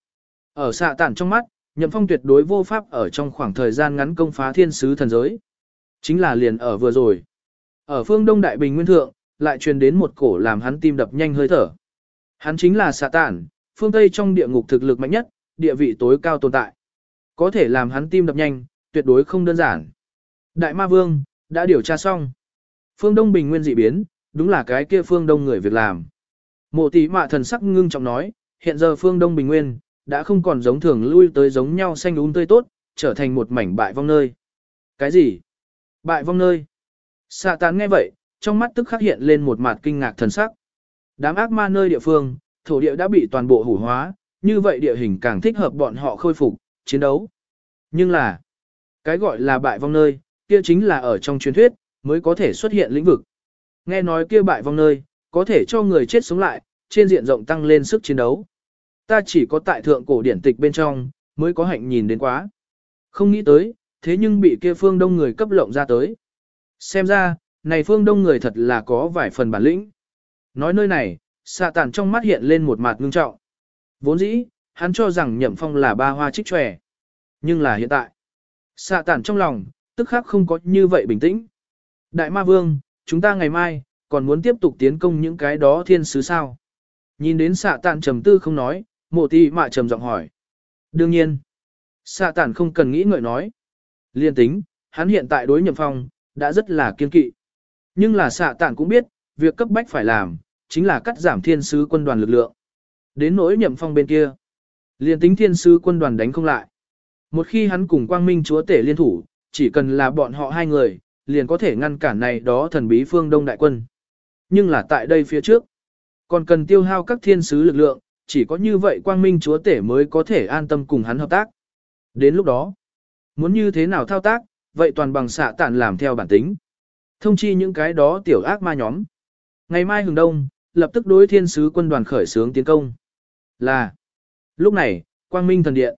Ở xạ tản trong mắt, nhậm phong tuyệt đối vô pháp ở trong khoảng thời gian ngắn công phá thiên sứ thần giới. Chính là liền ở vừa rồi. Ở phương Đông Đại Bình Nguyên Thượng, lại truyền đến một cổ làm hắn tim đập nhanh hơi thở. Hắn chính là xạ tản, phương Tây trong địa ngục thực lực mạnh nhất, địa vị tối cao tồn tại. Có thể làm hắn tim đập nhanh, tuyệt đối không đơn giản. Đại Ma Vương, đã điều tra xong. Phương Đông Bình Nguyên dị biến, đúng là cái kia phương Đông người việc làm. Mộ tỷ mạ thần sắc ngưng trọng nói, hiện giờ phương Đông Bình Nguyên, đã không còn giống thường lui tới giống nhau xanh úng tươi tốt, trở thành một mảnh bại vong nơi. Cái gì? Bại vong nơi? Xạ tán nghe vậy, trong mắt tức khắc hiện lên một mặt kinh ngạc thần sắc. Đám ác ma nơi địa phương, thổ địa đã bị toàn bộ hủ hóa, như vậy địa hình càng thích hợp bọn họ khôi phục, chiến đấu. Nhưng là, cái gọi là bại vong nơi, kia chính là ở trong truyền thuyết, mới có thể xuất hiện lĩnh vực. Nghe nói kia bại vong nơi, có thể cho người chết sống lại, trên diện rộng tăng lên sức chiến đấu. Ta chỉ có tại thượng cổ điển tịch bên trong, mới có hạnh nhìn đến quá. Không nghĩ tới, thế nhưng bị kia phương đông người cấp lộng ra tới. Xem ra, này phương đông người thật là có vài phần bản lĩnh. Nói nơi này, xạ tản trong mắt hiện lên một mặt ngưng trọng. Vốn dĩ, hắn cho rằng nhậm phong là ba hoa trích tròe. Nhưng là hiện tại, xạ tản trong lòng, tức khắc không có như vậy bình tĩnh. Đại ma vương, chúng ta ngày mai, còn muốn tiếp tục tiến công những cái đó thiên sứ sao. Nhìn đến xạ tản trầm tư không nói, mộ tì mạ trầm giọng hỏi. Đương nhiên, xạ tản không cần nghĩ ngợi nói. Liên tính, hắn hiện tại đối nhậm phong, đã rất là kiên kỵ. Nhưng là xạ tản cũng biết, việc cấp bách phải làm, chính là cắt giảm thiên sứ quân đoàn lực lượng. Đến nỗi nhậm phong bên kia, liền tính thiên sứ quân đoàn đánh không lại. Một khi hắn cùng quang minh chúa tể liên thủ, chỉ cần là bọn họ hai người, liền có thể ngăn cản này đó thần bí phương đông đại quân. Nhưng là tại đây phía trước, còn cần tiêu hao các thiên sứ lực lượng, chỉ có như vậy quang minh chúa tể mới có thể an tâm cùng hắn hợp tác. Đến lúc đó, muốn như thế nào thao tác, vậy toàn bằng xạ tản làm theo bản tính. Thông chi những cái đó tiểu ác ma nhóm. Ngày mai hừng đông, lập tức đối thiên sứ quân đoàn khởi xướng tiến công. Là. Lúc này, quang minh thần điện.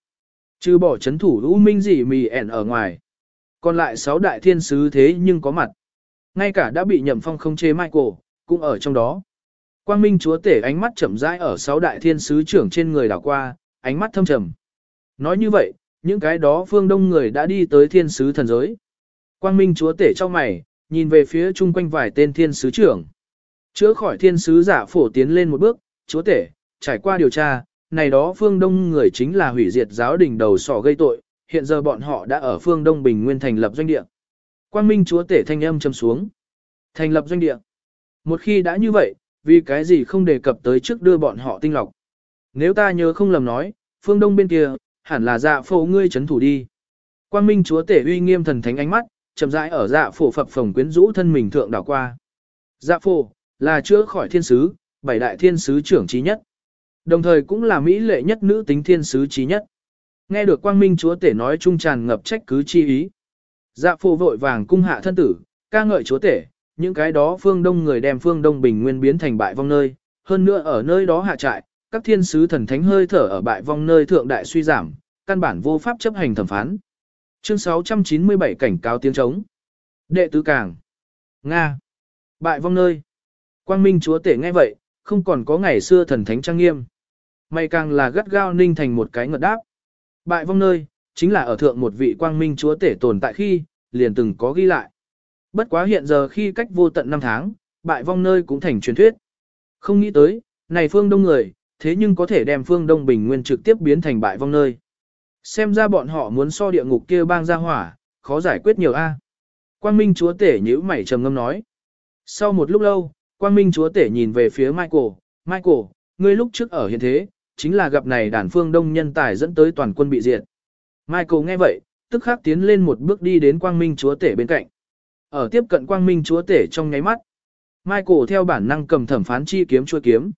Trừ bỏ chấn thủ U Minh dị mì ẻn ở ngoài. Còn lại sáu đại thiên sứ thế nhưng có mặt. Ngay cả đã bị nhậm phong không chế Michael, cũng ở trong đó. Quang minh chúa tể ánh mắt chậm rãi ở sáu đại thiên sứ trưởng trên người đảo qua, ánh mắt thâm trầm. Nói như vậy, những cái đó phương đông người đã đi tới thiên sứ thần giới. Quang Minh chúa tể cho mày, nhìn về phía chung quanh vài tên thiên sứ trưởng. Chữa khỏi thiên sứ giả phổ tiến lên một bước, chúa tể, trải qua điều tra, này đó phương đông người chính là hủy diệt giáo đình đầu sỏ gây tội, hiện giờ bọn họ đã ở phương đông bình nguyên thành lập doanh địa. Quang Minh chúa tể thanh âm châm xuống. Thành lập doanh địa. Một khi đã như vậy, vì cái gì không đề cập tới trước đưa bọn họ tinh lọc. Nếu ta nhớ không lầm nói, phương đông bên kia, hẳn là dạ phổ ngươi chấn thủ đi. Quang Minh chúa tể uy nghiêm thần thánh ánh mắt, chậm rãi ở dạ phổ phập phồng quyến rũ thân mình thượng đảo qua. Dạ phổ, là chữa khỏi thiên sứ, bảy đại thiên sứ trưởng trí nhất. Đồng thời cũng là mỹ lệ nhất nữ tính thiên sứ trí nhất. Nghe được quang minh chúa tể nói trung tràn ngập trách cứ chi ý. Dạ phụ vội vàng cung hạ thân tử, ca ngợi chúa tể, những cái đó phương đông người đem phương đông bình nguyên biến thành bại vong nơi, hơn nữa ở nơi đó hạ trại, các thiên sứ thần thánh hơi thở ở bại vong nơi thượng đại suy giảm, căn bản vô pháp chấp hành thẩm phán. Chương 697 cảnh cáo tiếng trống. Đệ tứ càng. Nga. Bại vong nơi. Quang Minh chúa tể nghe vậy, không còn có ngày xưa thần thánh trang nghiêm. May càng là gắt gao ninh thành một cái ngợt đáp. Bại vong nơi, chính là ở thượng một vị Quang Minh chúa tể tồn tại khi, liền từng có ghi lại. Bất quá hiện giờ khi cách vô tận năm tháng, bại vong nơi cũng thành truyền thuyết. Không nghĩ tới, này phương đông người, thế nhưng có thể đem phương đông bình nguyên trực tiếp biến thành bại vong nơi. Xem ra bọn họ muốn so địa ngục kia bang ra hỏa, khó giải quyết nhiều a. Quang Minh chúa tể nhíu mày trầm ngâm nói. Sau một lúc lâu, Quang Minh chúa tể nhìn về phía Michael, Michael, ngươi lúc trước ở hiện thế, chính là gặp này đàn phương đông nhân tài dẫn tới toàn quân bị diệt. Michael nghe vậy, tức khắc tiến lên một bước đi đến Quang Minh chúa tể bên cạnh. Ở tiếp cận Quang Minh chúa tể trong nháy mắt, Michael theo bản năng cầm thẩm phán chi kiếm chuôi kiếm.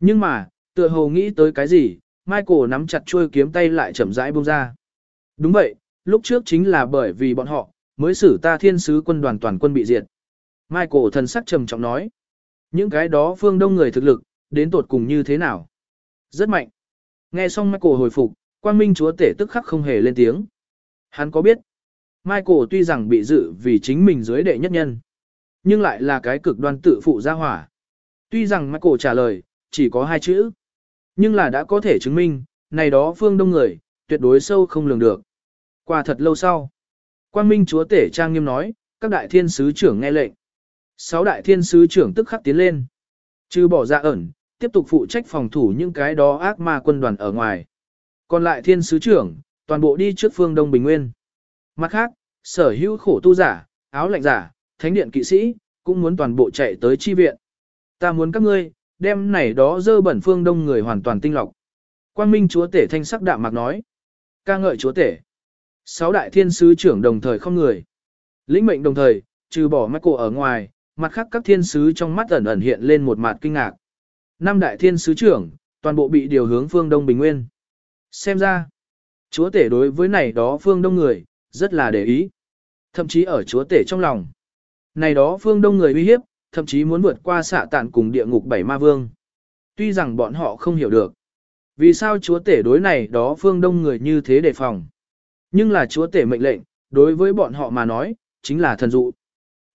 Nhưng mà, tựa hồ nghĩ tới cái gì, Michael nắm chặt chuôi kiếm tay lại chậm rãi buông ra. Đúng vậy, lúc trước chính là bởi vì bọn họ, mới xử ta thiên sứ quân đoàn toàn quân bị diệt. Michael thần sắc trầm trọng nói. Những cái đó phương đông người thực lực, đến tột cùng như thế nào? Rất mạnh. Nghe xong Michael hồi phục, quang minh chúa tể tức khắc không hề lên tiếng. Hắn có biết, Michael tuy rằng bị dự vì chính mình dưới đệ nhất nhân, nhưng lại là cái cực đoan tự phụ ra hỏa. Tuy rằng Michael trả lời, chỉ có hai chữ. Nhưng là đã có thể chứng minh, này đó phương đông người, tuyệt đối sâu không lường được. Qua thật lâu sau, Quang Minh Chúa Tể Trang Nghiêm nói, các đại thiên sứ trưởng nghe lệnh. Sáu đại thiên sứ trưởng tức khắc tiến lên. Trừ bỏ ra ẩn, tiếp tục phụ trách phòng thủ những cái đó ác ma quân đoàn ở ngoài. Còn lại thiên sứ trưởng, toàn bộ đi trước phương Đông Bình Nguyên. Mặt khác, sở hữu khổ tu giả, áo lạnh giả, thánh điện kỵ sĩ, cũng muốn toàn bộ chạy tới chi viện. Ta muốn các ngươi, đem này đó dơ bẩn phương đông người hoàn toàn tinh lọc. Quang Minh Chúa Tể thanh sắc đạm mạc nói. ca ngợi Chúa Tể. Sáu đại thiên sứ trưởng đồng thời không người. Lĩnh mệnh đồng thời, trừ bỏ mắt cổ ở ngoài, mặt khác các thiên sứ trong mắt ẩn ẩn hiện lên một mặt kinh ngạc. Năm đại thiên sứ trưởng, toàn bộ bị điều hướng phương đông bình nguyên. Xem ra, chúa tể đối với này đó phương đông người, rất là để ý. Thậm chí ở chúa tể trong lòng. Này đó phương đông người uy hiếp, thậm chí muốn vượt qua xạ tạn cùng địa ngục bảy ma vương. Tuy rằng bọn họ không hiểu được. Vì sao chúa tể đối này đó phương đông người như thế đề phòng. Nhưng là chúa tể mệnh lệnh, đối với bọn họ mà nói, chính là thần dụ.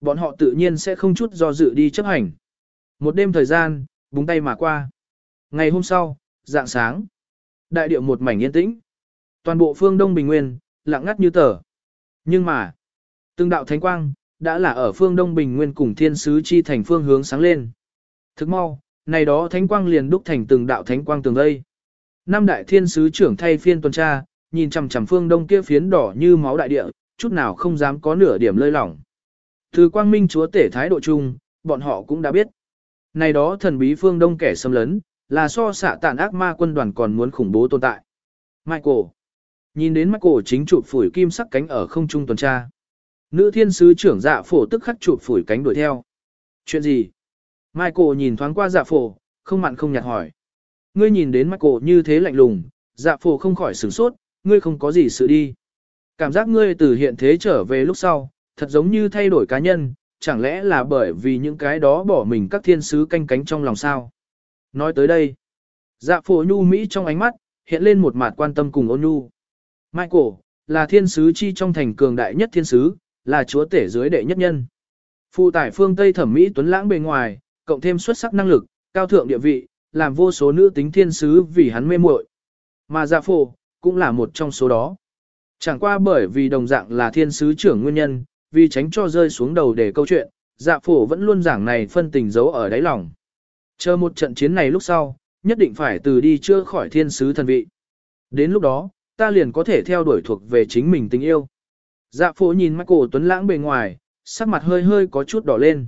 Bọn họ tự nhiên sẽ không chút do dự đi chấp hành. Một đêm thời gian, búng tay mà qua. Ngày hôm sau, dạng sáng. Đại điệu một mảnh yên tĩnh. Toàn bộ phương Đông Bình Nguyên, lặng ngắt như tờ. Nhưng mà, từng đạo thánh quang, đã là ở phương Đông Bình Nguyên cùng thiên sứ chi thành phương hướng sáng lên. Thức mau, này đó thánh quang liền đúc thành từng đạo thánh quang tường đây Năm đại thiên sứ trưởng thay phiên tuần tra, nhìn chằm chằm phương Đông kia phiến đỏ như máu đại địa, chút nào không dám có nửa điểm lơi lỏng. Từ quang minh chúa tể thái độ chung, bọn họ cũng đã biết. Này đó thần bí phương Đông kẻ xâm lấn, là so xạ tàn ác ma quân đoàn còn muốn khủng bố tồn tại. Michael. Nhìn đến Michael chính chụp phủi kim sắc cánh ở không trung tuần tra. Nữ thiên sứ trưởng dạ phổ tức khắc chụp phủi cánh đuổi theo. Chuyện gì? Michael nhìn thoáng qua dạ phổ, không mặn không nhạt hỏi. Ngươi nhìn đến Michael như thế lạnh lùng, dạ phổ không khỏi sửng sốt, ngươi không có gì sự đi. Cảm giác ngươi từ hiện thế trở về lúc sau, thật giống như thay đổi cá nhân, chẳng lẽ là bởi vì những cái đó bỏ mình các thiên sứ canh cánh trong lòng sao? Nói tới đây, dạ phổ nhu Mỹ trong ánh mắt, hiện lên một mặt quan tâm cùng ôn nhu. Michael, là thiên sứ chi trong thành cường đại nhất thiên sứ, là chúa tể dưới đệ nhất nhân. Phụ tải phương Tây thẩm mỹ tuấn lãng bề ngoài, cộng thêm xuất sắc năng lực, cao thượng địa vị, làm vô số nữ tính thiên sứ vì hắn mê muội. Mà dạ phổ, cũng là một trong số đó. Chẳng qua bởi vì đồng dạng là thiên sứ trưởng nguyên nhân, vì tránh cho rơi xuống đầu để câu chuyện, dạ phổ vẫn luôn giảng này phân tình giấu ở đáy lòng. Chờ một trận chiến này lúc sau, nhất định phải từ đi chưa khỏi thiên sứ thần vị. Đến lúc đó, ta liền có thể theo đuổi thuộc về chính mình tình yêu. Dạ phổ nhìn mắt cổ tuấn lãng bề ngoài, sắc mặt hơi hơi có chút đỏ lên.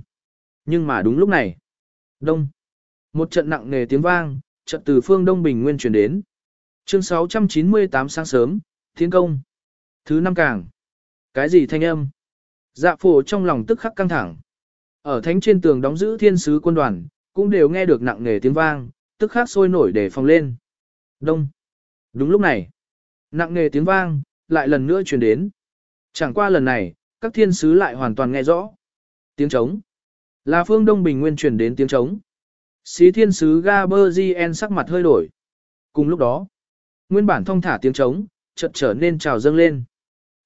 Nhưng mà đúng lúc này, đông, một trận nặng nề tiếng vang, trận từ phương đông bình nguyên chuyển đến. Chương 698 sáng sớm, thiên công. Thứ năm càng. Cái gì thanh âm? Dạ phổ trong lòng tức khắc căng thẳng. Ở thánh trên tường đóng giữ thiên sứ quân đoàn, cũng đều nghe được nặng nề tiếng vang, tức khắc sôi nổi để phòng lên. Đông. Đúng lúc này, nặng nề tiếng vang, lại lần nữa truyền đến. Chẳng qua lần này, các thiên sứ lại hoàn toàn nghe rõ. Tiếng trống. Là phương Đông Bình Nguyên truyền đến tiếng trống. Xí thiên sứ Gaberzien sắc mặt hơi đổi. Cùng lúc đó, nguyên bản thông thả tiếng trống, chợt trở nên trào dâng lên.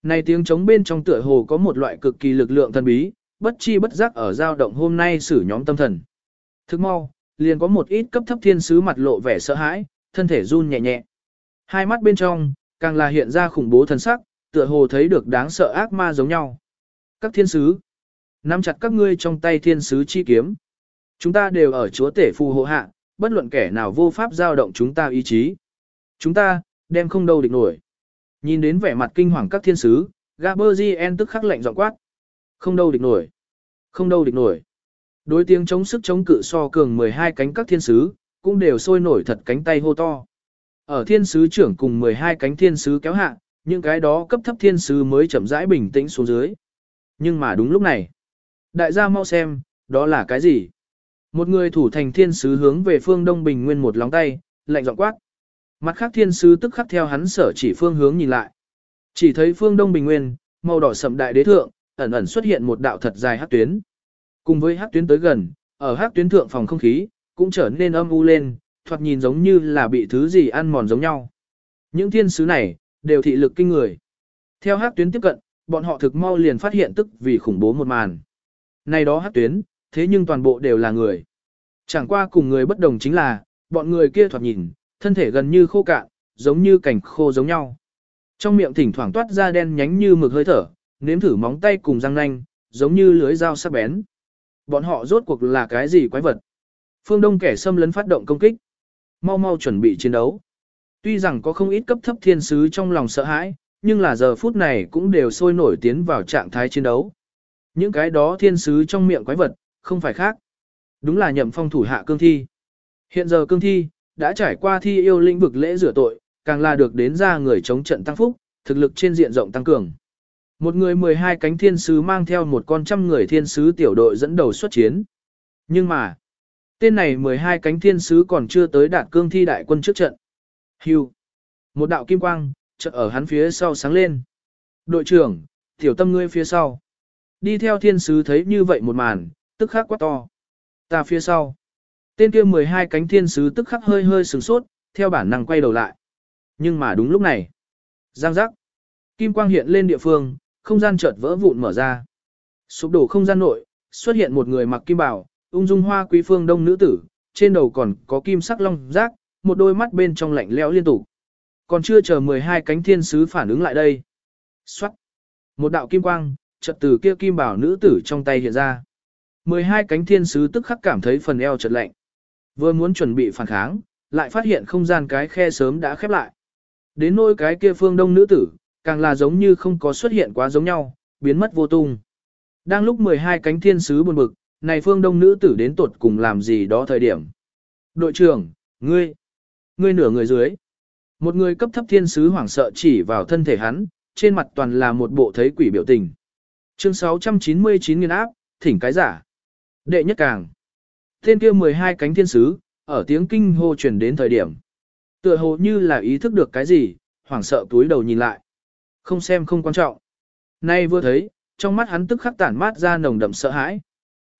Này tiếng trống bên trong tựa hồ có một loại cực kỳ lực lượng thần bí, bất chi bất giác ở dao động hôm nay xử nhóm tâm thần. Thức mau, liền có một ít cấp thấp thiên sứ mặt lộ vẻ sợ hãi, thân thể run nhẹ nhẹ. Hai mắt bên trong, càng là hiện ra khủng bố thần sắc, tựa hồ thấy được đáng sợ ác ma giống nhau. Các thiên sứ, nắm chặt các ngươi trong tay thiên sứ chi kiếm. Chúng ta đều ở chúa tể phù hộ hạ, bất luận kẻ nào vô pháp giao động chúng ta ý chí. Chúng ta, đem không đâu địch nổi. Nhìn đến vẻ mặt kinh hoàng các thiên sứ, Gaberzien tức khắc lệnh giọng quát. Không đâu địch nổi. Không đâu địch nổi. Đối tiếng chống sức chống cự so cường 12 cánh các thiên sứ, cũng đều sôi nổi thật cánh tay hô to. Ở thiên sứ trưởng cùng 12 cánh thiên sứ kéo hạ, những cái đó cấp thấp thiên sứ mới chậm rãi bình tĩnh xuống dưới. Nhưng mà đúng lúc này, đại gia mau xem, đó là cái gì? Một người thủ thành thiên sứ hướng về phương Đông Bình Nguyên một lóng tay, lạnh giọng quát. Mặt khác thiên sứ tức khắc theo hắn sở chỉ phương hướng nhìn lại. Chỉ thấy phương Đông Bình Nguyên, màu đỏ sậm đại đế thượng, ẩn ẩn xuất hiện một đạo thật dài hắc tuyến. Cùng với hắc tuyến tới gần, ở hắc tuyến thượng phòng không khí, cũng trở nên âm u lên, thoạt nhìn giống như là bị thứ gì ăn mòn giống nhau. Những thiên sứ này, đều thị lực kinh người. Theo hắc tuyến tiếp cận, bọn họ thực mau liền phát hiện tức vì khủng bố một màn. Này đó hắc tuyến, thế nhưng toàn bộ đều là người. Chẳng qua cùng người bất đồng chính là, bọn người kia thoạt nhìn, thân thể gần như khô cạn, giống như cảnh khô giống nhau. Trong miệng thỉnh thoảng toát ra đen nhánh như mực hơi thở, nếm thử móng tay cùng răng nanh, giống như lưới dao sắc bén. Bọn họ rốt cuộc là cái gì quái vật? Phương Đông kẻ xâm lấn phát động công kích. Mau mau chuẩn bị chiến đấu. Tuy rằng có không ít cấp thấp thiên sứ trong lòng sợ hãi, nhưng là giờ phút này cũng đều sôi nổi tiến vào trạng thái chiến đấu. Những cái đó thiên sứ trong miệng quái vật, không phải khác. Đúng là nhậm phong thủ hạ cương thi. Hiện giờ cương thi, đã trải qua thi yêu lĩnh vực lễ rửa tội, càng là được đến ra người chống trận tăng phúc, thực lực trên diện rộng tăng cường. Một người 12 cánh thiên sứ mang theo một con trăm người thiên sứ tiểu đội dẫn đầu xuất chiến. Nhưng mà, tên này 12 cánh thiên sứ còn chưa tới đạt cương thi đại quân trước trận. Hưu. Một đạo kim quang, chợt ở hắn phía sau sáng lên. Đội trưởng, tiểu tâm ngươi phía sau. Đi theo thiên sứ thấy như vậy một màn, tức khắc quá to. Ta phía sau. Tên kia 12 cánh thiên sứ tức khắc hơi hơi sửng sốt, theo bản năng quay đầu lại. Nhưng mà đúng lúc này. Giang giác. Kim quang hiện lên địa phương, không gian chợt vỡ vụn mở ra. Sụp đổ không gian nội, xuất hiện một người mặc kim bào, ung dung hoa quý phương đông nữ tử, trên đầu còn có kim sắc long giác, một đôi mắt bên trong lạnh lẽo liên tục. Còn chưa chờ 12 cánh thiên sứ phản ứng lại đây. Xoát. Một đạo kim quang, chợt từ kia kim bảo nữ tử trong tay hiện ra. 12 cánh thiên sứ tức khắc cảm thấy phần eo chợt lạnh. Vừa muốn chuẩn bị phản kháng, lại phát hiện không gian cái khe sớm đã khép lại. Đến nỗi cái kia phương đông nữ tử, càng là giống như không có xuất hiện quá giống nhau, biến mất vô tung. Đang lúc 12 cánh thiên sứ buồn bực, này phương đông nữ tử đến tuột cùng làm gì đó thời điểm. Đội trưởng, ngươi, ngươi nửa người dưới. Một người cấp thấp thiên sứ hoảng sợ chỉ vào thân thể hắn, trên mặt toàn là một bộ thấy quỷ biểu tình. Chương 699 nghiên áp, thỉnh cái giả. Đệ nhất càng. Tên kia 12 cánh thiên sứ, ở tiếng kinh hô truyền đến thời điểm. Tựa hồ như là ý thức được cái gì, hoảng sợ túi đầu nhìn lại. Không xem không quan trọng. Nay vừa thấy, trong mắt hắn tức khắc tản mát ra nồng đậm sợ hãi.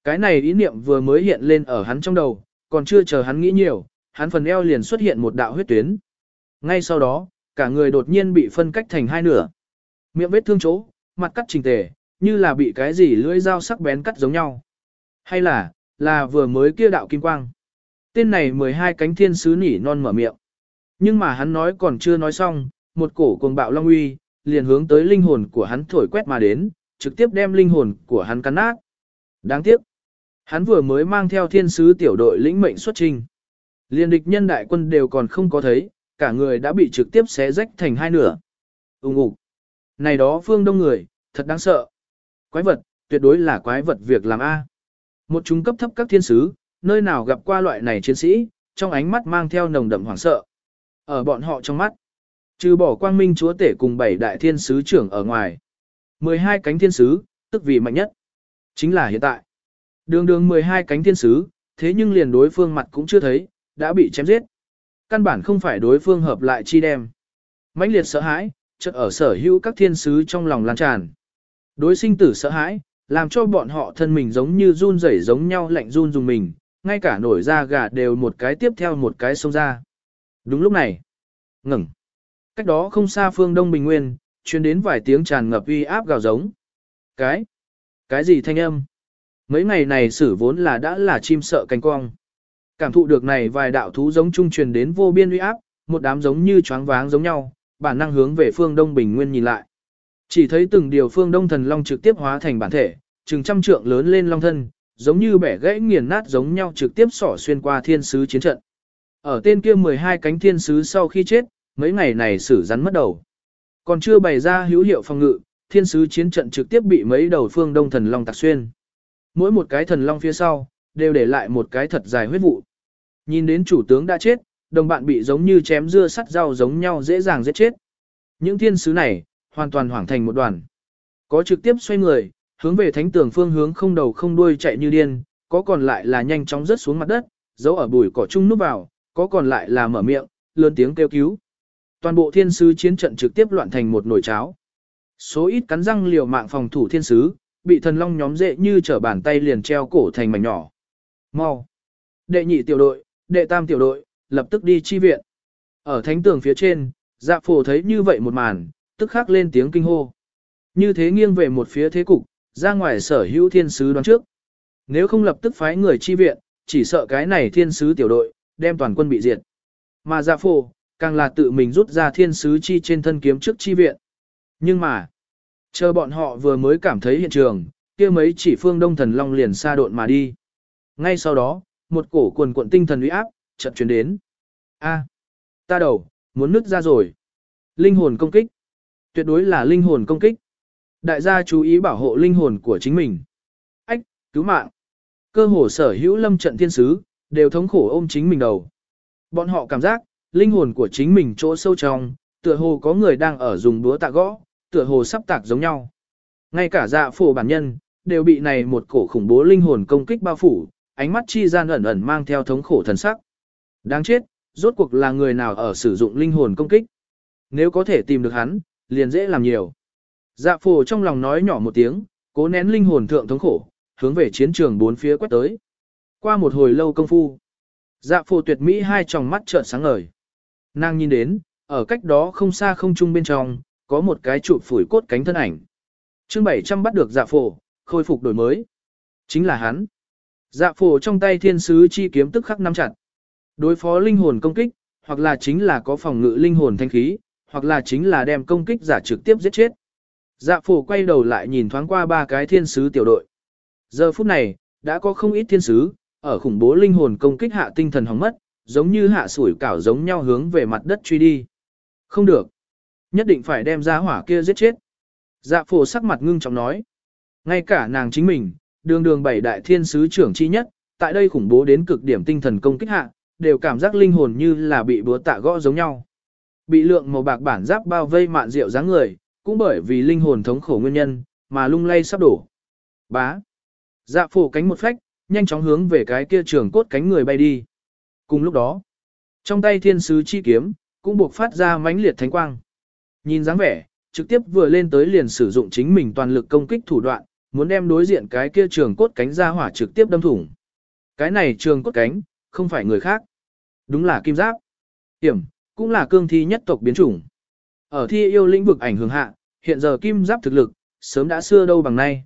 Cái này ý niệm vừa mới hiện lên ở hắn trong đầu, còn chưa chờ hắn nghĩ nhiều, hắn phần eo liền xuất hiện một đạo huyết tuyến. Ngay sau đó, cả người đột nhiên bị phân cách thành hai nửa. Miệng vết thương chỗ, mặt cắt trình tề, như là bị cái gì lưỡi dao sắc bén cắt giống nhau. Hay là, là vừa mới kia đạo kim quang. Tên này 12 cánh thiên sứ nỉ non mở miệng. Nhưng mà hắn nói còn chưa nói xong, một cổ cuồng bạo long uy, liền hướng tới linh hồn của hắn thổi quét mà đến, trực tiếp đem linh hồn của hắn cắn nát. Đáng tiếc, hắn vừa mới mang theo thiên sứ tiểu đội lĩnh mệnh xuất trình. Liên địch nhân đại quân đều còn không có thấy, cả người đã bị trực tiếp xé rách thành hai nửa. Úng ục. Này đó phương đông người, thật đáng sợ. Quái vật, tuyệt đối là quái vật việc làm A. Một chúng cấp thấp các thiên sứ, nơi nào gặp qua loại này chiến sĩ, trong ánh mắt mang theo nồng đậm hoảng sợ. Ở bọn họ trong mắt, trừ bỏ quang minh chúa tể cùng bảy đại thiên sứ trưởng ở ngoài. 12 cánh thiên sứ, tức vì mạnh nhất. Chính là hiện tại. Đường đường 12 cánh thiên sứ, thế nhưng liền đối phương mặt cũng chưa thấy, đã bị chém giết. Căn bản không phải đối phương hợp lại chi đem. mãnh liệt sợ hãi, chợt ở sở hữu các thiên sứ trong lòng lan tràn. Đối sinh tử sợ hãi, làm cho bọn họ thân mình giống như run rẩy giống nhau lạnh run dùng mình, ngay cả nổi da gà đều một cái tiếp theo một cái xông ra. Đúng lúc này, ngừng. Cách đó không xa phương Đông Bình Nguyên, truyền đến vài tiếng tràn ngập uy áp gào giống. Cái? Cái gì thanh âm? Mấy ngày này xử vốn là đã là chim sợ cánh cong. Cảm thụ được này vài đạo thú giống trung truyền đến vô biên uy áp, một đám giống như choáng váng giống nhau, bản năng hướng về phương Đông Bình Nguyên nhìn lại. Chỉ thấy từng điều phương Đông Thần Long trực tiếp hóa thành bản thể, chừng trăm trượng lớn lên long thân, giống như bẻ gãy nghiền nát giống nhau trực tiếp xỏ xuyên qua thiên sứ chiến trận. Ở tên kia 12 cánh thiên sứ sau khi chết, mấy ngày này xử rắn mất đầu. Còn chưa bày ra hữu hiệu phòng ngự, thiên sứ chiến trận trực tiếp bị mấy đầu phương đông thần long tạc xuyên. Mỗi một cái thần long phía sau, đều để lại một cái thật dài huyết vụ. Nhìn đến chủ tướng đã chết, đồng bạn bị giống như chém dưa sắt rau giống nhau dễ dàng giết chết. Những thiên sứ này, hoàn toàn hoảng thành một đoàn. Có trực tiếp xoay người, hướng về thánh tường phương hướng không đầu không đuôi chạy như điên, có còn lại là nhanh chóng rớt xuống mặt đất, giấu ở bụi cỏ chung núp vào, có còn lại là mở miệng, lớn tiếng kêu cứu. Toàn bộ thiên sứ chiến trận trực tiếp loạn thành một nồi cháo. Số ít cắn răng liều mạng phòng thủ thiên sứ, bị thần long nhóm dễ như trở bàn tay liền treo cổ thành mảnh nhỏ. Mau! Đệ nhị tiểu đội, đệ tam tiểu đội, lập tức đi chi viện. Ở thánh tường phía trên, dạ phổ thấy như vậy một màn, tức khắc lên tiếng kinh hô. Như thế nghiêng về một phía thế cục, ra ngoài sở hữu thiên sứ đoán trước. Nếu không lập tức phái người chi viện, chỉ sợ cái này thiên sứ tiểu đội, đem toàn quân bị diệt. Mà dạ phổ, càng là tự mình rút ra thiên sứ chi trên thân kiếm trước chi viện. Nhưng mà, chờ bọn họ vừa mới cảm thấy hiện trường, kia mấy chỉ phương đông thần long liền xa độn mà đi. Ngay sau đó, một cổ quần cuộn tinh thần uy áp, chợt chuyển đến. A, ta đầu, muốn nứt ra rồi. Linh hồn công kích. Tuyệt đối là linh hồn công kích. Đại gia chú ý bảo hộ linh hồn của chính mình. Ách, cứu mạng. Cơ hồ sở hữu lâm trận thiên sứ, đều thống khổ ôm chính mình đầu. Bọn họ cảm giác, linh hồn của chính mình chỗ sâu trong, tựa hồ có người đang ở dùng búa tạ gõ, tựa hồ sắp tạc giống nhau. Ngay cả dạ phổ bản nhân, đều bị này một cổ khủng bố linh hồn công kích bao phủ, ánh mắt chi gian ẩn ẩn mang theo thống khổ thần sắc. Đáng chết, rốt cuộc là người nào ở sử dụng linh hồn công kích. Nếu có thể tìm được hắn, liền dễ làm nhiều. Dạ phổ trong lòng nói nhỏ một tiếng, cố nén linh hồn thượng thống khổ, hướng về chiến trường bốn phía quét tới. Qua một hồi lâu công phu, dạ phổ tuyệt mỹ hai tròng mắt trợn sáng ngời. Nàng nhìn đến, ở cách đó không xa không trung bên trong, có một cái trụ phủi cốt cánh thân ảnh. chương 700 bắt được dạ phổ, khôi phục đổi mới. Chính là hắn. Dạ phổ trong tay thiên sứ chi kiếm tức khắc nắm chặt. Đối phó linh hồn công kích, hoặc là chính là có phòng ngự linh hồn thanh khí, hoặc là chính là đem công kích giả trực tiếp giết chết. Dạ phổ quay đầu lại nhìn thoáng qua ba cái thiên sứ tiểu đội. Giờ phút này, đã có không ít thiên sứ, ở khủng bố linh hồn công kích hạ tinh thần hóng mất, giống như hạ sủi cảo giống nhau hướng về mặt đất truy đi. Không được. Nhất định phải đem ra hỏa kia giết chết. Dạ phổ sắc mặt ngưng trọng nói. Ngay cả nàng chính mình, đường đường bảy đại thiên sứ trưởng chi nhất, tại đây khủng bố đến cực điểm tinh thần công kích hạ, đều cảm giác linh hồn như là bị búa tạ gõ giống nhau. Bị lượng màu bạc bản giáp bao vây mạn rượu dáng người, cũng bởi vì linh hồn thống khổ nguyên nhân, mà lung lay sắp đổ. Bá. Dạ phổ cánh một phách, nhanh chóng hướng về cái kia trường cốt cánh người bay đi. Cùng lúc đó, trong tay thiên sứ chi kiếm, cũng buộc phát ra mãnh liệt thánh quang. Nhìn dáng vẻ, trực tiếp vừa lên tới liền sử dụng chính mình toàn lực công kích thủ đoạn, muốn đem đối diện cái kia trường cốt cánh ra hỏa trực tiếp đâm thủng. Cái này trường cốt cánh, không phải người khác. Đúng là kim giáp. Hiểm, cũng là cương thi nhất tộc biến chủng. Ở thi yêu lĩnh vực ảnh hưởng hạ, hiện giờ kim giáp thực lực, sớm đã xưa đâu bằng nay.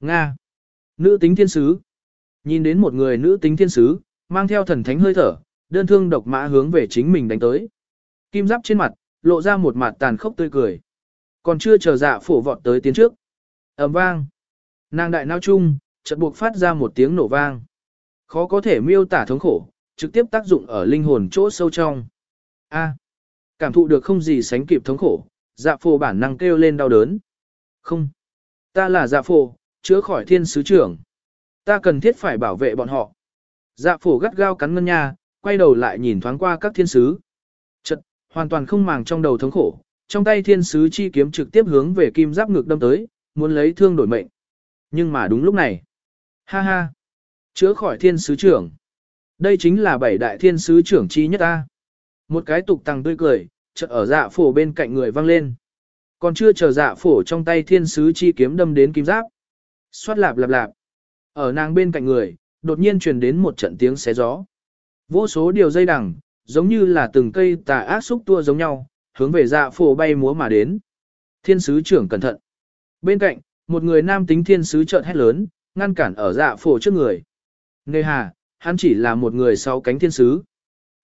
Nga. Nữ tính thiên sứ. Nhìn đến một người nữ tính thiên sứ, mang theo thần thánh hơi thở, đơn thương độc mã hướng về chính mình đánh tới. Kim giáp trên mặt, lộ ra một mặt tàn khốc tươi cười. Còn chưa chờ dạ phổ vọt tới tiến trước. ầm vang. Nàng đại nao chung, chợt buộc phát ra một tiếng nổ vang. Khó có thể miêu tả thống khổ, trực tiếp tác dụng ở linh hồn chỗ sâu trong. A. cảm thụ được không gì sánh kịp thống khổ, dạ phổ bản năng kêu lên đau đớn. Không. Ta là dạ phổ, chữa khỏi thiên sứ trưởng. Ta cần thiết phải bảo vệ bọn họ. Dạ phổ gắt gao cắn ngân nha, quay đầu lại nhìn thoáng qua các thiên sứ. Chật, hoàn toàn không màng trong đầu thống khổ, trong tay thiên sứ chi kiếm trực tiếp hướng về kim giáp ngực đâm tới, muốn lấy thương đổi mệnh. Nhưng mà đúng lúc này. Ha ha. Chữa khỏi thiên sứ trưởng. Đây chính là bảy đại thiên sứ trưởng chi nhất ta. Một cái tục tăng tươi cười, chợt ở dạ phổ bên cạnh người vang lên. Còn chưa chờ dạ phổ trong tay thiên sứ chi kiếm đâm đến kim giáp. Xoát lạp lạp lạp. Ở nàng bên cạnh người, đột nhiên truyền đến một trận tiếng xé gió. Vô số điều dây đằng, giống như là từng cây tà ác xúc tua giống nhau, hướng về dạ phổ bay múa mà đến. Thiên sứ trưởng cẩn thận. Bên cạnh, một người nam tính thiên sứ trợn hét lớn, ngăn cản ở dạ phổ trước người. Nề hà, hắn chỉ là một người sau cánh thiên sứ.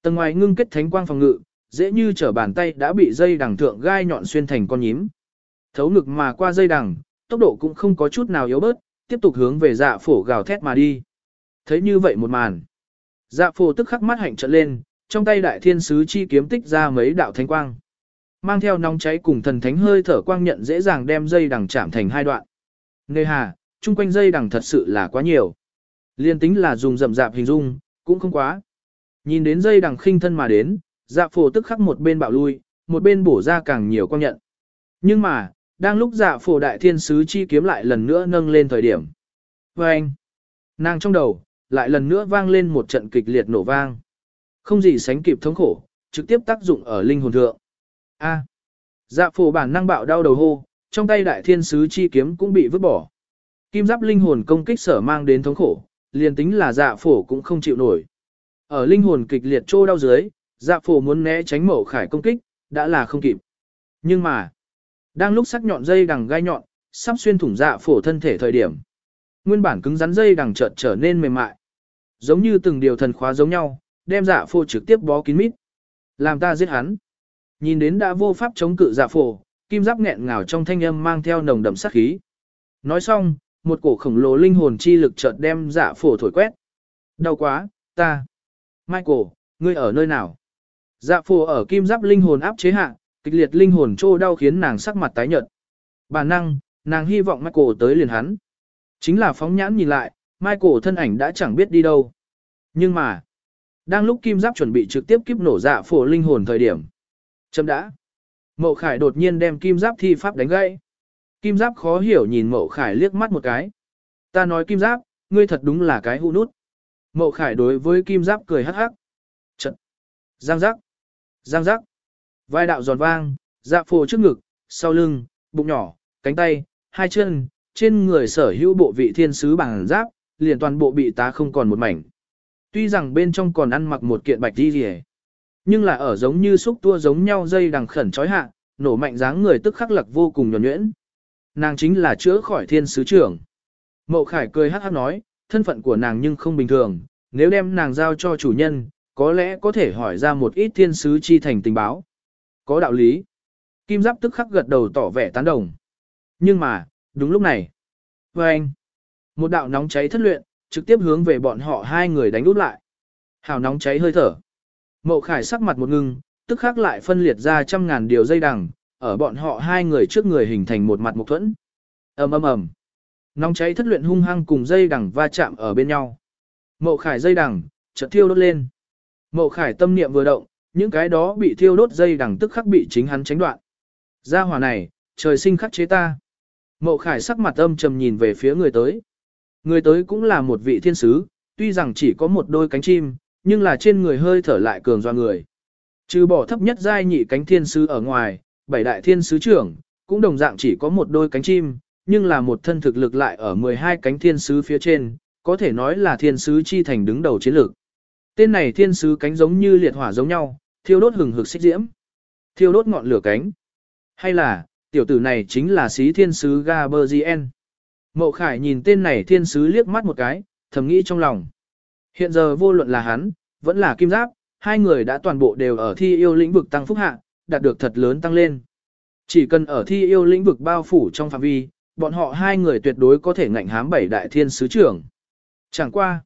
Tầng ngoài ngưng kết thánh quang phòng ngự, dễ như trở bàn tay đã bị dây đằng thượng gai nhọn xuyên thành con nhím. Thấu ngực mà qua dây đằng, tốc độ cũng không có chút nào yếu bớt, tiếp tục hướng về dạ phổ gào thét mà đi. Thấy như vậy một màn. Dạ phổ tức khắc mắt hạnh trận lên, trong tay đại thiên sứ chi kiếm tích ra mấy đạo thánh quang. Mang theo nóng cháy cùng thần thánh hơi thở quang nhận dễ dàng đem dây đằng chạm thành hai đoạn. Nề hà, chung quanh dây đằng thật sự là quá nhiều. Liên tính là dùng rậm rạp hình dung, cũng không quá. Nhìn đến dây đằng khinh thân mà đến, dạ phổ tức khắc một bên bạo lui, một bên bổ ra càng nhiều quang nhận. Nhưng mà, đang lúc dạ phổ đại thiên sứ chi kiếm lại lần nữa nâng lên thời điểm. Và anh, nàng trong đầu, lại lần nữa vang lên một trận kịch liệt nổ vang. Không gì sánh kịp thống khổ, trực tiếp tác dụng ở linh hồn thượng. A. dạ phổ bản năng bạo đau đầu hô, trong tay đại thiên sứ chi kiếm cũng bị vứt bỏ. Kim giáp linh hồn công kích sở mang đến thống khổ, liền tính là dạ phổ cũng không chịu nổi. Ở linh hồn kịch liệt trô đau dưới, dạ phổ muốn né tránh mẫu khải công kích, đã là không kịp. Nhưng mà, đang lúc sắc nhọn dây đằng gai nhọn, sắp xuyên thủng dạ phổ thân thể thời điểm. Nguyên bản cứng rắn dây đằng chợt trở nên mềm mại. Giống như từng điều thần khóa giống nhau, đem dạ phổ trực tiếp bó kín mít. Làm ta giết hắn. Nhìn đến đã vô pháp chống cự dạ phổ, kim giáp nghẹn ngào trong thanh âm mang theo nồng đậm sát khí. Nói xong, một cổ khổng lồ linh hồn chi lực chợt đem dạ phổ thổi quét. Đau quá, ta. Michael, ngươi ở nơi nào? Dạ phù ở kim giáp linh hồn áp chế hạ, kịch liệt linh hồn trô đau khiến nàng sắc mặt tái nhợt. Bà năng, nàng hy vọng Michael tới liền hắn. Chính là phóng nhãn nhìn lại, Michael thân ảnh đã chẳng biết đi đâu. Nhưng mà, đang lúc kim giáp chuẩn bị trực tiếp kiếp nổ dạ phổ linh hồn thời điểm. Chấm đã. Mậu Khải đột nhiên đem kim giáp thi pháp đánh gãy. Kim giáp khó hiểu nhìn Mậu Khải liếc mắt một cái. Ta nói kim giáp, ngươi thật đúng là cái hũ nút. Mậu Khải đối với kim giáp cười hắc hắc. Trận. Giang giác. Giang giác. Vai đạo giòn vang, dạ phổ trước ngực, sau lưng, bụng nhỏ, cánh tay, hai chân, trên người sở hữu bộ vị thiên sứ bằng giáp, liền toàn bộ bị tá không còn một mảnh. Tuy rằng bên trong còn ăn mặc một kiện bạch đi rìa, nhưng là ở giống như xúc tua giống nhau dây đằng khẩn trói hạ, nổ mạnh dáng người tức khắc lặc vô cùng nhuẩn nhuyễn. Nàng chính là chữa khỏi thiên sứ trưởng. Mậu Khải cười hát hát nói, thân phận của nàng nhưng không bình thường, nếu đem nàng giao cho chủ nhân, có lẽ có thể hỏi ra một ít thiên sứ chi thành tình báo. Có đạo lý. Kim Giáp tức khắc gật đầu tỏ vẻ tán đồng. Nhưng mà, đúng lúc này. Và anh, một đạo nóng cháy thất luyện, trực tiếp hướng về bọn họ hai người đánh úp lại. Hào nóng cháy hơi thở. Mậu Khải sắc mặt một ngưng, tức khắc lại phân liệt ra trăm ngàn điều dây đằng, ở bọn họ hai người trước người hình thành một mặt mục thuẫn. ầm ầm ầm, nóng cháy thất luyện hung hăng cùng dây đằng va chạm ở bên nhau. Mậu Khải dây đằng chợt thiêu đốt lên. Mậu Khải tâm niệm vừa động, những cái đó bị thiêu đốt dây đằng tức khắc bị chính hắn tránh đoạn. Gia hỏa này, trời sinh khắc chế ta. Mậu Khải sắc mặt âm trầm nhìn về phía người tới. Người tới cũng là một vị thiên sứ, tuy rằng chỉ có một đôi cánh chim, nhưng là trên người hơi thở lại cường do người. Trừ bỏ thấp nhất giai nhị cánh thiên sứ ở ngoài, bảy đại thiên sứ trưởng, cũng đồng dạng chỉ có một đôi cánh chim, nhưng là một thân thực lực lại ở 12 cánh thiên sứ phía trên, có thể nói là thiên sứ chi thành đứng đầu chiến lược. Tên này thiên sứ cánh giống như liệt hỏa giống nhau, thiêu đốt hừng hực xích diễm, thiêu đốt ngọn lửa cánh. Hay là, tiểu tử này chính là sĩ thiên sứ Gaberzien. Mậu Khải nhìn tên này thiên sứ liếc mắt một cái, thầm nghĩ trong lòng. Hiện giờ vô luận là hắn, vẫn là kim giáp, hai người đã toàn bộ đều ở thi yêu lĩnh vực tăng phúc hạ, đạt được thật lớn tăng lên. Chỉ cần ở thi yêu lĩnh vực bao phủ trong phạm vi, bọn họ hai người tuyệt đối có thể ngạnh hám bảy đại thiên sứ trưởng. Chẳng qua.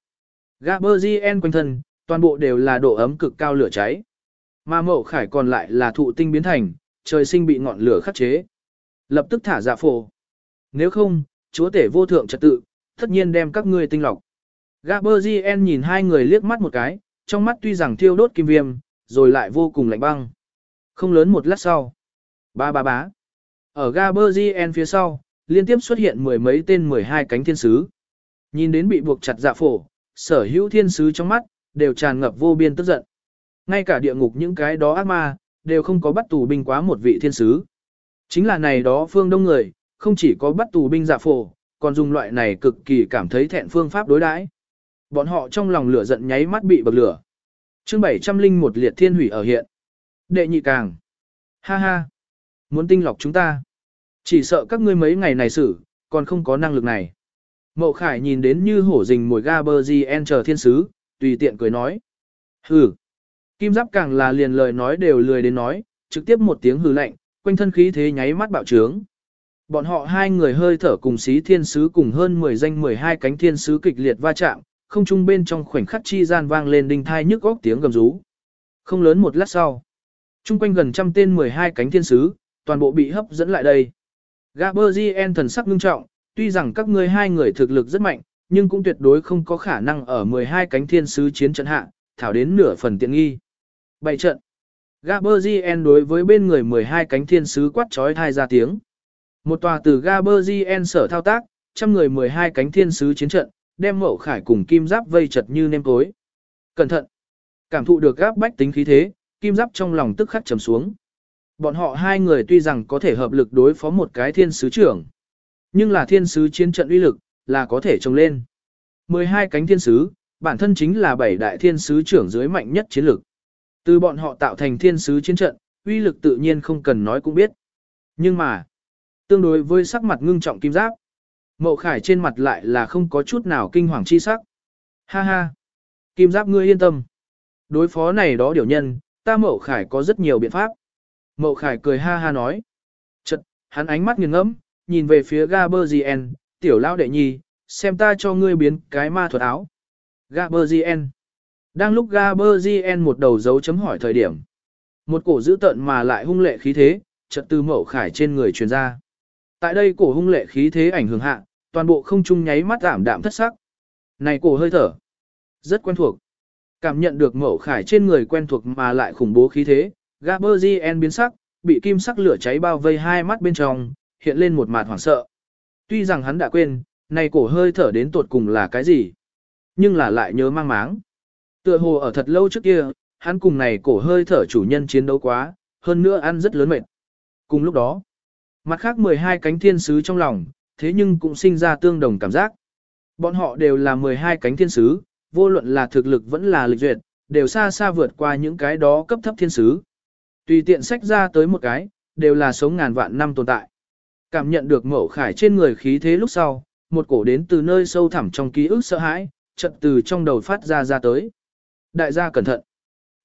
Gaberzien quanh thân, toàn bộ đều là độ ấm cực cao lửa cháy. Mà mậu khải còn lại là thụ tinh biến thành, trời sinh bị ngọn lửa khắc chế. Lập tức thả dạ phổ. Nếu không, chúa tể vô thượng trật tự, tất nhiên đem các ngươi tinh lọc. Gaberzien nhìn hai người liếc mắt một cái, trong mắt tuy rằng thiêu đốt kim viêm, rồi lại vô cùng lạnh băng. Không lớn một lát sau. Ba ba bá. Ở Gaberzien phía sau, liên tiếp xuất hiện mười mấy tên mười hai cánh thiên sứ. Nhìn đến bị buộc chặt dạ phổ, sở hữu thiên sứ trong mắt, đều tràn ngập vô biên tức giận. Ngay cả địa ngục những cái đó ác ma, đều không có bắt tù binh quá một vị thiên sứ. Chính là này đó phương đông người, không chỉ có bắt tù binh dạ phổ, còn dùng loại này cực kỳ cảm thấy thẹn phương pháp đối đãi. Bọn họ trong lòng lửa giận nháy mắt bị bậc lửa. Chương 701 liệt thiên hủy ở hiện. Đệ nhị càng. Ha ha. Muốn tinh lọc chúng ta. Chỉ sợ các ngươi mấy ngày này xử, còn không có năng lực này. Mậu Khải nhìn đến như hổ rình mồi Gaberzien chờ thiên sứ, tùy tiện cười nói. Hừ. Kim giáp càng là liền lời nói đều lười đến nói, trực tiếp một tiếng hừ lạnh, quanh thân khí thế nháy mắt bạo trướng. Bọn họ hai người hơi thở cùng xí thiên sứ cùng hơn 10 danh 12 cánh thiên sứ kịch liệt va chạm, không trung bên trong khoảnh khắc chi gian vang lên đinh thai nhức góc tiếng gầm rú. Không lớn một lát sau, trung quanh gần trăm tên 12 cánh thiên sứ, toàn bộ bị hấp dẫn lại đây. Gaberzien thần sắc nghiêm trọng, tuy rằng các ngươi hai người thực lực rất mạnh, nhưng cũng tuyệt đối không có khả năng ở 12 cánh thiên sứ chiến trận hạ, thảo đến nửa phần tiện nghi. Bảy trận. Gaberzien đối với bên người 12 cánh thiên sứ quát trói thai ra tiếng. Một tòa từ Gaberzien sở thao tác, trăm người 12 cánh thiên sứ chiến trận, đem mậu khải cùng kim giáp vây chật như nêm cối. Cẩn thận! Cảm thụ được gáp bách tính khí thế, kim giáp trong lòng tức khắc trầm xuống. Bọn họ hai người tuy rằng có thể hợp lực đối phó một cái thiên sứ trưởng, nhưng là thiên sứ chiến trận uy lực, là có thể trồng lên. 12 cánh thiên sứ, bản thân chính là bảy đại thiên sứ trưởng dưới mạnh nhất chiến lực. Từ bọn họ tạo thành thiên sứ chiến trận, uy lực tự nhiên không cần nói cũng biết. Nhưng mà, tương đối với sắc mặt ngưng trọng kim giáp, Mậu Khải trên mặt lại là không có chút nào kinh hoàng chi sắc. Ha ha! Kim giáp ngươi yên tâm. Đối phó này đó điều nhân, ta Mậu Khải có rất nhiều biện pháp. Mậu Khải cười ha ha nói. Chật, hắn ánh mắt nghiêng ngẫm, nhìn về phía Gaberzien, tiểu lao đệ nhi, xem ta cho ngươi biến cái ma thuật áo. Gaberzien. Đang lúc Gaberzien một đầu dấu chấm hỏi thời điểm. Một cổ dữ tận mà lại hung lệ khí thế, chợt từ Mậu Khải trên người truyền ra. Tại đây cổ hung lệ khí thế ảnh hưởng hạ, toàn bộ không trung nháy mắt giảm đạm thất sắc. Này cổ hơi thở, rất quen thuộc. Cảm nhận được Mậu khải trên người quen thuộc mà lại khủng bố khí thế, Gaberzien biến sắc, bị kim sắc lửa cháy bao vây hai mắt bên trong, hiện lên một mặt hoảng sợ. Tuy rằng hắn đã quên, này cổ hơi thở đến tột cùng là cái gì, nhưng là lại nhớ mang máng. Tựa hồ ở thật lâu trước kia, hắn cùng này cổ hơi thở chủ nhân chiến đấu quá, hơn nữa ăn rất lớn mệt. Cùng lúc đó, mặt khác 12 cánh thiên sứ trong lòng, thế nhưng cũng sinh ra tương đồng cảm giác. Bọn họ đều là 12 cánh thiên sứ, vô luận là thực lực vẫn là lịch duyệt, đều xa xa vượt qua những cái đó cấp thấp thiên sứ. Tùy tiện sách ra tới một cái, đều là sống ngàn vạn năm tồn tại. Cảm nhận được mẫu khải trên người khí thế lúc sau, một cổ đến từ nơi sâu thẳm trong ký ức sợ hãi, trận từ trong đầu phát ra ra tới. Đại gia cẩn thận.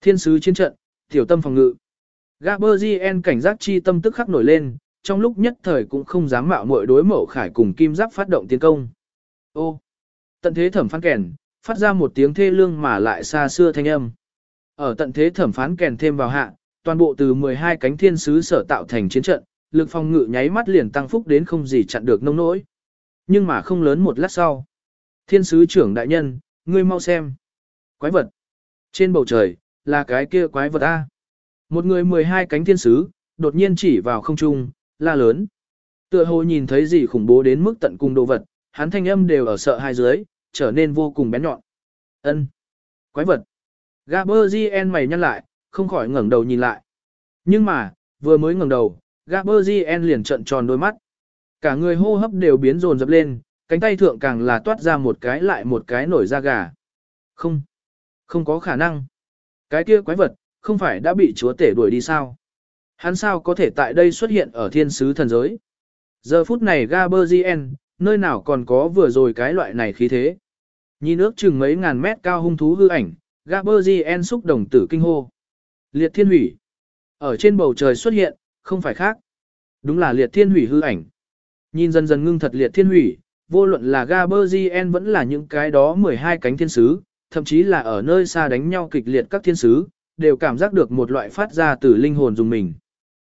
Thiên sứ chiến trận, tiểu tâm phòng ngự. Gaberzien cảnh giác chi tâm tức khắc nổi lên, trong lúc nhất thời cũng không dám mạo muội đối mẫu khải cùng kim giáp phát động tiến công. Ô! Tận thế thẩm phán kèn, phát ra một tiếng thê lương mà lại xa xưa thanh âm. Ở tận thế thẩm phán kèn thêm vào hạ, toàn bộ từ 12 cánh thiên sứ sở tạo thành chiến trận, lực phòng ngự nháy mắt liền tăng phúc đến không gì chặn được nông nỗi. Nhưng mà không lớn một lát sau. Thiên sứ trưởng đại nhân, ngươi mau xem. Quái vật. Trên bầu trời, là cái kia quái vật A. Một người 12 cánh thiên sứ, đột nhiên chỉ vào không trung, la lớn. Tựa hồ nhìn thấy gì khủng bố đến mức tận cùng đồ vật, hắn thanh âm đều ở sợ hai dưới, trở nên vô cùng bén nhọn. Ân, Quái vật! Gaberzien mày nhăn lại, không khỏi ngẩng đầu nhìn lại. Nhưng mà, vừa mới ngẩng đầu, Gaberzien liền trợn tròn đôi mắt. Cả người hô hấp đều biến rồn dập lên, cánh tay thượng càng là toát ra một cái lại một cái nổi da gà. Không, không có khả năng. Cái kia quái vật, không phải đã bị chúa tể đuổi đi sao? Hắn sao có thể tại đây xuất hiện ở thiên sứ thần giới? Giờ phút này Gaberzien, nơi nào còn có vừa rồi cái loại này khí thế. Nhìn ước chừng mấy ngàn mét cao hung thú hư ảnh, Gaberzien xúc đồng tử kinh hô. Liệt thiên hủy. Ở trên bầu trời xuất hiện, không phải khác. Đúng là liệt thiên hủy hư ảnh. Nhìn dần dần ngưng thật liệt thiên hủy, vô luận là Gaberzien vẫn là những cái đó 12 cánh thiên sứ, thậm chí là ở nơi xa đánh nhau kịch liệt các thiên sứ, đều cảm giác được một loại phát ra từ linh hồn dùng mình.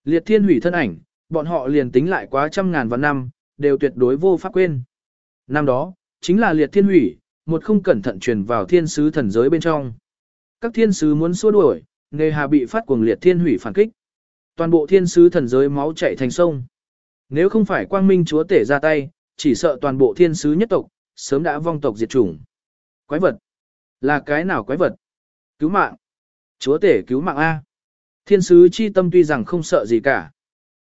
Liệt thiên hủy thân ảnh, bọn họ liền tính lại quá trăm ngàn vạn năm, đều tuyệt đối vô pháp quên. Năm đó, chính là liệt thiên hủy, một không cẩn thận truyền vào thiên sứ thần giới bên trong. Các thiên sứ muốn xua đuổi, nghề hà bị phát cuồng liệt thiên hủy phản kích. Toàn bộ thiên sứ thần giới máu chảy thành sông. Nếu không phải quang minh chúa tể ra tay, chỉ sợ toàn bộ thiên sứ nhất tộc, sớm đã vong tộc diệt chủng. Quái vật! Là cái nào quái vật? Cứu mạng. Chúa tể cứu mạng A. Thiên sứ chi tâm tuy rằng không sợ gì cả.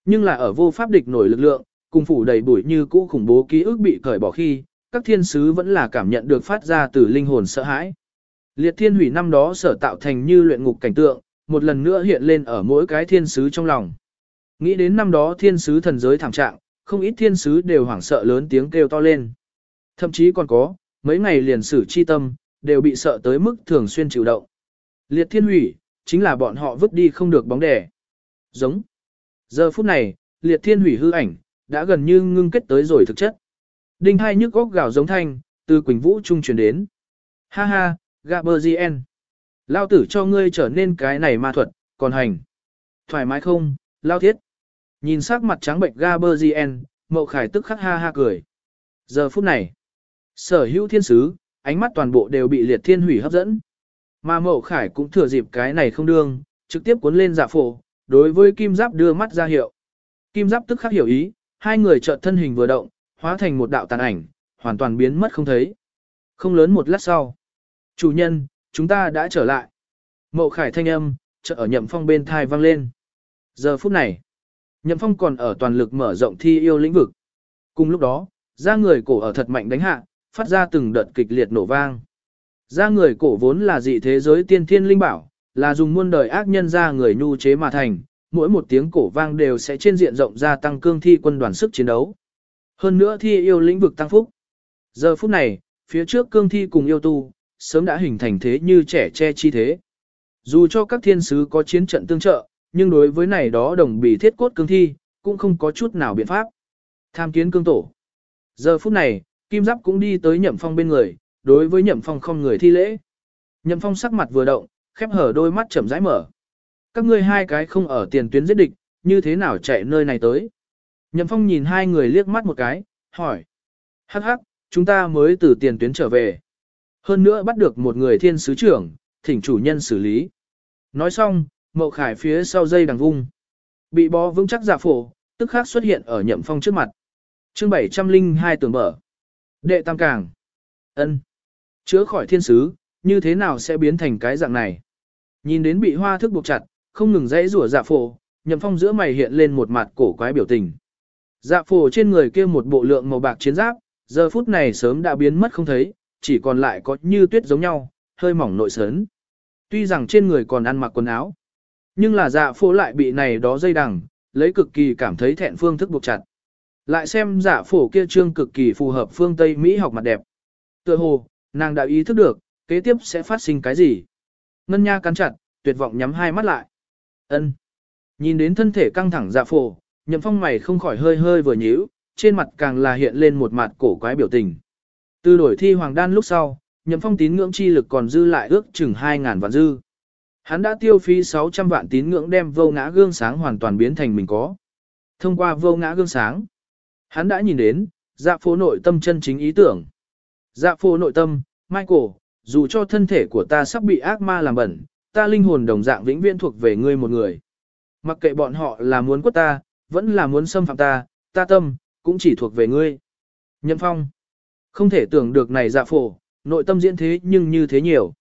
Nhưng là ở vô pháp địch nổi lực lượng, cùng phủ đầy bụi như cũ khủng bố ký ức bị cởi bỏ khi, các thiên sứ vẫn là cảm nhận được phát ra từ linh hồn sợ hãi. Liệt thiên hủy năm đó sở tạo thành như luyện ngục cảnh tượng, một lần nữa hiện lên ở mỗi cái thiên sứ trong lòng. Nghĩ đến năm đó thiên sứ thần giới thảm trạng, không ít thiên sứ đều hoảng sợ lớn tiếng kêu to lên. Thậm chí còn có, mấy ngày liền sử chi tâm, đều bị sợ tới mức thường xuyên chịu động. Liệt thiên hủy, chính là bọn họ vứt đi không được bóng đẻ. Giống. Giờ phút này, liệt thiên hủy hư ảnh, đã gần như ngưng kết tới rồi thực chất. Đinh hai nhức góc gào giống thanh, từ Quỳnh Vũ Trung truyền đến. Ha ha, Gaberzien. Lao tử cho ngươi trở nên cái này ma thuật, còn hành. Thoải mái không, Lao thiết. Nhìn sắc mặt trắng bệnh Gaberzien, mậu khải tức khắc ha ha cười. Giờ phút này, sở hữu thiên sứ, ánh mắt toàn bộ đều bị liệt thiên hủy hấp dẫn. Mà mậu khải cũng thừa dịp cái này không đương, trực tiếp cuốn lên dạ phổ, đối với kim giáp đưa mắt ra hiệu. Kim giáp tức khắc hiểu ý, hai người chợt thân hình vừa động, hóa thành một đạo tàn ảnh, hoàn toàn biến mất không thấy. Không lớn một lát sau. Chủ nhân, chúng ta đã trở lại. Mậu khải thanh âm, chợ ở nhậm phong bên thai vang lên. Giờ phút này, nhậm phong còn ở toàn lực mở rộng thi yêu lĩnh vực. Cùng lúc đó, da người cổ ở thật mạnh đánh hạ, phát ra từng đợt kịch liệt nổ vang. Da người cổ vốn là dị thế giới tiên thiên linh bảo, là dùng muôn đời ác nhân da người nhu chế mà thành, mỗi một tiếng cổ vang đều sẽ trên diện rộng gia tăng cương thi quân đoàn sức chiến đấu. Hơn nữa thi yêu lĩnh vực tăng phúc. Giờ phút này, phía trước cương thi cùng yêu tu, sớm đã hình thành thế như trẻ che chi thế. Dù cho các thiên sứ có chiến trận tương trợ, nhưng đối với này đó đồng bị thiết cốt cương thi, cũng không có chút nào biện pháp. Tham kiến cương tổ. Giờ phút này, Kim Giáp cũng đi tới Nhậm Phong bên người, đối với Nhậm Phong không người thi lễ. Nhậm Phong sắc mặt vừa động, khép hở đôi mắt chậm rãi mở. Các ngươi hai cái không ở tiền tuyến giết địch, như thế nào chạy nơi này tới? Nhậm Phong nhìn hai người liếc mắt một cái, hỏi. Hắc hắc, chúng ta mới từ tiền tuyến trở về. Hơn nữa bắt được một người thiên sứ trưởng, thỉnh chủ nhân xử lý. Nói xong, mậu khải phía sau dây đằng vung. Bị bó vững chắc giả phổ, tức khắc xuất hiện ở nhậm phong trước mặt. chương 702 tường mở. Đệ tam càng. ân Chữa khỏi thiên sứ, như thế nào sẽ biến thành cái dạng này? Nhìn đến bị hoa thức buộc chặt, không ngừng dãy rủa dạ phổ, nhậm phong giữa mày hiện lên một mặt cổ quái biểu tình. Dạ phổ trên người kia một bộ lượng màu bạc chiến giáp, giờ phút này sớm đã biến mất không thấy, chỉ còn lại có như tuyết giống nhau, hơi mỏng nội sớn. Tuy rằng trên người còn ăn mặc quần áo, nhưng là dạ phổ lại bị này đó dây đằng, lấy cực kỳ cảm thấy thẹn phương thức buộc chặt. Lại xem dạ phổ kia trương cực kỳ phù hợp phương Tây Mỹ học mặt đẹp. Tựa hồ, nàng đã ý thức được, kế tiếp sẽ phát sinh cái gì. Ngân nha cắn chặt, tuyệt vọng nhắm hai mắt lại. ân Nhìn đến thân thể căng thẳng dạ phổ, nhậm phong mày không khỏi hơi hơi vừa nhíu, trên mặt càng là hiện lên một mặt cổ quái biểu tình. Từ đổi thi hoàng đan lúc sau, nhậm phong tín ngưỡng chi lực còn dư lại ước chừng 2.000 vạn dư. Hắn đã tiêu phí 600 vạn tín ngưỡng đem vô ngã gương sáng hoàn toàn biến thành mình có. Thông qua vô ngã gương sáng, hắn đã nhìn đến, dạ phố nội tâm chân chính ý tưởng. Dạ phố nội tâm, Michael, dù cho thân thể của ta sắp bị ác ma làm bẩn, ta linh hồn đồng dạng vĩnh viễn thuộc về ngươi một người. Mặc kệ bọn họ là muốn quất ta, vẫn là muốn xâm phạm ta, ta tâm, cũng chỉ thuộc về ngươi. Nhậm phong. Không thể tưởng được này dạ phổ, nội tâm diễn thế nhưng như thế nhiều.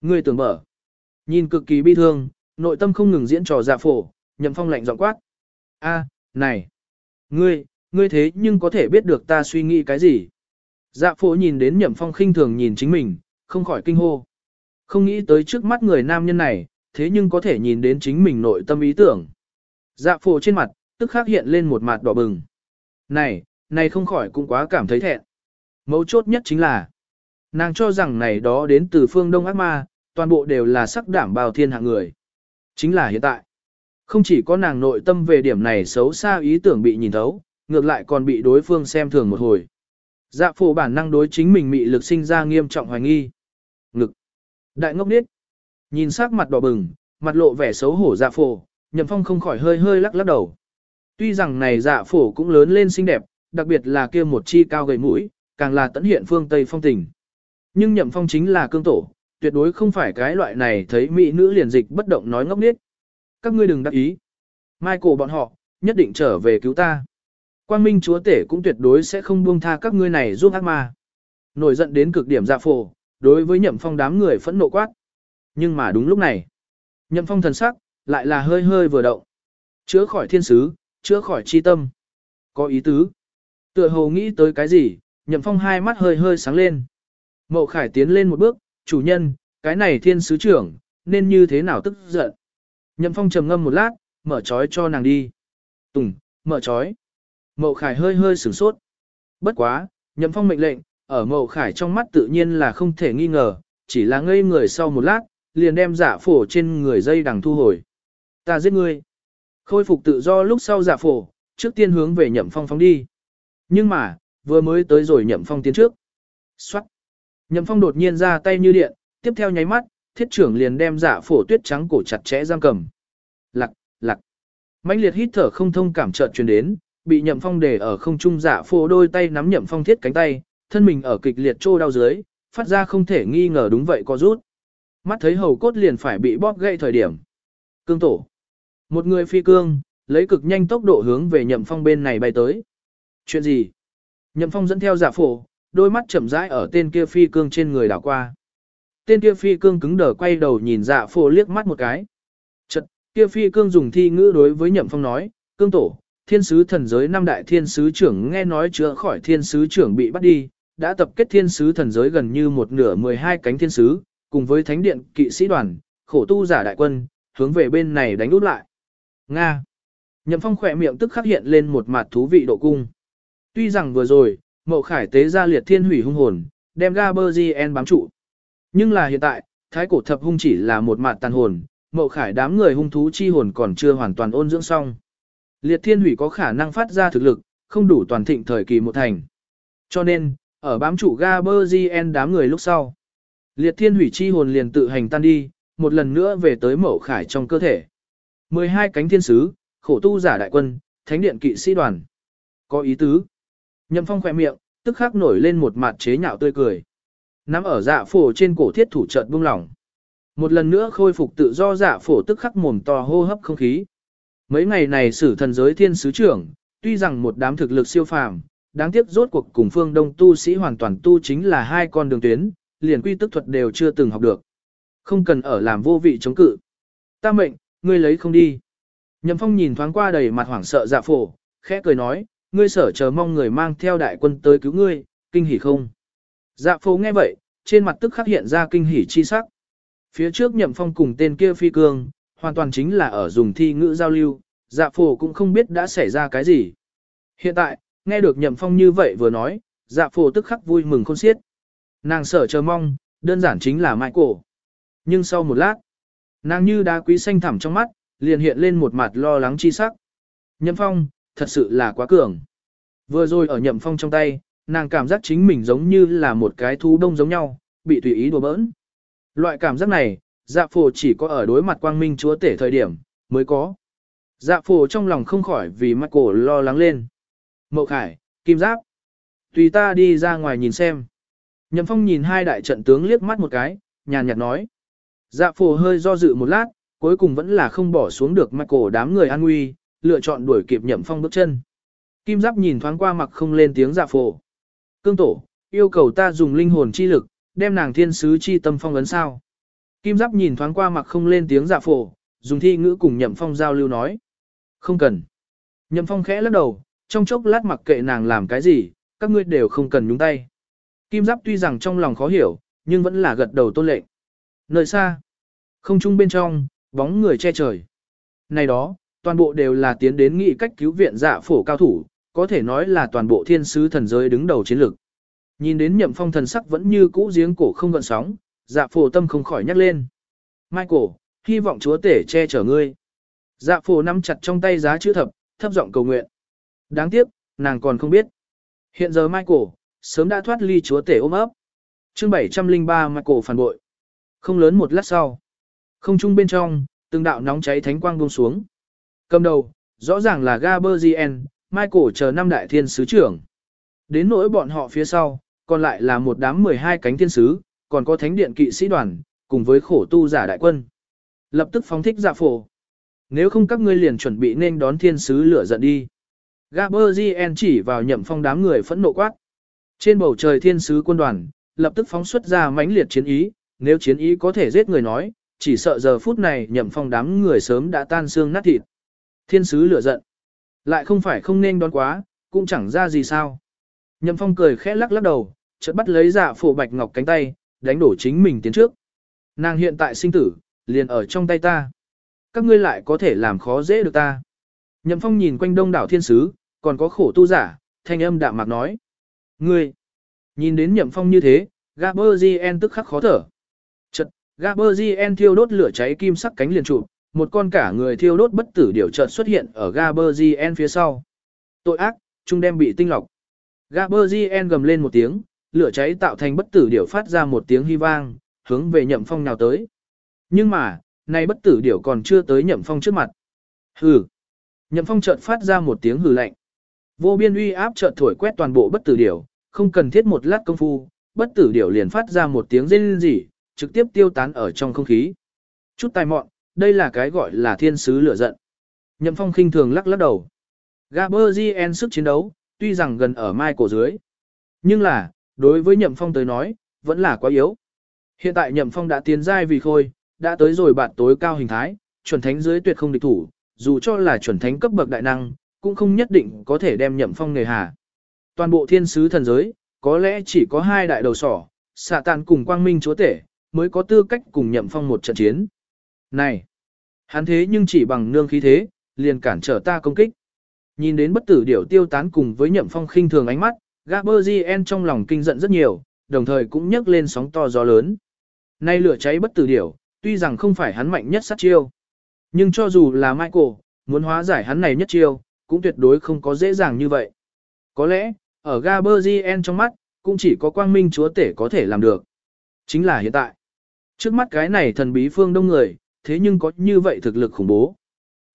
Ngươi tưởng mở. Nhìn cực kỳ bi thương, nội tâm không ngừng diễn trò dạ phổ, nhậm phong lạnh giọng quát. a này. Ngươi, ngươi thế nhưng có thể biết được ta suy nghĩ cái gì. Dạ phổ nhìn đến nhậm phong khinh thường nhìn chính mình, không khỏi kinh hô. Không nghĩ tới trước mắt người nam nhân này, thế nhưng có thể nhìn đến chính mình nội tâm ý tưởng. Dạ phổ trên mặt, tức khắc hiện lên một mặt đỏ bừng. Này, này không khỏi cũng quá cảm thấy thẹn. Mấu chốt nhất chính là, nàng cho rằng này đó đến từ phương Đông ác ma, toàn bộ đều là sắc đảm bào thiên hạng người. Chính là hiện tại. Không chỉ có nàng nội tâm về điểm này xấu xa ý tưởng bị nhìn thấu, ngược lại còn bị đối phương xem thường một hồi. Dạ phổ bản năng đối chính mình mị lực sinh ra nghiêm trọng hoài nghi. Ngực. Đại ngốc điếc. Nhìn sắc mặt đỏ bừng, mặt lộ vẻ xấu hổ dạ phổ, nhậm phong không khỏi hơi hơi lắc lắc đầu. Tuy rằng này dạ phổ cũng lớn lên xinh đẹp, đặc biệt là kia một chi cao gầy mũi, càng là tận hiện phương Tây phong tình. Nhưng nhậm phong chính là cương tổ, tuyệt đối không phải cái loại này thấy mỹ nữ liền dịch bất động nói ngốc nghếch. Các ngươi đừng đắc ý. Michael bọn họ, nhất định trở về cứu ta. Quang Minh Chúa Tể cũng tuyệt đối sẽ không buông tha các ngươi này giúp ác ma. Nổi giận đến cực điểm dạ phổ, đối với nhậm phong đám người phẫn nộ quát. Nhưng mà đúng lúc này, nhậm phong thần sắc, lại là hơi hơi vừa động. Chữa khỏi thiên sứ, chữa khỏi chi tâm. Có ý tứ. Tựa hồ nghĩ tới cái gì, nhậm phong hai mắt hơi hơi sáng lên. Mậu khải tiến lên một bước, chủ nhân, cái này thiên sứ trưởng, nên như thế nào tức giận. Nhậm phong trầm ngâm một lát, mở trói cho nàng đi. Tùng, mở trói. Mậu khải hơi hơi sửng sốt. Bất quá, nhậm phong mệnh lệnh, ở mậu khải trong mắt tự nhiên là không thể nghi ngờ, chỉ là ngây người sau một lát, liền đem giả phổ trên người dây đằng thu hồi. Ta giết ngươi. Khôi phục tự do lúc sau giả phổ, trước tiên hướng về nhậm phong phóng đi. Nhưng mà, vừa mới tới rồi nhậm phong tiến trước. Xoát. Nhậm phong đột nhiên ra tay như điện, tiếp theo nháy mắt, thiết trưởng liền đem giả phổ tuyết trắng cổ chặt chẽ giam cầm. Lặc, lặc. mãnh liệt hít thở không thông cảm chợt truyền đến, bị nhậm phong để ở không trung giả phổ đôi tay nắm nhậm phong thiết cánh tay, thân mình ở kịch liệt trô đau dưới, phát ra không thể nghi ngờ đúng vậy có rút. Mắt thấy hầu cốt liền phải bị bóp gãy thời điểm. Cương tổ. Một người phi cương, lấy cực nhanh tốc độ hướng về nhậm phong bên này bay tới. Chuyện gì? Nhậm phong dẫn theo giả phổ, đôi mắt chậm rãi ở tên kia phi cương trên người đảo qua. Tên kia phi cương cứng đờ quay đầu nhìn dạ phổ liếc mắt một cái. Chật, kia phi cương dùng thi ngữ đối với nhậm phong nói, cương tổ, thiên sứ thần giới năm đại thiên sứ trưởng nghe nói chữa khỏi thiên sứ trưởng bị bắt đi, đã tập kết thiên sứ thần giới gần như một nửa 12 cánh thiên sứ, cùng với thánh điện kỵ sĩ đoàn, khổ tu giả đại quân, hướng về bên này đánh út lại. Nga. Nhậm phong khỏe miệng tức khắc hiện lên một mặt thú vị độ cung. Tuy rằng vừa rồi, mậu khải tế ra liệt thiên hủy hung hồn, đem Gaberzien bám trụ. Nhưng là hiện tại, thái cổ thập hung chỉ là một mạt tàn hồn, mậu khải đám người hung thú chi hồn còn chưa hoàn toàn ôn dưỡng xong. Liệt thiên hủy có khả năng phát ra thực lực, không đủ toàn thịnh thời kỳ một thành. Cho nên, ở bám trụ Gaberzien đám người lúc sau. Liệt thiên hủy chi hồn liền tự hành tan đi, một lần nữa về tới mậu khải trong cơ thể. 12 cánh thiên sứ, khổ tu giả đại quân, thánh điện kỵ sĩ đoàn. Có ý tứ. Nhậm phong khỏe miệng, tức khắc nổi lên một mặt chế nhạo tươi cười. Nắm ở dạ phổ trên cổ thiết thủ chợt buông lỏng. Một lần nữa khôi phục tự do dạ phổ tức khắc mồm to hô hấp không khí. Mấy ngày này sử thần giới thiên sứ trưởng, tuy rằng một đám thực lực siêu phàm, đáng tiếc rốt cuộc cùng phương đông tu sĩ hoàn toàn tu chính là hai con đường tuyến, liền quy tức thuật đều chưa từng học được. Không cần ở làm vô vị chống cự. Ta mệnh, ngươi lấy không đi. Nhậm phong nhìn thoáng qua đầy mặt hoảng sợ dạ phổ, khẽ cười nói, ngươi sở chờ mong người mang theo đại quân tới cứu ngươi, kinh hỉ không? Dạ phố nghe vậy, trên mặt tức khắc hiện ra kinh hỉ chi sắc. Phía trước nhậm phong cùng tên kia phi cương, hoàn toàn chính là ở dùng thi ngữ giao lưu, dạ phổ cũng không biết đã xảy ra cái gì. Hiện tại, nghe được nhậm phong như vậy vừa nói, dạ phổ tức khắc vui mừng khôn xiết. Nàng sở chờ mong, đơn giản chính là mai cổ. Nhưng sau một lát, nàng như đá quý xanh thẳm trong mắt, liền hiện lên một mặt lo lắng chi sắc. Nhậm phong, thật sự là quá cường. Vừa rồi ở nhậm phong trong tay, nàng cảm giác chính mình giống như là một cái thú đông giống nhau, bị tùy ý đùa bỡn. Loại cảm giác này, dạ phổ chỉ có ở đối mặt quang minh chúa tể thời điểm, mới có. Dạ phổ trong lòng không khỏi vì mắt cổ lo lắng lên. Mậu khải, kim giáp. Tùy ta đi ra ngoài nhìn xem. Nhậm phong nhìn hai đại trận tướng liếc mắt một cái, nhàn nhạt nói. Dạ phổ hơi do dự một lát, cuối cùng vẫn là không bỏ xuống được mắt cổ đám người an nguy, lựa chọn đuổi kịp nhậm phong bước chân. Kim giáp nhìn thoáng qua mặc không lên tiếng dạ phổ. Cương tổ, yêu cầu ta dùng linh hồn chi lực, đem nàng thiên sứ chi tâm phong ấn sao. Kim giáp nhìn thoáng qua mặc không lên tiếng dạ phổ, dùng thi ngữ cùng nhậm phong giao lưu nói. Không cần. Nhậm phong khẽ lắc đầu, trong chốc lát mặc kệ nàng làm cái gì, các ngươi đều không cần nhúng tay. Kim giáp tuy rằng trong lòng khó hiểu, nhưng vẫn là gật đầu tôn lệnh. Nơi xa, không trung bên trong, bóng người che trời. Này đó, toàn bộ đều là tiến đến nghị cách cứu viện dạ phổ cao thủ, có thể nói là toàn bộ thiên sứ thần giới đứng đầu chiến lược. Nhìn đến nhậm phong thần sắc vẫn như cũ giếng cổ không gợn sóng, dạ phổ tâm không khỏi nhắc lên. Michael, hy vọng chúa tể che chở ngươi. Dạ phổ nắm chặt trong tay giá chữ thập, thấp giọng cầu nguyện. Đáng tiếc, nàng còn không biết. Hiện giờ Michael, sớm đã thoát ly chúa tể ôm ấp. chương 703 Michael phản bội. Không lớn một lát sau. Không trung bên trong, từng đạo nóng cháy thánh quang buông xuống. Cầm đầu, rõ ràng là Gaberzien, Michael chờ năm đại thiên sứ trưởng. Đến nỗi bọn họ phía sau, còn lại là một đám 12 cánh thiên sứ, còn có thánh điện kỵ sĩ đoàn, cùng với khổ tu giả đại quân. Lập tức phóng thích dạ phổ. Nếu không các ngươi liền chuẩn bị nên đón thiên sứ lửa giận đi. Gaberzien chỉ vào nhậm phong đám người phẫn nộ quát. Trên bầu trời thiên sứ quân đoàn, lập tức phóng xuất ra mãnh liệt chiến ý, nếu chiến ý có thể giết người nói, chỉ sợ giờ phút này nhậm phong đám người sớm đã tan xương nát thịt. Thiên sứ lửa giận. Lại không phải không nên đón quá, cũng chẳng ra gì sao. Nhậm phong cười khẽ lắc lắc đầu, chợt bắt lấy dạ phổ bạch ngọc cánh tay, đánh đổ chính mình tiến trước. Nàng hiện tại sinh tử, liền ở trong tay ta. Các ngươi lại có thể làm khó dễ được ta. Nhậm phong nhìn quanh đông đảo thiên sứ, còn có khổ tu giả, thanh âm đạm mạc nói. Ngươi, nhìn đến nhậm phong như thế, Gaberzien tức khắc khó thở. Chật, Gaberzien thiêu đốt lửa cháy kim sắc cánh liền trụ, một con cả người thiêu đốt bất tử điều chợt xuất hiện ở Gaberzien phía sau. Tội ác, trung đem bị tinh lọc. Gaberzien gầm lên một tiếng, lửa cháy tạo thành bất tử điểu phát ra một tiếng hy vang, hướng về nhậm phong nào tới. Nhưng mà, nay bất tử điểu còn chưa tới nhậm phong trước mặt. Hừ. Nhậm phong chợt phát ra một tiếng hừ lạnh. Vô biên uy áp chợt thổi quét toàn bộ bất tử điểu, không cần thiết một lát công phu, bất tử điểu liền phát ra một tiếng rên rỉ, trực tiếp tiêu tán ở trong không khí. Chút tài mọn, đây là cái gọi là thiên sứ lửa giận. Nhậm phong khinh thường lắc lắc đầu. Gabriel sức chiến đấu, tuy rằng gần ở mai cổ dưới. Nhưng là, đối với nhậm phong tới nói, vẫn là quá yếu. Hiện tại nhậm phong đã tiến giai vì khôi, đã tới rồi bạn tối cao hình thái, chuẩn thánh dưới tuyệt không địch thủ, dù cho là chuẩn thánh cấp bậc đại năng, cũng không nhất định có thể đem nhậm phong nghề hà. Toàn bộ thiên sứ thần giới, có lẽ chỉ có hai đại đầu sỏ, xạ tàn cùng quang minh chúa tể, mới có tư cách cùng nhậm phong một trận chiến. Này, hắn thế nhưng chỉ bằng nương khí thế, liền cản trở ta công kích. Nhìn đến bất tử điểu tiêu tán cùng với nhậm phong khinh thường ánh mắt, Gaberzien trong lòng kinh giận rất nhiều, đồng thời cũng nhấc lên sóng to gió lớn. Nay lửa cháy bất tử điểu, tuy rằng không phải hắn mạnh nhất sát chiêu. Nhưng cho dù là Michael, muốn hóa giải hắn này nhất chiêu, cũng tuyệt đối không có dễ dàng như vậy. Có lẽ, ở Gaberzien trong mắt, cũng chỉ có quang minh chúa tể có thể làm được. Chính là hiện tại. Trước mắt cái này thần bí phương đông người, thế nhưng có như vậy thực lực khủng bố.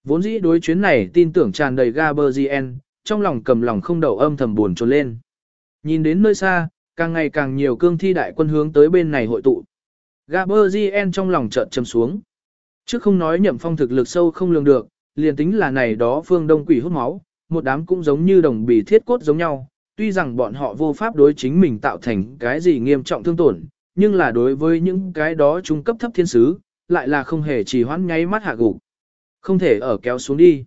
Vốn dĩ đối chuyến này tin tưởng tràn đầy Gaberzien, trong lòng cầm lòng không đầu âm thầm buồn trốn lên. Nhìn đến nơi xa, càng ngày càng nhiều cương thi đại quân hướng tới bên này hội tụ. Gaberzien trong lòng chợt châm xuống. Trước không nói nhậm phong thực lực sâu không lường được, liền tính là này đó phương đông quỷ hút máu, một đám cũng giống như đồng bì thiết cốt giống nhau, tuy rằng bọn họ vô pháp đối chính mình tạo thành cái gì nghiêm trọng thương tổn, nhưng là đối với những cái đó trung cấp thấp thiên sứ, lại là không hề chỉ hoãn nháy mắt hạ gục. Không thể ở kéo xuống đi.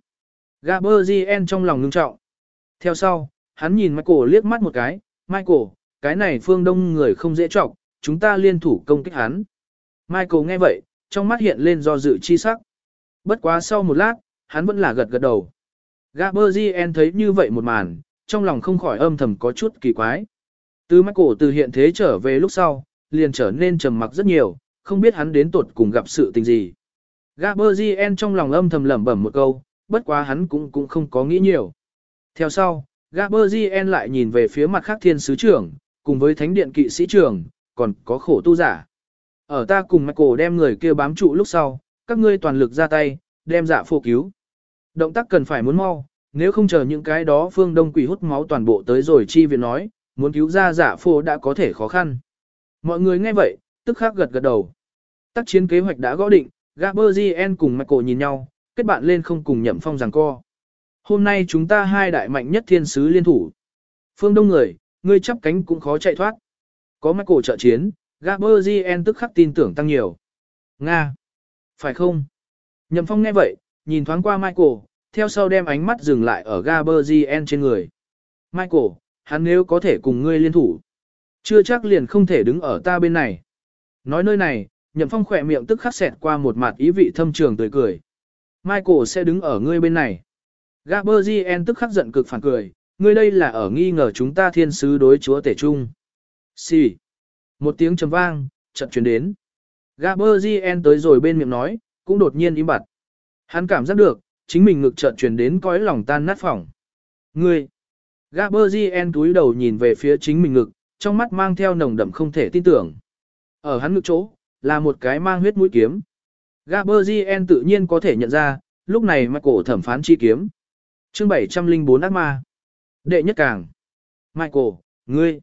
Gaberzien trong lòng ngưng trọng. Theo sau, hắn nhìn Michael liếc mắt một cái, Michael, cái này phương đông người không dễ trọng, chúng ta liên thủ công kích hắn. Michael nghe vậy, trong mắt hiện lên do dự chi sắc. Bất quá sau một lát, hắn vẫn là gật gật đầu. Gaberzien thấy như vậy một màn, trong lòng không khỏi âm thầm có chút kỳ quái. Từ Michael từ hiện thế trở về lúc sau, liền trở nên trầm mặc rất nhiều, không biết hắn đến tuột cùng gặp sự tình gì. Gaberzien trong lòng âm thầm lẩm bẩm một câu, bất quá hắn cũng cũng không có nghĩ nhiều. Theo sau, Gaberzien lại nhìn về phía mặt khác thiên sứ trưởng, cùng với thánh điện kỵ sĩ trưởng, còn có khổ tu giả. Ở ta cùng Michael đem người kia bám trụ lúc sau, các ngươi toàn lực ra tay, đem dạ phô cứu. Động tác cần phải muốn mau, nếu không chờ những cái đó phương đông quỷ hút máu toàn bộ tới rồi chi viện nói, muốn cứu ra dạ phô đã có thể khó khăn. Mọi người nghe vậy, tức khắc gật gật đầu. Tác chiến kế hoạch đã gõ định, Gaberzien cùng Michael nhìn nhau, kết bạn lên không cùng nhậm phong giằng co. Hôm nay chúng ta hai đại mạnh nhất thiên sứ liên thủ. Phương đông người, ngươi chắp cánh cũng khó chạy thoát. Có Michael trợ chiến, Gaberzien tức khắc tin tưởng tăng nhiều. Nga! Phải không? Nhậm phong nghe vậy, nhìn thoáng qua Michael, theo sau đem ánh mắt dừng lại ở Gaberzien trên người. Michael, hắn nếu có thể cùng ngươi liên thủ. Chưa chắc liền không thể đứng ở ta bên này. Nói nơi này, nhậm phong khỏe miệng tức khắc xẹt qua một mặt ý vị thâm trường tươi cười. Michael sẽ đứng ở ngươi bên này. Gaberzien tức khắc giận cực phản cười, ngươi đây là ở nghi ngờ chúng ta thiên sứ đối chúa tể trung. Xì. Một tiếng trầm vang, chợt truyền đến. Gaberzien tới rồi bên miệng nói, cũng đột nhiên im bặt. Hắn cảm giác được, chính mình ngực chợt truyền đến cõi lòng tan nát phỏng. Ngươi. Gaberzien túi đầu nhìn về phía chính mình ngực, trong mắt mang theo nồng đậm không thể tin tưởng. Ở hắn ngực chỗ, là một cái mang huyết mũi kiếm. Gaberzien tự nhiên có thể nhận ra, lúc này Michael thẩm phán chi kiếm. chương 704 ác ma. Đệ nhất càng. Michael, ngươi.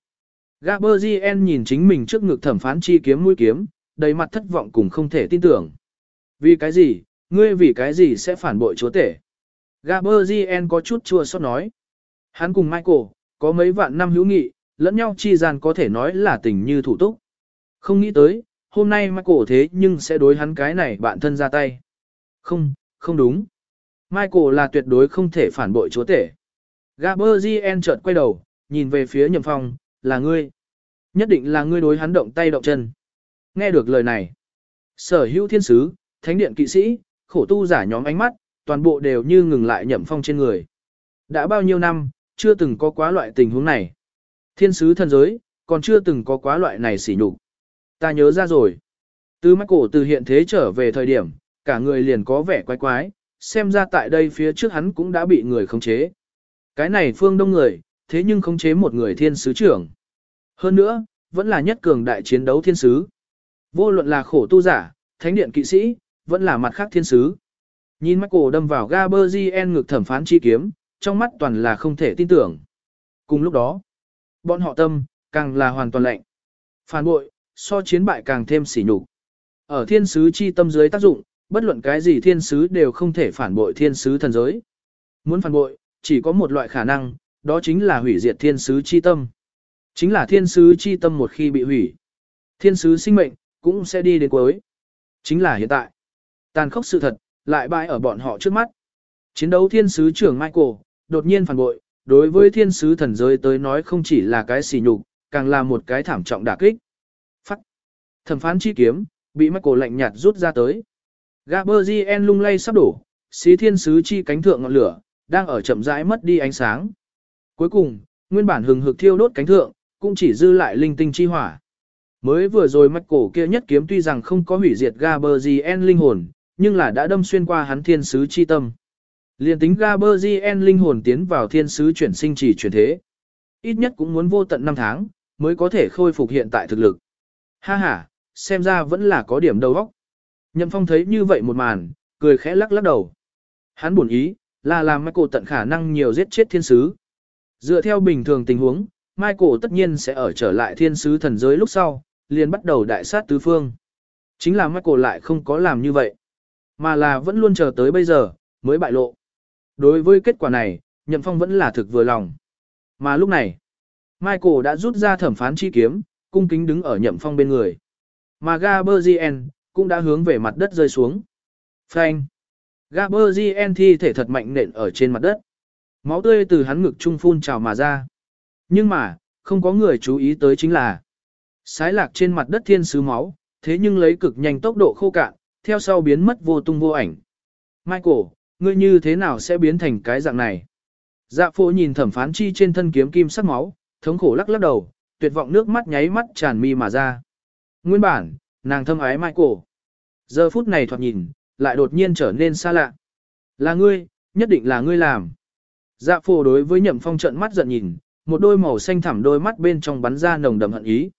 Gaberzien nhìn chính mình trước ngực thẩm phán chi kiếm mũi kiếm, đầy mặt thất vọng cùng không thể tin tưởng. Vì cái gì, ngươi vì cái gì sẽ phản bội chúa tể? Gaberzien có chút chua xót nói. Hắn cùng Michael, có mấy vạn năm hữu nghị, lẫn nhau chi gian có thể nói là tình như thủ túc. Không nghĩ tới, hôm nay Michael thế nhưng sẽ đối hắn cái này bạn thân ra tay. Không, không đúng. Michael là tuyệt đối không thể phản bội chúa tể. Gabriel chợt quay đầu, nhìn về phía nhậm phong, là ngươi. Nhất định là ngươi đối hắn động tay động chân. Nghe được lời này. Sở hữu thiên sứ, thánh điện kỵ sĩ, khổ tu giả nhóm ánh mắt, toàn bộ đều như ngừng lại nhậm phong trên người. Đã bao nhiêu năm, chưa từng có quá loại tình huống này. Thiên sứ thần giới, còn chưa từng có quá loại này xỉ nhục. Ta nhớ ra rồi. tứ mắt cổ từ hiện thế trở về thời điểm, cả người liền có vẻ quái quái, xem ra tại đây phía trước hắn cũng đã bị người khống chế. Cái này phương đông người, thế nhưng khống chế một người thiên sứ trưởng. Hơn nữa, vẫn là nhất cường đại chiến đấu thiên sứ. Vô luận là khổ tu giả, thánh điện kỵ sĩ, vẫn là mặt khác thiên sứ. Nhìn mắt cổ đâm vào Gaberzien ngực thẩm phán chi kiếm, trong mắt toàn là không thể tin tưởng. Cùng lúc đó, bọn họ tâm, càng là hoàn toàn lạnh. Phản bội, so chiến bại càng thêm sỉ nhục. Ở thiên sứ chi tâm dưới tác dụng, bất luận cái gì thiên sứ đều không thể phản bội thiên sứ thần giới. Muốn phản bội, chỉ có một loại khả năng, đó chính là hủy diệt thiên sứ chi tâm. Chính là thiên sứ chi tâm một khi bị hủy. Thiên sứ sinh mệnh, cũng sẽ đi đến cuối. Chính là hiện tại. Tàn khốc sự thật, lại bại ở bọn họ trước mắt. Chiến đấu thiên sứ trưởng Michael, đột nhiên phản bội, đối với thiên sứ thần giới tới nói không chỉ là cái xỉ nhục, càng là một cái thảm trọng đả kích. Thẩm phán chi kiếm, bị Michael lạnh nhạt rút ra tới. Gaberzien lung lay sắp đổ, xí thiên sứ chi cánh thượng ngọn lửa, đang ở chậm rãi mất đi ánh sáng. Cuối cùng, nguyên bản hừng hực thiêu đốt cánh thượng, cũng chỉ dư lại linh tinh chi hỏa. Mới vừa rồi mạch cổ kia nhất kiếm tuy rằng không có hủy diệt Gaberzien linh hồn, nhưng là đã đâm xuyên qua hắn thiên sứ chi tâm. Liên tính Gaberzien linh hồn tiến vào thiên sứ chuyển sinh chỉ chuyển thế. Ít nhất cũng muốn vô tận năm tháng, mới có thể khôi phục hiện tại thực lực. Ha ha, xem ra vẫn là có điểm đầu óc. Nhậm Phong thấy như vậy một màn, cười khẽ lắc lắc đầu. Hắn buồn ý, là làm Michael tận khả năng nhiều giết chết thiên sứ. Dựa theo bình thường tình huống, Michael tất nhiên sẽ ở trở lại thiên sứ thần giới lúc sau, liền bắt đầu đại sát tứ phương. Chính là Michael lại không có làm như vậy, mà là vẫn luôn chờ tới bây giờ, mới bại lộ. Đối với kết quả này, Nhậm Phong vẫn là thực vừa lòng. Mà lúc này, Michael đã rút ra thẩm phán chi kiếm, cung kính đứng ở Nhậm Phong bên người. Mà Gaberzien cũng đã hướng về mặt đất rơi xuống. Phanh. Gaberzien thi thể thật mạnh nện ở trên mặt đất. Máu tươi từ hắn ngực trung phun trào mà ra. Nhưng mà, không có người chú ý tới chính là sái lạc trên mặt đất thiên sứ máu, thế nhưng lấy cực nhanh tốc độ khô cạn, theo sau biến mất vô tung vô ảnh. Michael, ngươi như thế nào sẽ biến thành cái dạng này? Dạ phô nhìn thẩm phán chi trên thân kiếm kim sắc máu, thống khổ lắc lắc đầu, tuyệt vọng nước mắt nháy mắt tràn mi mà ra. Nguyên bản, nàng thâm ái Michael. Giờ phút này thoạt nhìn, lại đột nhiên trở nên xa lạ. Là ngươi, nhất định là ngươi làm. Dạ phổ đối với nhậm phong trận mắt giận nhìn, một đôi màu xanh thẳm đôi mắt bên trong bắn ra nồng đậm hận ý.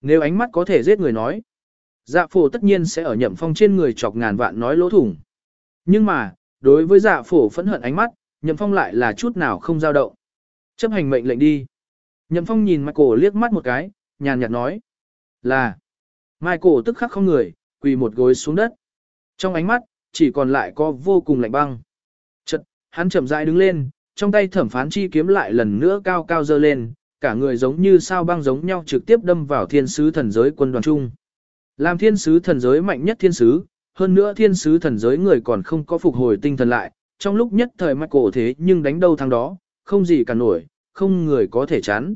Nếu ánh mắt có thể giết người nói, dạ phổ tất nhiên sẽ ở nhậm phong trên người chọc ngàn vạn nói lỗ thủng. Nhưng mà, đối với dạ phổ phẫn hận ánh mắt, nhậm phong lại là chút nào không dao động. Chấp hành mệnh lệnh đi. Nhậm phong nhìn Michael liếc mắt một cái, nhàn nhạt nói. Là. Michael tức khắc không người, quỳ một gối xuống đất. Trong ánh mắt, chỉ còn lại có vô cùng lạnh băng. Chật, hắn chậm rãi đứng lên, trong tay thẩm phán chi kiếm lại lần nữa cao cao dơ lên, cả người giống như sao băng giống nhau trực tiếp đâm vào thiên sứ thần giới quân đoàn trung. Làm thiên sứ thần giới mạnh nhất thiên sứ, hơn nữa thiên sứ thần giới người còn không có phục hồi tinh thần lại, trong lúc nhất thời mắt cổ thế nhưng đánh đâu thằng đó, không gì cả nổi, không người có thể chán.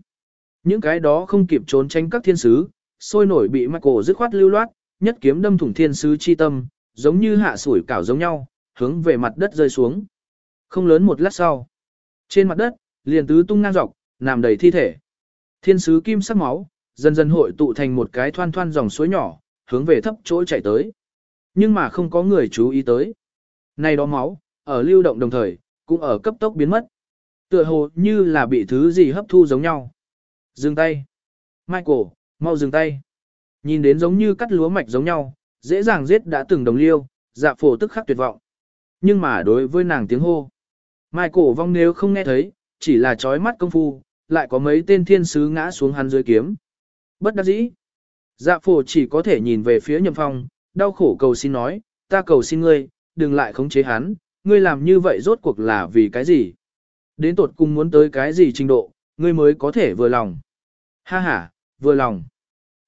Những cái đó không kịp trốn tránh các thiên sứ, sôi nổi bị Michael cổ dứt khoát lưu loát, nhất kiếm đâm thủng thiên sứ chi tâm, giống như hạ sủi cảo giống nhau, hướng về mặt đất rơi xuống. Không lớn một lát sau, trên mặt đất, liền tứ tung ngang dọc, nằm đầy thi thể. Thiên sứ kim sắc máu, dần dần hội tụ thành một cái thoan thoan dòng suối nhỏ, hướng về thấp chỗ chảy tới. Nhưng mà không có người chú ý tới. Này đó máu, ở lưu động đồng thời, cũng ở cấp tốc biến mất. Tựa hồ như là bị thứ gì hấp thu giống nhau. Dừng tay. Michael, mau dừng tay. Nhìn đến giống như cắt lúa mạch giống nhau, dễ dàng giết đã từng đồng liêu, dạ phổ tức khắc tuyệt vọng. Nhưng mà đối với nàng tiếng hô, Mai cổ vong nếu không nghe thấy, chỉ là trói mắt công phu, lại có mấy tên thiên sứ ngã xuống hắn dưới kiếm. Bất đắc dĩ. Dạ phổ chỉ có thể nhìn về phía nhậm phong, đau khổ cầu xin nói, ta cầu xin ngươi, đừng lại khống chế hắn, ngươi làm như vậy rốt cuộc là vì cái gì? Đến tột cùng muốn tới cái gì trình độ, ngươi mới có thể vừa lòng. Ha ha, vừa lòng.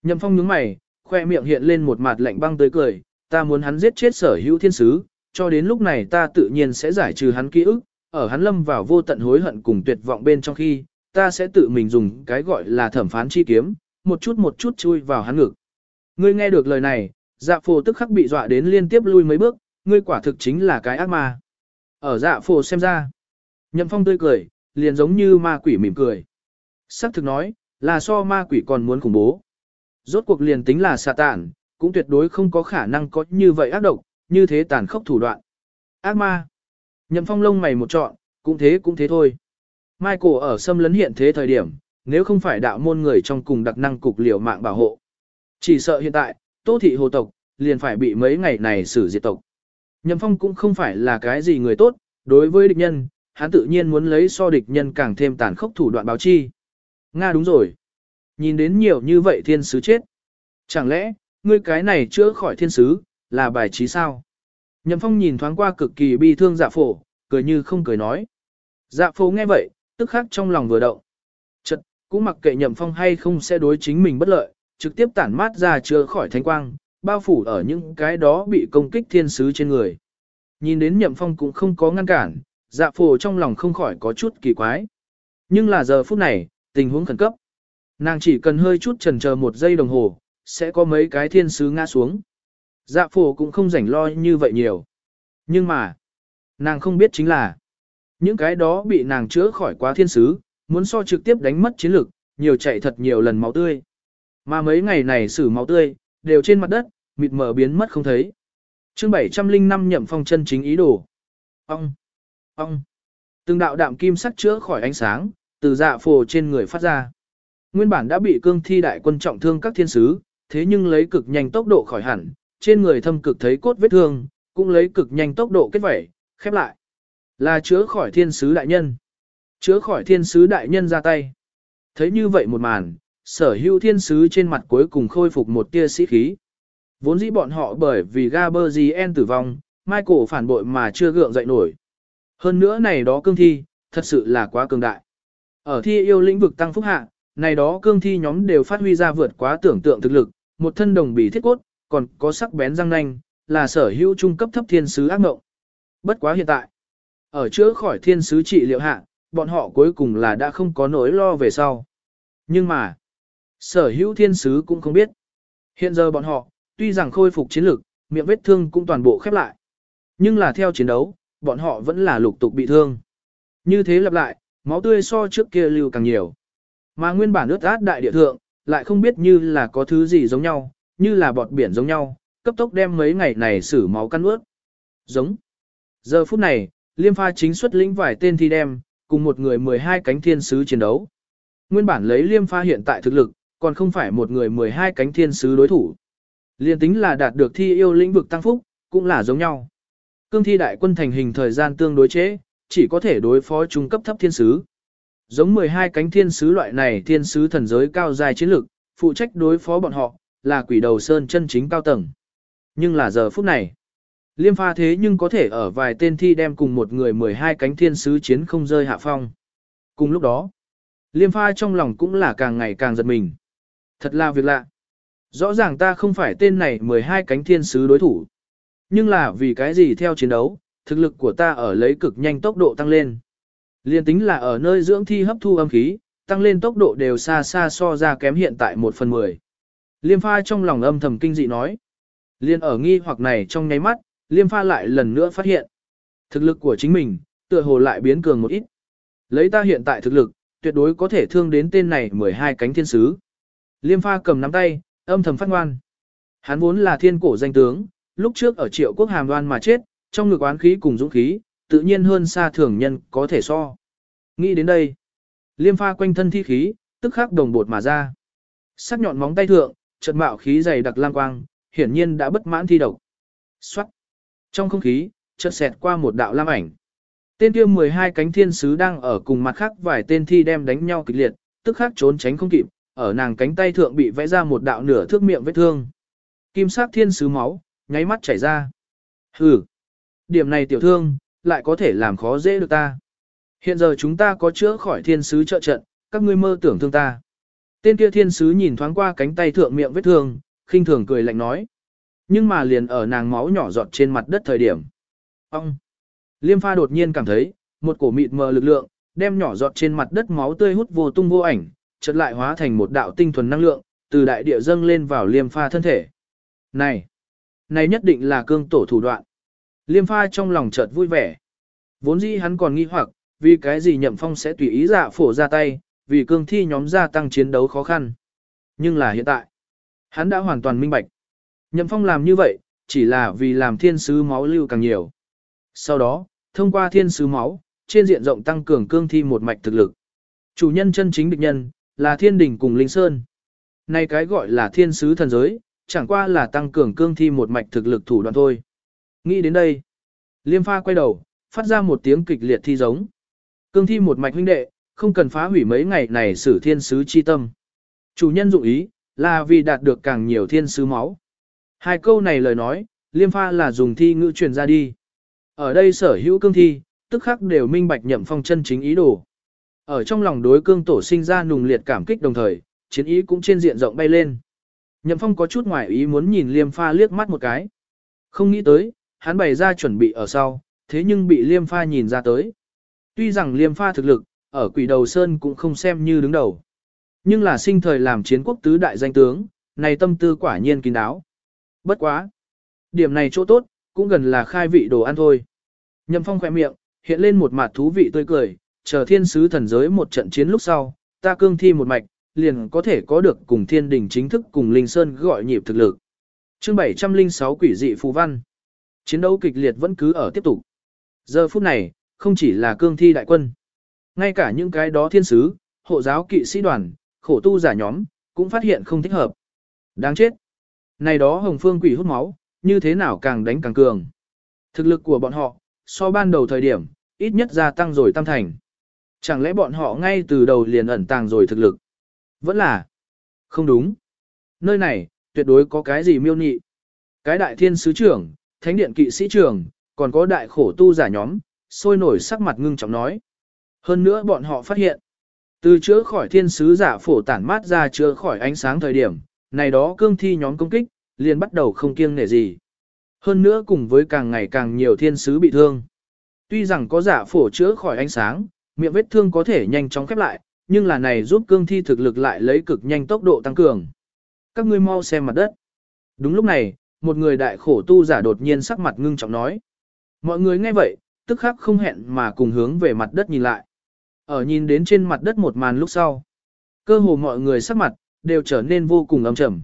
Nhậm phong nhướng mày, khoe miệng hiện lên một mặt lạnh băng tới cười, ta muốn hắn giết chết sở hữu thiên sứ, cho đến lúc này ta tự nhiên sẽ giải trừ hắn ký ức, ở hắn lâm vào vô tận hối hận cùng tuyệt vọng bên trong khi, ta sẽ tự mình dùng cái gọi là thẩm phán chi kiếm, một chút một chút chui vào hắn ngực. Ngươi nghe được lời này, dạ phổ tức khắc bị dọa đến liên tiếp lui mấy bước, ngươi quả thực chính là cái ác ma. Ở dạ phổ xem ra, nhậm phong tươi cười, liền giống như ma quỷ mỉm cười. Sắc thực nói, là so ma quỷ còn muốn khủng bố. Rốt cuộc liền tính là xà tản, cũng tuyệt đối không có khả năng có như vậy ác độc, như thế tàn khốc thủ đoạn. Ác ma. Nhậm phong lông mày một trọn, cũng thế cũng thế thôi. Michael ở xâm lấn hiện thế thời điểm, nếu không phải đạo môn người trong cùng đặc năng cục liều mạng bảo hộ. Chỉ sợ hiện tại, tô thị hồ tộc, liền phải bị mấy ngày này xử diệt tộc. Nhậm phong cũng không phải là cái gì người tốt, đối với địch nhân, hắn tự nhiên muốn lấy so địch nhân càng thêm tàn khốc thủ đoạn báo chi. Nga đúng rồi. Nhìn đến nhiều như vậy thiên sứ chết. Chẳng lẽ, ngươi cái này chữa khỏi thiên sứ, là bài trí sao? Nhậm phong nhìn thoáng qua cực kỳ bi thương dạ phổ, cười như không cười nói. Dạ phổ nghe vậy, tức khắc trong lòng vừa động. Chật, cũng mặc kệ nhậm phong hay không sẽ đối chính mình bất lợi, trực tiếp tản mát ra chữa khỏi thánh quang, bao phủ ở những cái đó bị công kích thiên sứ trên người. Nhìn đến nhậm phong cũng không có ngăn cản, dạ phổ trong lòng không khỏi có chút kỳ quái. Nhưng là giờ phút này, tình huống khẩn cấp. Nàng chỉ cần hơi chút chần chờ một giây đồng hồ, sẽ có mấy cái thiên sứ ngã xuống. Dạ phổ cũng không rảnh lo như vậy nhiều. Nhưng mà, nàng không biết chính là, những cái đó bị nàng chữa khỏi quá thiên sứ, muốn so trực tiếp đánh mất chiến lực, nhiều chạy thật nhiều lần máu tươi. Mà mấy ngày này xử máu tươi, đều trên mặt đất, mịt mờ biến mất không thấy. chương 705 nhậm phong chân chính ý đồ. Ông! Ông! Từng đạo đạm kim sắc chữa khỏi ánh sáng, từ dạ phổ trên người phát ra. Nguyên bản đã bị cương thi đại quân trọng thương các thiên sứ, thế nhưng lấy cực nhanh tốc độ khỏi hẳn, trên người thâm cực thấy cốt vết thương, cũng lấy cực nhanh tốc độ kết vẩy, khép lại. Là chữa khỏi thiên sứ đại nhân. Chữa khỏi thiên sứ đại nhân ra tay. Thấy như vậy một màn, sở hữu thiên sứ trên mặt cuối cùng khôi phục một tia sĩ khí. Vốn dĩ bọn họ bởi vì Gaberzien tử vong, Michael phản bội mà chưa gượng dậy nổi. Hơn nữa này đó cương thi, thật sự là quá cường đại. Ở thi yêu lĩnh vực tăng phúc hạ, này đó cương thi nhóm đều phát huy ra vượt quá tưởng tượng thực lực, một thân đồng bì thiết cốt, còn có sắc bén răng nanh, là sở hữu trung cấp thấp thiên sứ ác mộng. Bất quá hiện tại, ở chữa khỏi thiên sứ trị liệu hạ, bọn họ cuối cùng là đã không có nỗi lo về sau. Nhưng mà, sở hữu thiên sứ cũng không biết. Hiện giờ bọn họ, tuy rằng khôi phục chiến lực, miệng vết thương cũng toàn bộ khép lại. Nhưng là theo chiến đấu, bọn họ vẫn là lục tục bị thương. Như thế lặp lại, máu tươi so trước kia lưu càng nhiều. Mà nguyên bản ướt át đại địa thượng, lại không biết như là có thứ gì giống nhau, như là bọt biển giống nhau, cấp tốc đem mấy ngày này xử máu căn ướt. Giống. Giờ phút này, Liêm Pha chính xuất lĩnh vài tên thi đem, cùng một người 12 cánh thiên sứ chiến đấu. Nguyên bản lấy Liêm Pha hiện tại thực lực, còn không phải một người 12 cánh thiên sứ đối thủ. Liên tính là đạt được thi yêu lĩnh vực tăng phúc, cũng là giống nhau. Cương thi đại quân thành hình thời gian tương đối chế, chỉ có thể đối phó trung cấp thấp thiên sứ. Giống 12 cánh thiên sứ loại này thiên sứ thần giới cao dài chiến lực, phụ trách đối phó bọn họ, là quỷ đầu sơn chân chính cao tầng. Nhưng là giờ phút này, liêm pha thế nhưng có thể ở vài tên thi đem cùng một người 12 cánh thiên sứ chiến không rơi hạ phong. Cùng lúc đó, liêm pha trong lòng cũng là càng ngày càng giật mình. Thật là việc lạ. Rõ ràng ta không phải tên này 12 cánh thiên sứ đối thủ. Nhưng là vì cái gì theo chiến đấu, thực lực của ta ở lấy cực nhanh tốc độ tăng lên. Liên tính là ở nơi dưỡng thi hấp thu âm khí, tăng lên tốc độ đều xa xa so ra kém hiện tại 1 phần 10. Liêm pha trong lòng âm thầm kinh dị nói. Liên ở nghi hoặc này trong nháy mắt, liêm pha lại lần nữa phát hiện. Thực lực của chính mình, tựa hồ lại biến cường một ít. Lấy ta hiện tại thực lực, tuyệt đối có thể thương đến tên này 12 cánh thiên sứ. Liêm pha cầm nắm tay, âm thầm phát ngoan. Hắn vốn là thiên cổ danh tướng, lúc trước ở triệu quốc hàm đoan mà chết, trong ngực oán khí cùng dũng khí, tự nhiên hơn xa thường nhân có thể so. Nghĩ đến đây, liêm pha quanh thân thi khí, tức khắc đồng bột mà ra. Sắc nhọn móng tay thượng, trận mạo khí dày đặc lang quang, hiển nhiên đã bất mãn thi độc. Xoát. Trong không khí, chợt xẹt qua một đạo lam ảnh. Tên kia 12 cánh thiên sứ đang ở cùng mặt khác vài tên thi đem đánh nhau kịch liệt, tức khắc trốn tránh không kịp, ở nàng cánh tay thượng bị vẽ ra một đạo nửa thước miệng vết thương. Kim sắc thiên sứ máu, nháy mắt chảy ra. Hừ. Điểm này tiểu thương, lại có thể làm khó dễ được ta. Hiện giờ chúng ta có chữa khỏi thiên sứ trợ trận, các ngươi mơ tưởng thương ta. Tên kia thiên sứ nhìn thoáng qua cánh tay thượng miệng vết thương, khinh thường cười lạnh nói. Nhưng mà liền ở nàng máu nhỏ giọt trên mặt đất thời điểm. Ông! Liêm pha đột nhiên cảm thấy, một cổ mịt mờ lực lượng, đem nhỏ giọt trên mặt đất máu tươi hút vô tung vô ảnh, chợt lại hóa thành một đạo tinh thuần năng lượng, từ đại địa dâng lên vào liêm pha thân thể. Này! Này nhất định là cương tổ thủ đoạn. Liêm pha trong lòng chợt vui vẻ. Vốn dĩ hắn còn nghi hoặc, vì cái gì nhậm phong sẽ tùy ý dạ phổ ra tay, vì cương thi nhóm gia tăng chiến đấu khó khăn. Nhưng là hiện tại, hắn đã hoàn toàn minh bạch. Nhậm phong làm như vậy, chỉ là vì làm thiên sứ máu lưu càng nhiều. Sau đó, thông qua thiên sứ máu, trên diện rộng tăng cường cương thi một mạch thực lực. Chủ nhân chân chính địch nhân, là thiên đình cùng linh sơn. Này cái gọi là thiên sứ thần giới, chẳng qua là tăng cường cương thi một mạch thực lực thủ đoạn thôi. Nghĩ đến đây, liêm pha quay đầu, phát ra một tiếng kịch liệt thi giống. Cương thi một mạch huynh đệ, không cần phá hủy mấy ngày này xử thiên sứ chi tâm. Chủ nhân dụng ý, là vì đạt được càng nhiều thiên sứ máu. Hai câu này lời nói, liêm pha là dùng thi ngữ truyền ra đi. Ở đây sở hữu cương thi, tức khắc đều minh bạch nhậm phong chân chính ý đồ. Ở trong lòng đối cương tổ sinh ra nùng liệt cảm kích đồng thời, chiến ý cũng trên diện rộng bay lên. Nhậm phong có chút ngoài ý muốn nhìn liêm pha liếc mắt một cái. Không nghĩ tới, hắn bày ra chuẩn bị ở sau, thế nhưng bị liêm pha nhìn ra tới. Tuy rằng liêm pha thực lực, ở quỷ đầu sơn cũng không xem như đứng đầu. Nhưng là sinh thời làm chiến quốc tứ đại danh tướng, này tâm tư quả nhiên kín đáo. Bất quá. Điểm này chỗ tốt, cũng gần là khai vị đồ ăn thôi. Nhậm phong khỏe miệng, hiện lên một mặt thú vị tươi cười, chờ thiên sứ thần giới một trận chiến lúc sau, ta cương thi một mạch, liền có thể có được cùng thiên đình chính thức cùng linh sơn gọi nhịp thực lực. chương 706 quỷ dị phù văn. Chiến đấu kịch liệt vẫn cứ ở tiếp tục. Giờ phút này, không chỉ là cương thi đại quân. Ngay cả những cái đó thiên sứ, hộ giáo kỵ sĩ đoàn, khổ tu giả nhóm, cũng phát hiện không thích hợp. Đáng chết. Này đó hồng phương quỷ hút máu, như thế nào càng đánh càng cường. Thực lực của bọn họ, so ban đầu thời điểm, ít nhất gia tăng rồi tam thành. Chẳng lẽ bọn họ ngay từ đầu liền ẩn tàng rồi thực lực? Vẫn là. Không đúng. Nơi này, tuyệt đối có cái gì miêu nị. Cái đại thiên sứ trưởng, thánh điện kỵ sĩ trưởng, còn có đại khổ tu giả nhóm, sôi nổi sắc mặt ngưng trọng nói. Hơn nữa bọn họ phát hiện, từ chữa khỏi thiên sứ giả phổ tản mát ra chữa khỏi ánh sáng thời điểm, này đó cương thi nhóm công kích, liền bắt đầu không kiêng nể gì. Hơn nữa cùng với càng ngày càng nhiều thiên sứ bị thương. Tuy rằng có giả phổ chữa khỏi ánh sáng, miệng vết thương có thể nhanh chóng khép lại, nhưng là này giúp cương thi thực lực lại lấy cực nhanh tốc độ tăng cường. Các ngươi mau xem mặt đất. Đúng lúc này, một người đại khổ tu giả đột nhiên sắc mặt ngưng trọng nói. Mọi người nghe vậy, tức khắc không hẹn mà cùng hướng về mặt đất nhìn lại. Ở nhìn đến trên mặt đất một màn lúc sau. Cơ hồ mọi người sắc mặt, đều trở nên vô cùng âm trầm.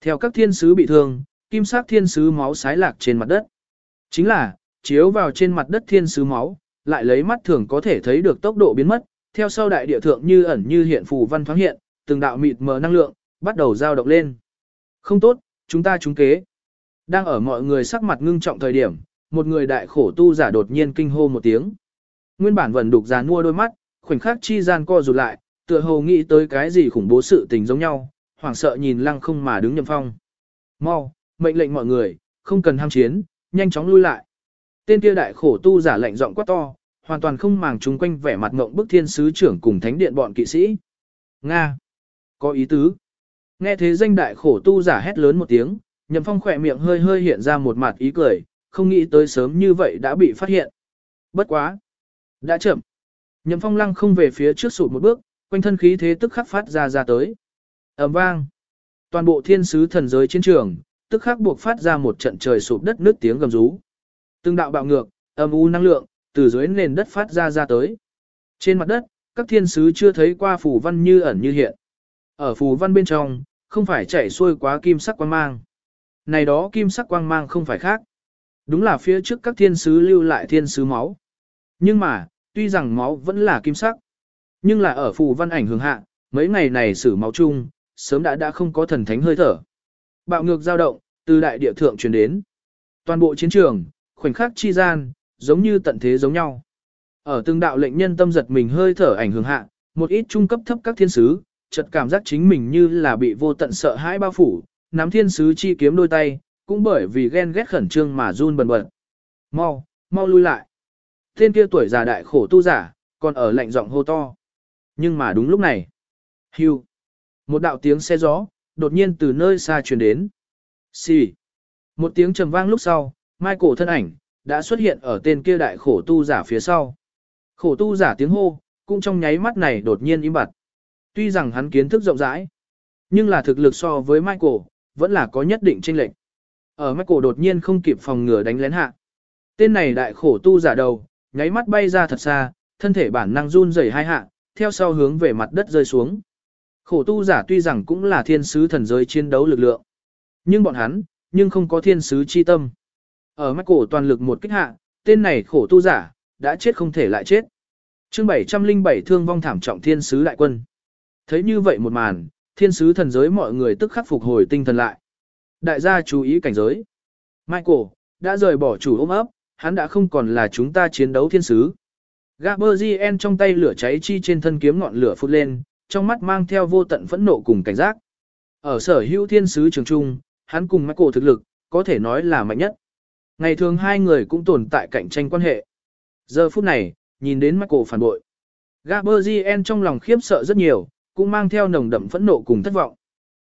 Theo các thiên sứ bị thương, kim sắc thiên sứ máu sái lạc trên mặt đất. Chính là, chiếu vào trên mặt đất thiên sứ máu, lại lấy mắt thường có thể thấy được tốc độ biến mất, theo sau đại địa thượng như ẩn như hiện phù văn thoáng hiện, từng đạo mịt mờ năng lượng, bắt đầu dao động lên. Không tốt, chúng ta trúng kế. Đang ở mọi người sắc mặt ngưng trọng thời điểm, một người đại khổ tu giả đột nhiên kinh hô một tiếng. Nguyên bản vẫn đục già nua đôi mắt, khoảnh khắc chi gian co rụt lại, tựa hồ nghĩ tới cái gì khủng bố sự tình giống nhau, hoảng sợ nhìn lăng không mà đứng nhậm phong. Mau, mệnh lệnh mọi người, không cần ham chiến, nhanh chóng lui lại. Tên kia đại khổ tu giả lệnh giọng quá to, hoàn toàn không màng chúng quanh vẻ mặt ngộng bức thiên sứ trưởng cùng thánh điện bọn kỵ sĩ. Nga! Có ý tứ. Nghe thế danh đại khổ tu giả hét lớn một tiếng, nhậm phong khỏe miệng hơi hơi hiện ra một mặt ý cười, không nghĩ tới sớm như vậy đã bị phát hiện. Bất quá! Đã chậm. Nhậm phong lăng không về phía trước sụt một bước, quanh thân khí thế tức khắc phát ra ra tới. ầm vang. Toàn bộ thiên sứ thần giới chiến trường, tức khắc buộc phát ra một trận trời sụp đất nước tiếng gầm rú. Từng đạo bạo ngược, âm u năng lượng, từ dưới nền đất phát ra ra tới. Trên mặt đất, các thiên sứ chưa thấy qua phù văn như ẩn như hiện. Ở phù văn bên trong, không phải chảy xuôi quá kim sắc quang mang. Này đó kim sắc quang mang không phải khác. Đúng là phía trước các thiên sứ lưu lại thiên sứ máu. Nhưng mà, tuy rằng máu vẫn là kim sắc, nhưng là ở phù văn ảnh hưởng hạ, mấy ngày này sử máu chung, sớm đã đã không có thần thánh hơi thở. Bạo ngược dao động, từ đại địa thượng truyền đến. Toàn bộ chiến trường, khoảnh khắc chi gian, giống như tận thế giống nhau. Ở từng đạo lệnh nhân tâm giật mình hơi thở ảnh hưởng hạ, một ít trung cấp thấp các thiên sứ, chợt cảm giác chính mình như là bị vô tận sợ hãi bao phủ, nắm thiên sứ chi kiếm đôi tay, cũng bởi vì ghen ghét khẩn trương mà run bần bật. Mau, mau lui lại. Thiên kia tuổi già đại khổ tu giả, còn ở lạnh giọng hô to. Nhưng mà đúng lúc này, hưu, Một đạo tiếng xe gió, đột nhiên từ nơi xa truyền đến. Xì. Một tiếng trầm vang lúc sau, Michael thân ảnh, đã xuất hiện ở tên kia đại khổ tu giả phía sau. Khổ tu giả tiếng hô, cũng trong nháy mắt này đột nhiên im bặt. Tuy rằng hắn kiến thức rộng rãi, nhưng là thực lực so với Michael, vẫn là có nhất định chênh lệch. Ở Michael đột nhiên không kịp phòng ngừa đánh lén hạ. Tên này đại khổ tu giả đầu, nháy mắt bay ra thật xa, thân thể bản năng run rẩy hai hạ, theo sau hướng về mặt đất rơi xuống. Khổ tu giả tuy rằng cũng là thiên sứ thần giới chiến đấu lực lượng, nhưng bọn hắn, nhưng không có thiên sứ chi tâm. Ở mắt cổ toàn lực một kích hạ, tên này khổ tu giả, đã chết không thể lại chết. chương 707 thương vong thảm trọng thiên sứ đại quân. Thấy như vậy một màn, thiên sứ thần giới mọi người tức khắc phục hồi tinh thần lại. Đại gia chú ý cảnh giới. Michael, đã rời bỏ chủ ôm ấp, hắn đã không còn là chúng ta chiến đấu thiên sứ. Gaberzien trong tay lửa cháy chi trên thân kiếm ngọn lửa phút lên, trong mắt mang theo vô tận phẫn nộ cùng cảnh giác. Ở sở hữu thiên sứ trường trung, hắn cùng Michael thực lực, có thể nói là mạnh nhất. Ngày thường hai người cũng tồn tại cạnh tranh quan hệ. Giờ phút này, nhìn đến Michael phản bội. Gaberzien trong lòng khiếp sợ rất nhiều, cũng mang theo nồng đậm phẫn nộ cùng thất vọng.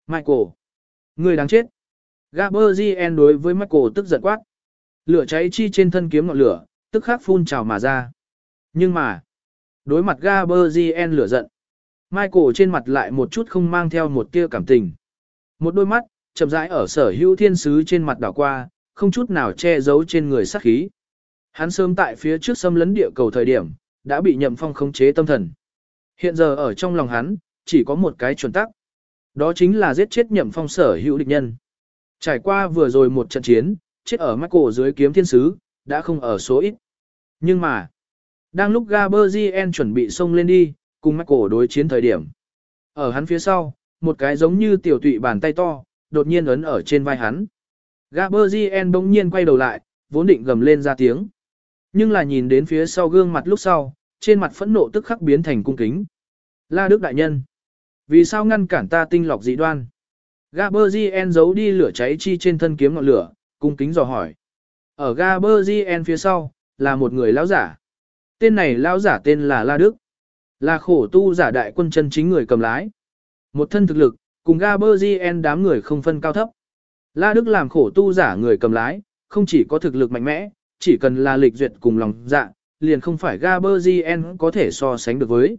Michael, người đáng chết. Gaberzien đối với Michael tức giận quát. Lửa cháy chi trên thân kiếm ngọn lửa, tức khắc phun trào mà ra. Nhưng mà, đối mặt Gaberzien lửa giận, Michael trên mặt lại một chút không mang theo một tia cảm tình. Một đôi mắt, chậm rãi ở sở hữu thiên sứ trên mặt đảo qua, không chút nào che giấu trên người sát khí. Hắn sớm tại phía trước xâm lấn địa cầu thời điểm, đã bị nhậm phong khống chế tâm thần. Hiện giờ ở trong lòng hắn, chỉ có một cái chuẩn tắc. Đó chính là giết chết nhậm phong sở hữu địch nhân. Trải qua vừa rồi một trận chiến, chết ở Michael dưới kiếm thiên sứ, đã không ở số ít. Nhưng mà, đang lúc Gaberzien chuẩn bị xông lên đi, cùng Michael đối chiến thời điểm. Ở hắn phía sau, một cái giống như tiểu tụy bàn tay to, đột nhiên ấn ở trên vai hắn. Gaberzien bỗng nhiên quay đầu lại, vốn định gầm lên ra tiếng. Nhưng là nhìn đến phía sau gương mặt lúc sau, trên mặt phẫn nộ tức khắc biến thành cung kính. La Đức Đại Nhân, vì sao ngăn cản ta tinh lọc dị đoan? Gaberzien giấu đi lửa cháy chi trên thân kiếm ngọn lửa, cung kính dò hỏi. Ở Gaberzien phía sau, là một người lão giả. Tên này lão giả tên là La Đức. Là khổ tu giả đại quân chân chính người cầm lái. Một thân thực lực, cùng Gaberzien đám người không phân cao thấp. La Đức làm khổ tu giả người cầm lái, không chỉ có thực lực mạnh mẽ, chỉ cần là lịch duyệt cùng lòng dạ, liền không phải Gaberzien có thể so sánh được với.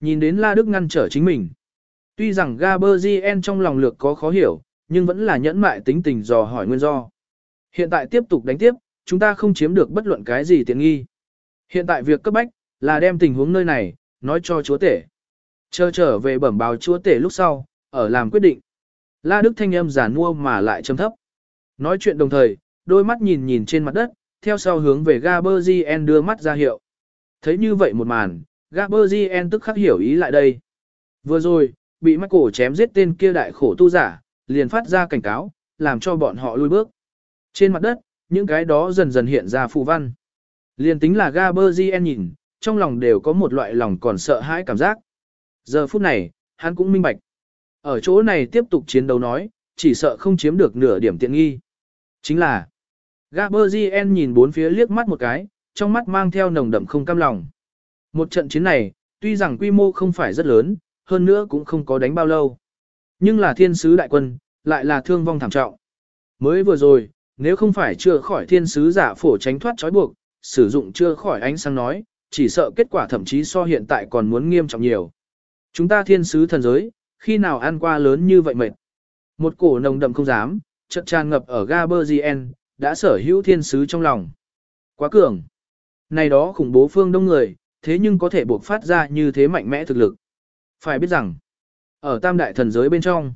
Nhìn đến La Đức ngăn trở chính mình. Tuy rằng Gaberzien trong lòng lược có khó hiểu, nhưng vẫn là nhẫn mại tính tình dò hỏi nguyên do. Hiện tại tiếp tục đánh tiếp, chúng ta không chiếm được bất luận cái gì tiện nghi. Hiện tại việc cấp bách, là đem tình huống nơi này, nói cho chúa tể. Chờ trở về bẩm báo chúa tể lúc sau, ở làm quyết định. La Đức thanh âm giả mua mà lại trầm thấp. Nói chuyện đồng thời, đôi mắt nhìn nhìn trên mặt đất, theo sau hướng về Gaberzien đưa mắt ra hiệu. Thấy như vậy một màn, Gaberzien tức khắc hiểu ý lại đây. Vừa rồi, bị Michael chém giết tên kia đại khổ tu giả, liền phát ra cảnh cáo, làm cho bọn họ lui bước. Trên mặt đất, những cái đó dần dần hiện ra phù văn. Liền tính là Gaberzien nhìn, trong lòng đều có một loại lòng còn sợ hãi cảm giác. Giờ phút này, hắn cũng minh bạch. Ở chỗ này tiếp tục chiến đấu nói, chỉ sợ không chiếm được nửa điểm tiện nghi. Chính là, Gaberzien nhìn bốn phía liếc mắt một cái, trong mắt mang theo nồng đậm không cam lòng. Một trận chiến này, tuy rằng quy mô không phải rất lớn, hơn nữa cũng không có đánh bao lâu. Nhưng là thiên sứ đại quân, lại là thương vong thảm trọng. Mới vừa rồi, nếu không phải chưa khỏi thiên sứ giả phổ tránh thoát trói buộc, sử dụng chưa khỏi ánh sáng nói, chỉ sợ kết quả thậm chí so hiện tại còn muốn nghiêm trọng nhiều. Chúng ta thiên sứ thần giới, khi nào ăn qua lớn như vậy mệt. Một cổ nồng đậm không dám, chợt tràn ngập ở Gaberzien, đã sở hữu thiên sứ trong lòng. Quá cường. Này đó khủng bố phương đông người, thế nhưng có thể buộc phát ra như thế mạnh mẽ thực lực. Phải biết rằng, ở tam đại thần giới bên trong,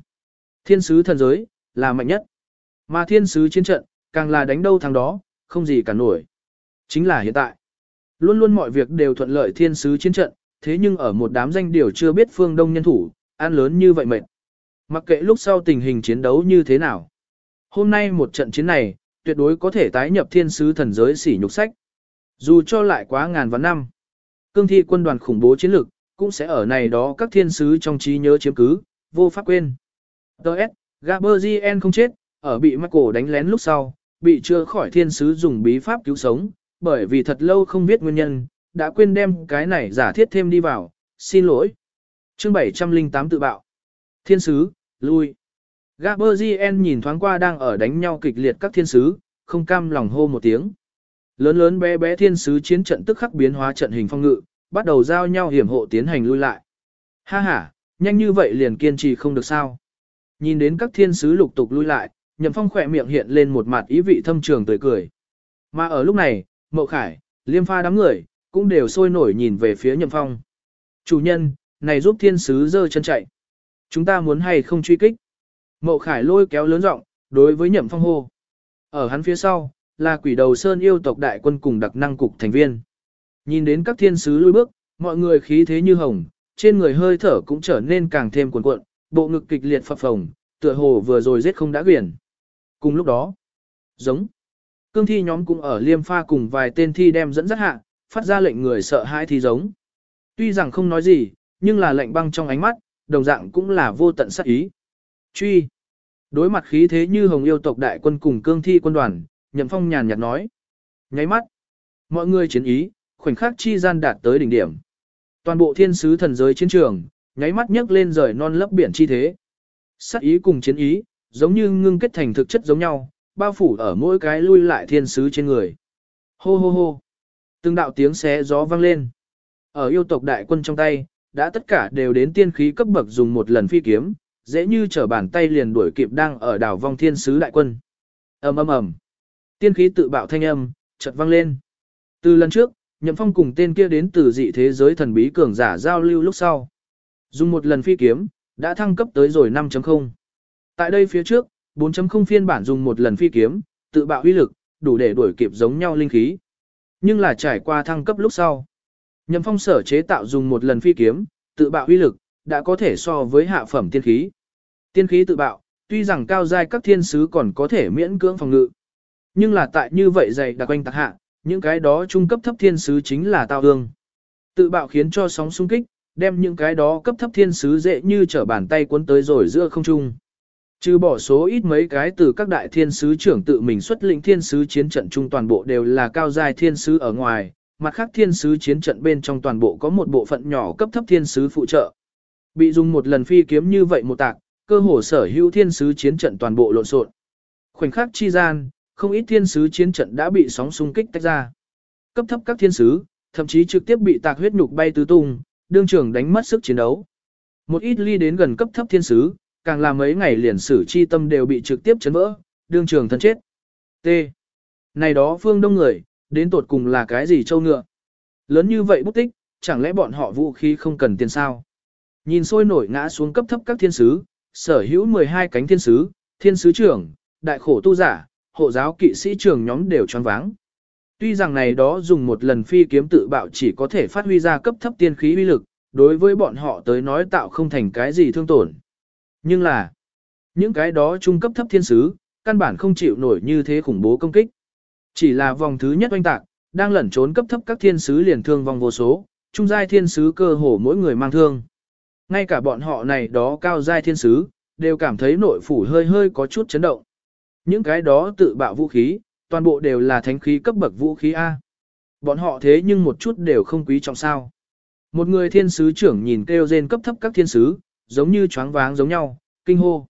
thiên sứ thần giới, là mạnh nhất. Mà thiên sứ chiến trận, càng là đánh đâu thằng đó, không gì cả nổi. Chính là hiện tại. Luôn luôn mọi việc đều thuận lợi thiên sứ chiến trận, thế nhưng ở một đám danh điều chưa biết phương đông nhân thủ, ăn lớn như vậy mệt. Mặc kệ lúc sau tình hình chiến đấu như thế nào. Hôm nay một trận chiến này, tuyệt đối có thể tái nhập thiên sứ thần giới sỉ nhục sách. Dù cho lại quá ngàn vạn năm, cương thi quân đoàn khủng bố chiến lược, cũng sẽ ở này đó các thiên sứ trong trí nhớ chiếm cứ, vô pháp quên. Đợt, Gaberzien không chết, ở bị Michael đánh lén lúc sau, bị chưa khỏi thiên sứ dùng bí pháp cứu sống, bởi vì thật lâu không biết nguyên nhân, đã quên đem cái này giả thiết thêm đi vào, xin lỗi. Chương 708 tự bạo. Thiên sứ, lui. Gaberzien nhìn thoáng qua đang ở đánh nhau kịch liệt các thiên sứ, không cam lòng hô một tiếng. Lớn lớn bé bé thiên sứ chiến trận tức khắc biến hóa trận hình phong ngự, bắt đầu giao nhau hiểm hộ tiến hành lui lại. Ha ha, nhanh như vậy liền kiên trì không được sao. Nhìn đến các thiên sứ lục tục lui lại, nhậm phong khỏe miệng hiện lên một mặt ý vị thâm trường tươi cười. Mà ở lúc này, mậu khải, liêm pha đám người, cũng đều sôi nổi nhìn về phía nhậm phong. Chủ nhân, này giúp thiên sứ dơ chân chạy. Chúng ta muốn hay không truy kích. Mậu khải lôi kéo lớn giọng đối với nhậm phong hô. Ở hắn phía sau, là quỷ đầu sơn yêu tộc đại quân cùng đặc năng cục thành viên. Nhìn đến các thiên sứ lui bước, mọi người khí thế như hồng, trên người hơi thở cũng trở nên càng thêm cuồn cuộn, bộ ngực kịch liệt phập phồng, tựa hồ vừa rồi giết không đã quyển. Cùng lúc đó, giống, cương thi nhóm cũng ở liêm pha cùng vài tên thi đem dẫn dắt hạ, phát ra lệnh người sợ hãi thi giống. Tuy rằng không nói gì, nhưng là lệnh băng trong ánh mắt, đồng dạng cũng là vô tận sát ý. Truy. Đối mặt khí thế như hồng yêu tộc đại quân cùng cương thi quân đoàn, nhậm phong nhàn nhạt nói. Nháy mắt. Mọi người chiến ý, khoảnh khắc chi gian đạt tới đỉnh điểm. Toàn bộ thiên sứ thần giới chiến trường, nháy mắt nhấc lên rời non lấp biển chi thế. Sát ý cùng chiến ý, giống như ngưng kết thành thực chất giống nhau, bao phủ ở mỗi cái lui lại thiên sứ trên người. Hô hô hô. Từng đạo tiếng xé gió vang lên. Ở yêu tộc đại quân trong tay, đã tất cả đều đến tiên khí cấp bậc dùng một lần phi kiếm, dễ như trở bàn tay liền đuổi kịp đang ở đảo vong thiên sứ đại quân. ầm ầm ầm, tiên khí tự bạo thanh âm, chợt vang lên. Từ lần trước, Nhậm Phong cùng tên kia đến từ dị thế giới thần bí cường giả giao lưu lúc sau. Dùng một lần phi kiếm, đã thăng cấp tới rồi 5.0. Tại đây phía trước, 4.0 phiên bản dùng một lần phi kiếm, tự bạo uy lực, đủ để đuổi kịp giống nhau linh khí. Nhưng là trải qua thăng cấp lúc sau. Nhậm Phong sở chế tạo dùng một lần phi kiếm, tự bạo uy lực, đã có thể so với hạ phẩm tiên khí. Tiên khí tự bạo, tuy rằng cao giai các thiên sứ còn có thể miễn cưỡng phòng ngự. Nhưng là tại như vậy dày đặc quanh tạc hạ, những cái đó trung cấp thấp thiên sứ chính là tao hương. Tự bạo khiến cho sóng xung kích, đem những cái đó cấp thấp thiên sứ dễ như trở bàn tay cuốn tới rồi giữa không trung. Trừ bỏ số ít mấy cái từ các đại thiên sứ trưởng tự mình xuất lĩnh thiên sứ chiến trận chung toàn bộ đều là cao giai thiên sứ ở ngoài, mặt khác thiên sứ chiến trận bên trong toàn bộ có một bộ phận nhỏ cấp thấp thiên sứ phụ trợ. Bị dùng một lần phi kiếm như vậy một tạc, cơ hồ sở hữu thiên sứ chiến trận toàn bộ lộn xộn. Khoảnh khắc chi gian, không ít thiên sứ chiến trận đã bị sóng xung kích tách ra. Cấp thấp các thiên sứ, thậm chí trực tiếp bị tạc huyết nhục bay tứ tung, đương trường đánh mất sức chiến đấu. Một ít ly đến gần cấp thấp thiên sứ, càng là mấy ngày liền sử chi tâm đều bị trực tiếp chấn vỡ, đương trường thân chết. T. Này đó phương đông người, đến tột cùng là cái gì châu ngựa? Lớn như vậy bút tích, chẳng lẽ bọn họ vũ khí không cần tiền sao? Nhìn sôi nổi ngã xuống cấp thấp các thiên sứ, sở hữu 12 cánh thiên sứ, thiên sứ trưởng, đại khổ tu giả, hộ giáo kỵ sĩ trưởng nhóm đều choáng váng. Tuy rằng này đó dùng một lần phi kiếm tự bạo chỉ có thể phát huy ra cấp thấp tiên khí uy lực, đối với bọn họ tới nói tạo không thành cái gì thương tổn. Nhưng là, những cái đó trung cấp thấp thiên sứ, căn bản không chịu nổi như thế khủng bố công kích. Chỉ là vòng thứ nhất oanh tạc, đang lẩn trốn cấp thấp các thiên sứ liền thương vong vô số, trung giai thiên sứ cơ hồ mỗi người mang thương. Ngay cả bọn họ này đó cao giai thiên sứ, đều cảm thấy nội phủ hơi hơi có chút chấn động. Những cái đó tự bạo vũ khí, toàn bộ đều là thánh khí cấp bậc vũ khí A. Bọn họ thế nhưng một chút đều không quý trọng sao. Một người thiên sứ trưởng nhìn kêu rên cấp thấp các thiên sứ, giống như choáng váng giống nhau, kinh hô.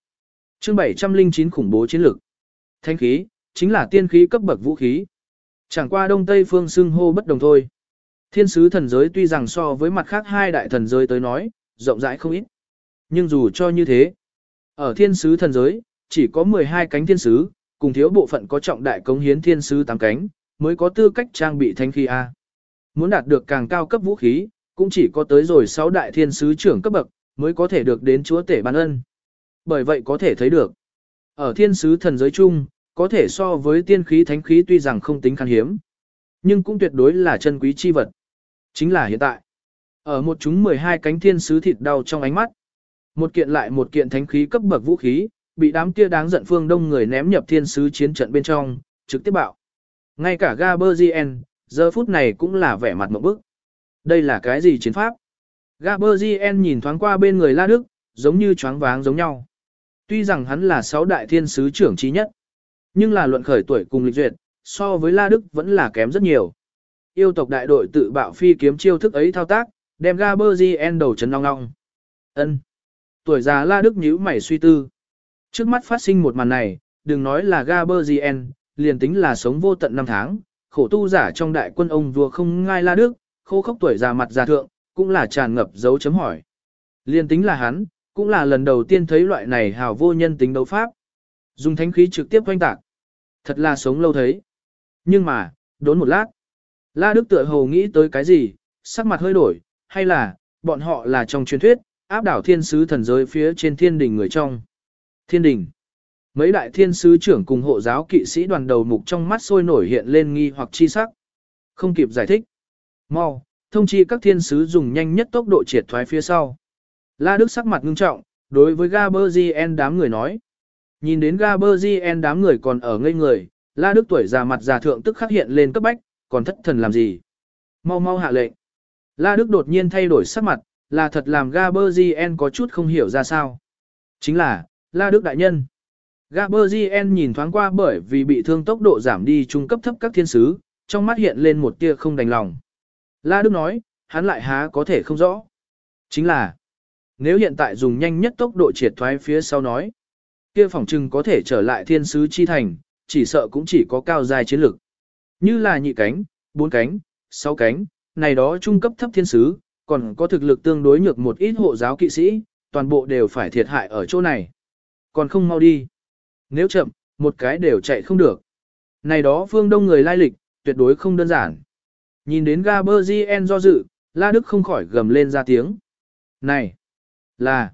Chương 709 khủng bố chiến lược. Thánh khí, chính là tiên khí cấp bậc vũ khí. Chẳng qua đông tây phương xưng hô bất đồng thôi. Thiên sứ thần giới tuy rằng so với mặt khác hai đại thần giới tới nói, rộng rãi không ít. Nhưng dù cho như thế, ở thiên sứ thần giới, chỉ có 12 cánh thiên sứ, cùng thiếu bộ phận có trọng đại cống hiến thiên sứ 8 cánh, mới có tư cách trang bị thanh khí A. Muốn đạt được càng cao cấp vũ khí, cũng chỉ có tới rồi 6 đại thiên sứ trưởng cấp bậc, mới có thể được đến chúa tể ban ân. Bởi vậy có thể thấy được, ở thiên sứ thần giới chung, có thể so với tiên khí thánh khí tuy rằng không tính khan hiếm, nhưng cũng tuyệt đối là chân quý chi vật. Chính là hiện tại. Ở một chúng 12 cánh thiên sứ thịt đau trong ánh mắt. Một kiện lại một kiện thánh khí cấp bậc vũ khí, bị đám kia đáng giận phương đông người ném nhập thiên sứ chiến trận bên trong, trực tiếp bạo. Ngay cả Gaberzien, giờ phút này cũng là vẻ mặt một bức. Đây là cái gì chiến pháp? Gaberzien nhìn thoáng qua bên người La Đức, giống như choáng váng giống nhau. Tuy rằng hắn là sáu đại thiên sứ trưởng trí nhất, nhưng là luận khởi tuổi cùng lịch duyệt, so với La Đức vẫn là kém rất nhiều. Yêu tộc đại đội tự bạo phi kiếm chiêu thức ấy thao tác, đem Gaberzien đầu chấn long long. Ân. Tuổi già La Đức nhíu mày suy tư. Trước mắt phát sinh một màn này, đừng nói là Gaberzien, liền tính là sống vô tận năm tháng, khổ tu giả trong đại quân ông vua không ngai La Đức, khô khốc tuổi già mặt già thượng, cũng là tràn ngập dấu chấm hỏi. Liền tính là hắn, cũng là lần đầu tiên thấy loại này hào vô nhân tính đấu pháp. Dùng thánh khí trực tiếp quanh tạc. Thật là sống lâu thấy. Nhưng mà, đốn một lát. La Đức tựa hồ nghĩ tới cái gì, sắc mặt hơi đổi, hay là, bọn họ là trong truyền thuyết, áp đảo thiên sứ thần giới phía trên thiên đình người trong. Thiên đình. Mấy đại thiên sứ trưởng cùng hộ giáo kỵ sĩ đoàn đầu mục trong mắt sôi nổi hiện lên nghi hoặc chi sắc. Không kịp giải thích. Mau, thông chi các thiên sứ dùng nhanh nhất tốc độ triệt thoái phía sau. La Đức sắc mặt ngưng trọng, đối với Gaberzien đám người nói. Nhìn đến Gaberzien đám người còn ở ngây người, La Đức tuổi già mặt già thượng tức khắc hiện lên cấp bách, còn thất thần làm gì? Mau mau hạ lệnh. La Đức đột nhiên thay đổi sắc mặt, là thật làm Gaberzien có chút không hiểu ra sao. Chính là, La Đức đại nhân. Gaberzien nhìn thoáng qua bởi vì bị thương tốc độ giảm đi trung cấp thấp các thiên sứ, trong mắt hiện lên một tia không đành lòng. La Đức nói, hắn lại há có thể không rõ. Chính là, nếu hiện tại dùng nhanh nhất tốc độ triệt thoái phía sau nói, kia phòng trừng có thể trở lại thiên sứ chi thành, chỉ sợ cũng chỉ có cao dài chiến lực. Như là nhị cánh, bốn cánh, sáu cánh, này đó trung cấp thấp thiên sứ, còn có thực lực tương đối nhược một ít hộ giáo kỵ sĩ, toàn bộ đều phải thiệt hại ở chỗ này. Còn không mau đi. Nếu chậm, một cái đều chạy không được. Này đó phương đông người lai lịch, tuyệt đối không đơn giản. Nhìn đến Gaberzien do dự, La Đức không khỏi gầm lên ra tiếng. Này! Là!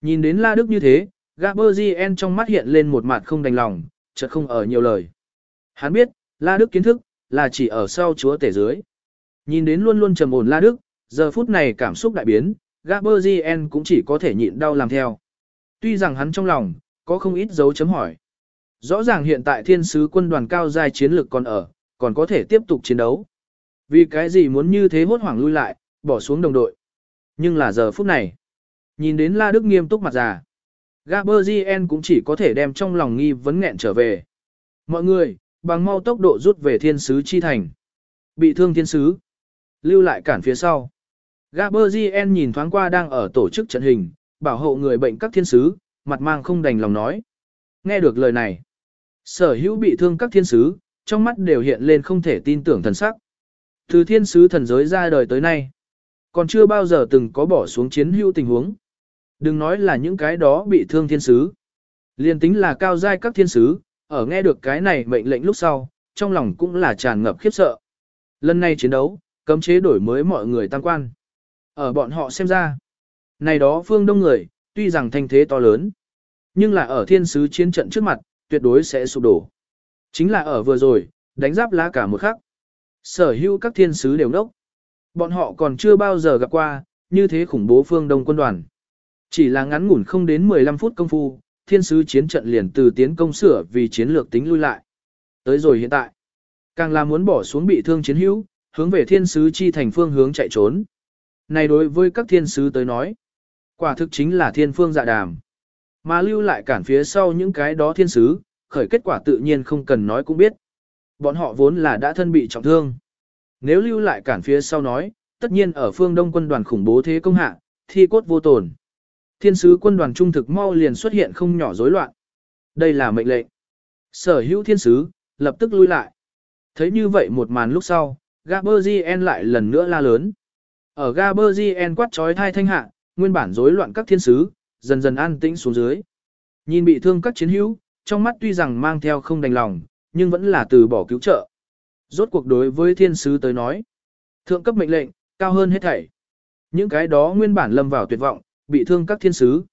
Nhìn đến La Đức như thế, Gaberzien trong mắt hiện lên một mặt không đành lòng, chợt không ở nhiều lời. Hắn biết, La Đức kiến thức, là chỉ ở sau chúa tể dưới. Nhìn đến luôn luôn trầm ổn La Đức, giờ phút này cảm xúc đại biến, Gaberzien cũng chỉ có thể nhịn đau làm theo. Tuy rằng hắn trong lòng, có không ít dấu chấm hỏi. Rõ ràng hiện tại thiên sứ quân đoàn cao giai chiến lực còn ở, còn có thể tiếp tục chiến đấu. Vì cái gì muốn như thế hốt hoảng lui lại, bỏ xuống đồng đội. Nhưng là giờ phút này, nhìn đến La Đức nghiêm túc mặt già. Gaberzien cũng chỉ có thể đem trong lòng nghi vấn nghẹn trở về. Mọi người, bằng mau tốc độ rút về thiên sứ chi thành. Bị thương thiên sứ. Lưu lại cản phía sau. Gaberzien nhìn thoáng qua đang ở tổ chức trận hình, bảo hộ người bệnh các thiên sứ, mặt mang không đành lòng nói. Nghe được lời này, sở hữu bị thương các thiên sứ, trong mắt đều hiện lên không thể tin tưởng thần sắc. Từ thiên sứ thần giới ra đời tới nay, còn chưa bao giờ từng có bỏ xuống chiến hữu tình huống. Đừng nói là những cái đó bị thương thiên sứ. Liên tính là cao giai các thiên sứ, ở nghe được cái này mệnh lệnh lúc sau, trong lòng cũng là tràn ngập khiếp sợ. Lần này chiến đấu, cấm chế đổi mới mọi người tăng quan. Ở bọn họ xem ra, này đó phương đông người, tuy rằng thanh thế to lớn, nhưng là ở thiên sứ chiến trận trước mặt, tuyệt đối sẽ sụp đổ. Chính là ở vừa rồi, đánh giáp lá cả một khắc. Sở hữu các thiên sứ đều nốc. Bọn họ còn chưa bao giờ gặp qua, như thế khủng bố phương đông quân đoàn. Chỉ là ngắn ngủn không đến 15 phút công phu, thiên sứ chiến trận liền từ tiến công sửa vì chiến lược tính lui lại. Tới rồi hiện tại, càng là muốn bỏ xuống bị thương chiến hữu, hướng về thiên sứ chi thành phương hướng chạy trốn. Này đối với các thiên sứ tới nói, quả thực chính là thiên phương dạ đàm. Mà lưu lại cản phía sau những cái đó thiên sứ, khởi kết quả tự nhiên không cần nói cũng biết. Bọn họ vốn là đã thân bị trọng thương. Nếu lưu lại cản phía sau nói, tất nhiên ở phương đông quân đoàn khủng bố thế công hạ, thi cốt vô tồn. Thiên sứ quân đoàn trung thực mau liền xuất hiện không nhỏ rối loạn. Đây là mệnh lệnh. Sở hữu thiên sứ, lập tức lui lại. Thấy như vậy một màn lúc sau, Gaberzien lại lần nữa la lớn. Ở Gaberzien quát trói thai thanh hạ, nguyên bản rối loạn các thiên sứ, dần dần an tĩnh xuống dưới. Nhìn bị thương các chiến hữu, trong mắt tuy rằng mang theo không đành lòng, nhưng vẫn là từ bỏ cứu trợ. Rốt cuộc đối với thiên sứ tới nói. Thượng cấp mệnh lệnh, cao hơn hết thảy. Những cái đó nguyên bản lâm vào tuyệt vọng, bị thương các thiên sứ.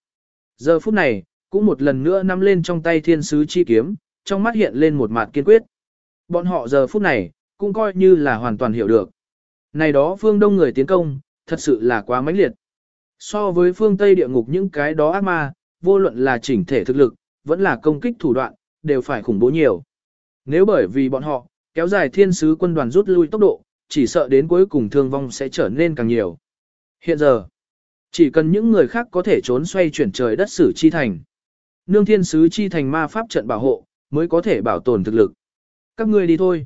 Giờ phút này, cũng một lần nữa nắm lên trong tay thiên sứ chi kiếm, trong mắt hiện lên một mặt kiên quyết. Bọn họ giờ phút này, cũng coi như là hoàn toàn hiểu được. Này đó phương đông người tiến công, thật sự là quá mãnh liệt. So với phương Tây địa ngục những cái đó ác ma, vô luận là chỉnh thể thực lực, vẫn là công kích thủ đoạn, đều phải khủng bố nhiều. Nếu bởi vì bọn họ, kéo dài thiên sứ quân đoàn rút lui tốc độ, chỉ sợ đến cuối cùng thương vong sẽ trở nên càng nhiều. Hiện giờ, chỉ cần những người khác có thể trốn xoay chuyển trời đất sử chi thành. Nương thiên sứ chi thành ma pháp trận bảo hộ, mới có thể bảo tồn thực lực. Các ngươi đi thôi.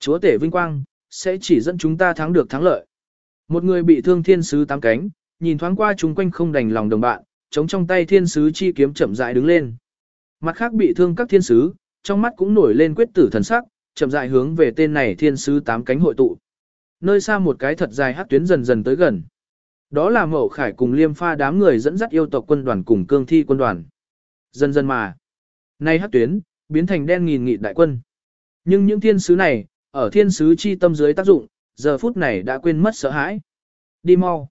Chúa tể vinh quang, sẽ chỉ dẫn chúng ta thắng được thắng lợi. Một người bị thương thiên sứ tám cánh, nhìn thoáng qua chúng quanh không đành lòng đồng bạn, chống trong tay thiên sứ chi kiếm chậm rãi đứng lên. Mặt khác bị thương các thiên sứ, trong mắt cũng nổi lên quyết tử thần sắc, chậm rãi hướng về tên này thiên sứ tám cánh hội tụ. Nơi xa một cái thật dài hắc tuyến dần dần tới gần. Đó là Mậu Khải cùng Liêm Pha đám người dẫn dắt yêu tộc quân đoàn cùng cương thi quân đoàn. Dần dần mà. Nay hắc tuyến, biến thành đen nghìn nghị đại quân. Nhưng những thiên sứ này, ở thiên sứ chi tâm dưới tác dụng, giờ phút này đã quên mất sợ hãi. Đi mau.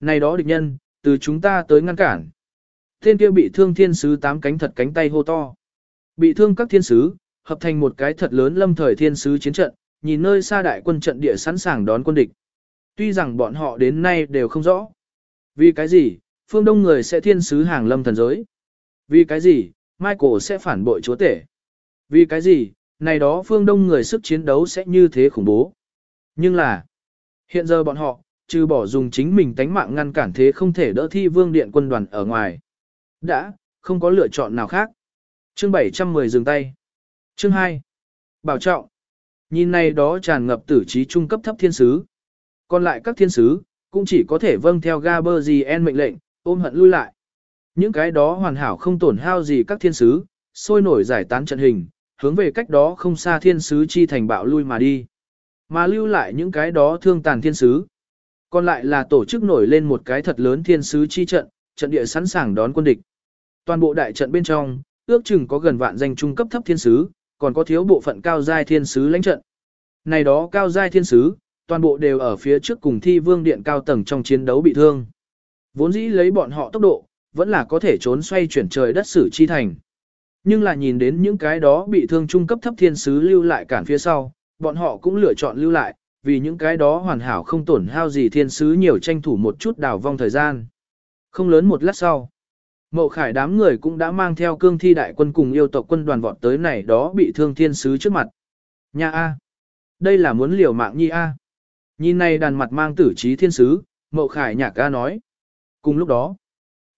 Này đó địch nhân, từ chúng ta tới ngăn cản. Thiên kia bị thương thiên sứ tám cánh thật cánh tay hô to. Bị thương các thiên sứ, hợp thành một cái thật lớn lâm thời thiên sứ chiến trận, nhìn nơi xa đại quân trận địa sẵn sàng đón quân địch. Tuy rằng bọn họ đến nay đều không rõ. Vì cái gì, phương đông người sẽ thiên sứ hàng lâm thần giới? Vì cái gì, Michael sẽ phản bội chúa tể? Vì cái gì, này đó phương đông người sức chiến đấu sẽ như thế khủng bố? Nhưng là, hiện giờ bọn họ, trừ bỏ dùng chính mình tánh mạng ngăn cản thế không thể đỡ thi vương điện quân đoàn ở ngoài. Đã, không có lựa chọn nào khác. Chương 710 dừng tay. Chương 2. Bảo trọng. Nhìn này đó tràn ngập tử trí trung cấp thấp thiên sứ. Còn lại các thiên sứ, cũng chỉ có thể vâng theo Gaberzien mệnh lệnh, ôm hận lui lại. Những cái đó hoàn hảo không tổn hao gì các thiên sứ, sôi nổi giải tán trận hình, hướng về cách đó không xa thiên sứ chi thành bạo lui mà đi. Mà lưu lại những cái đó thương tàn thiên sứ. Còn lại là tổ chức nổi lên một cái thật lớn thiên sứ chi trận, trận địa sẵn sàng đón quân địch. Toàn bộ đại trận bên trong, ước chừng có gần vạn danh trung cấp thấp thiên sứ, còn có thiếu bộ phận cao giai thiên sứ lãnh trận. Này đó cao giai thiên sứ, toàn bộ đều ở phía trước cùng thi vương điện cao tầng trong chiến đấu bị thương. Vốn dĩ lấy bọn họ tốc độ, vẫn là có thể trốn xoay chuyển trời đất sử chi thành. Nhưng là nhìn đến những cái đó bị thương trung cấp thấp thiên sứ lưu lại cản phía sau, bọn họ cũng lựa chọn lưu lại, vì những cái đó hoàn hảo không tổn hao gì thiên sứ nhiều tranh thủ một chút đào vong thời gian. Không lớn một lát sau, Mậu khải đám người cũng đã mang theo cương thi đại quân cùng yêu tộc quân đoàn vọt tới này đó bị thương thiên sứ trước mặt. Nha A. Đây là muốn liều mạng nhi A. Nhìn này đàn mặt mang tử trí thiên sứ, mậu khải nhạc A nói. Cùng lúc đó,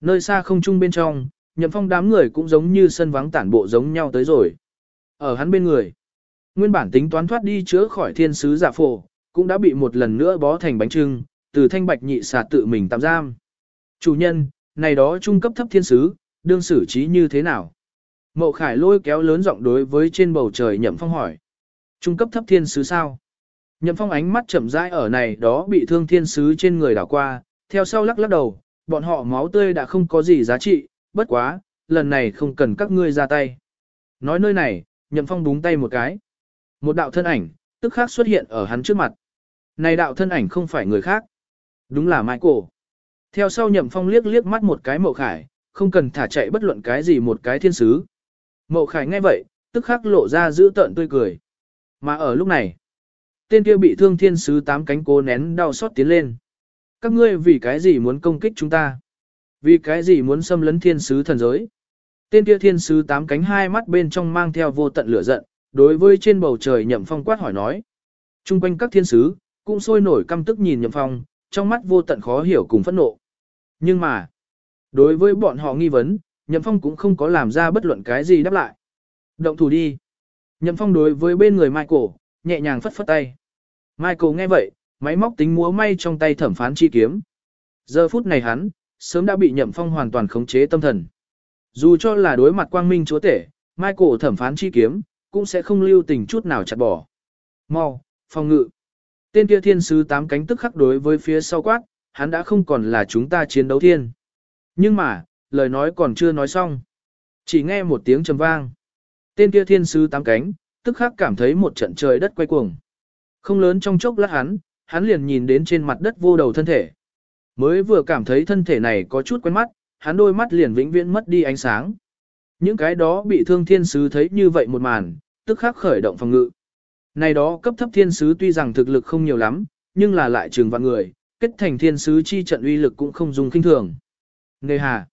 nơi xa không trung bên trong, nhậm phong đám người cũng giống như sân vắng tản bộ giống nhau tới rồi. Ở hắn bên người, nguyên bản tính toán thoát đi chữa khỏi thiên sứ giả phổ, cũng đã bị một lần nữa bó thành bánh trưng, từ thanh bạch nhị xà tự mình tạm giam. Chủ nhân, này đó trung cấp thấp thiên sứ, đương xử trí như thế nào? Mậu Khải lôi kéo lớn giọng đối với trên bầu trời Nhậm Phong hỏi. Trung cấp thấp thiên sứ sao? Nhậm Phong ánh mắt chậm rãi ở này đó bị thương thiên sứ trên người đảo qua, theo sau lắc lắc đầu, bọn họ máu tươi đã không có gì giá trị, bất quá, lần này không cần các ngươi ra tay. Nói nơi này, Nhậm Phong búng tay một cái. Một đạo thân ảnh, tức khắc xuất hiện ở hắn trước mặt. Này đạo thân ảnh không phải người khác. Đúng là Michael. Theo sau nhậm phong liếc liếc mắt một cái mậu khải, không cần thả chạy bất luận cái gì một cái thiên sứ. Mậu khải nghe vậy, tức khắc lộ ra giữ tợn tươi cười. Mà ở lúc này, tên kia bị thương thiên sứ tám cánh cố nén đau xót tiến lên. Các ngươi vì cái gì muốn công kích chúng ta? Vì cái gì muốn xâm lấn thiên sứ thần giới? Tên kia thiên sứ tám cánh hai mắt bên trong mang theo vô tận lửa giận, đối với trên bầu trời nhậm phong quát hỏi nói. Trung quanh các thiên sứ, cũng sôi nổi căm tức nhìn nhậm phong, trong mắt vô tận khó hiểu cùng phẫn nộ. Nhưng mà, đối với bọn họ nghi vấn, Nhậm Phong cũng không có làm ra bất luận cái gì đáp lại. Động thủ đi. Nhậm Phong đối với bên người Michael, nhẹ nhàng phất phất tay. Michael nghe vậy, máy móc tính múa may trong tay thẩm phán chi kiếm. Giờ phút này hắn, sớm đã bị Nhậm Phong hoàn toàn khống chế tâm thần. Dù cho là đối mặt quang minh chúa tể, Michael thẩm phán chi kiếm, cũng sẽ không lưu tình chút nào chặt bỏ. Mau, phòng ngự. Tên kia thiên sứ tám cánh tức khắc đối với phía sau quát, hắn đã không còn là chúng ta chiến đấu thiên. Nhưng mà, lời nói còn chưa nói xong. Chỉ nghe một tiếng trầm vang. Tên kia thiên sứ tám cánh, tức khắc cảm thấy một trận trời đất quay cuồng. Không lớn trong chốc lát hắn, hắn liền nhìn đến trên mặt đất vô đầu thân thể. Mới vừa cảm thấy thân thể này có chút quen mắt, hắn đôi mắt liền vĩnh viễn mất đi ánh sáng. Những cái đó bị thương thiên sứ thấy như vậy một màn, tức khắc khởi động phòng ngự. Này đó cấp thấp thiên sứ tuy rằng thực lực không nhiều lắm, nhưng là lại trường vạn người, kết thành thiên sứ chi trận uy lực cũng không dùng kinh thường. Nề hà.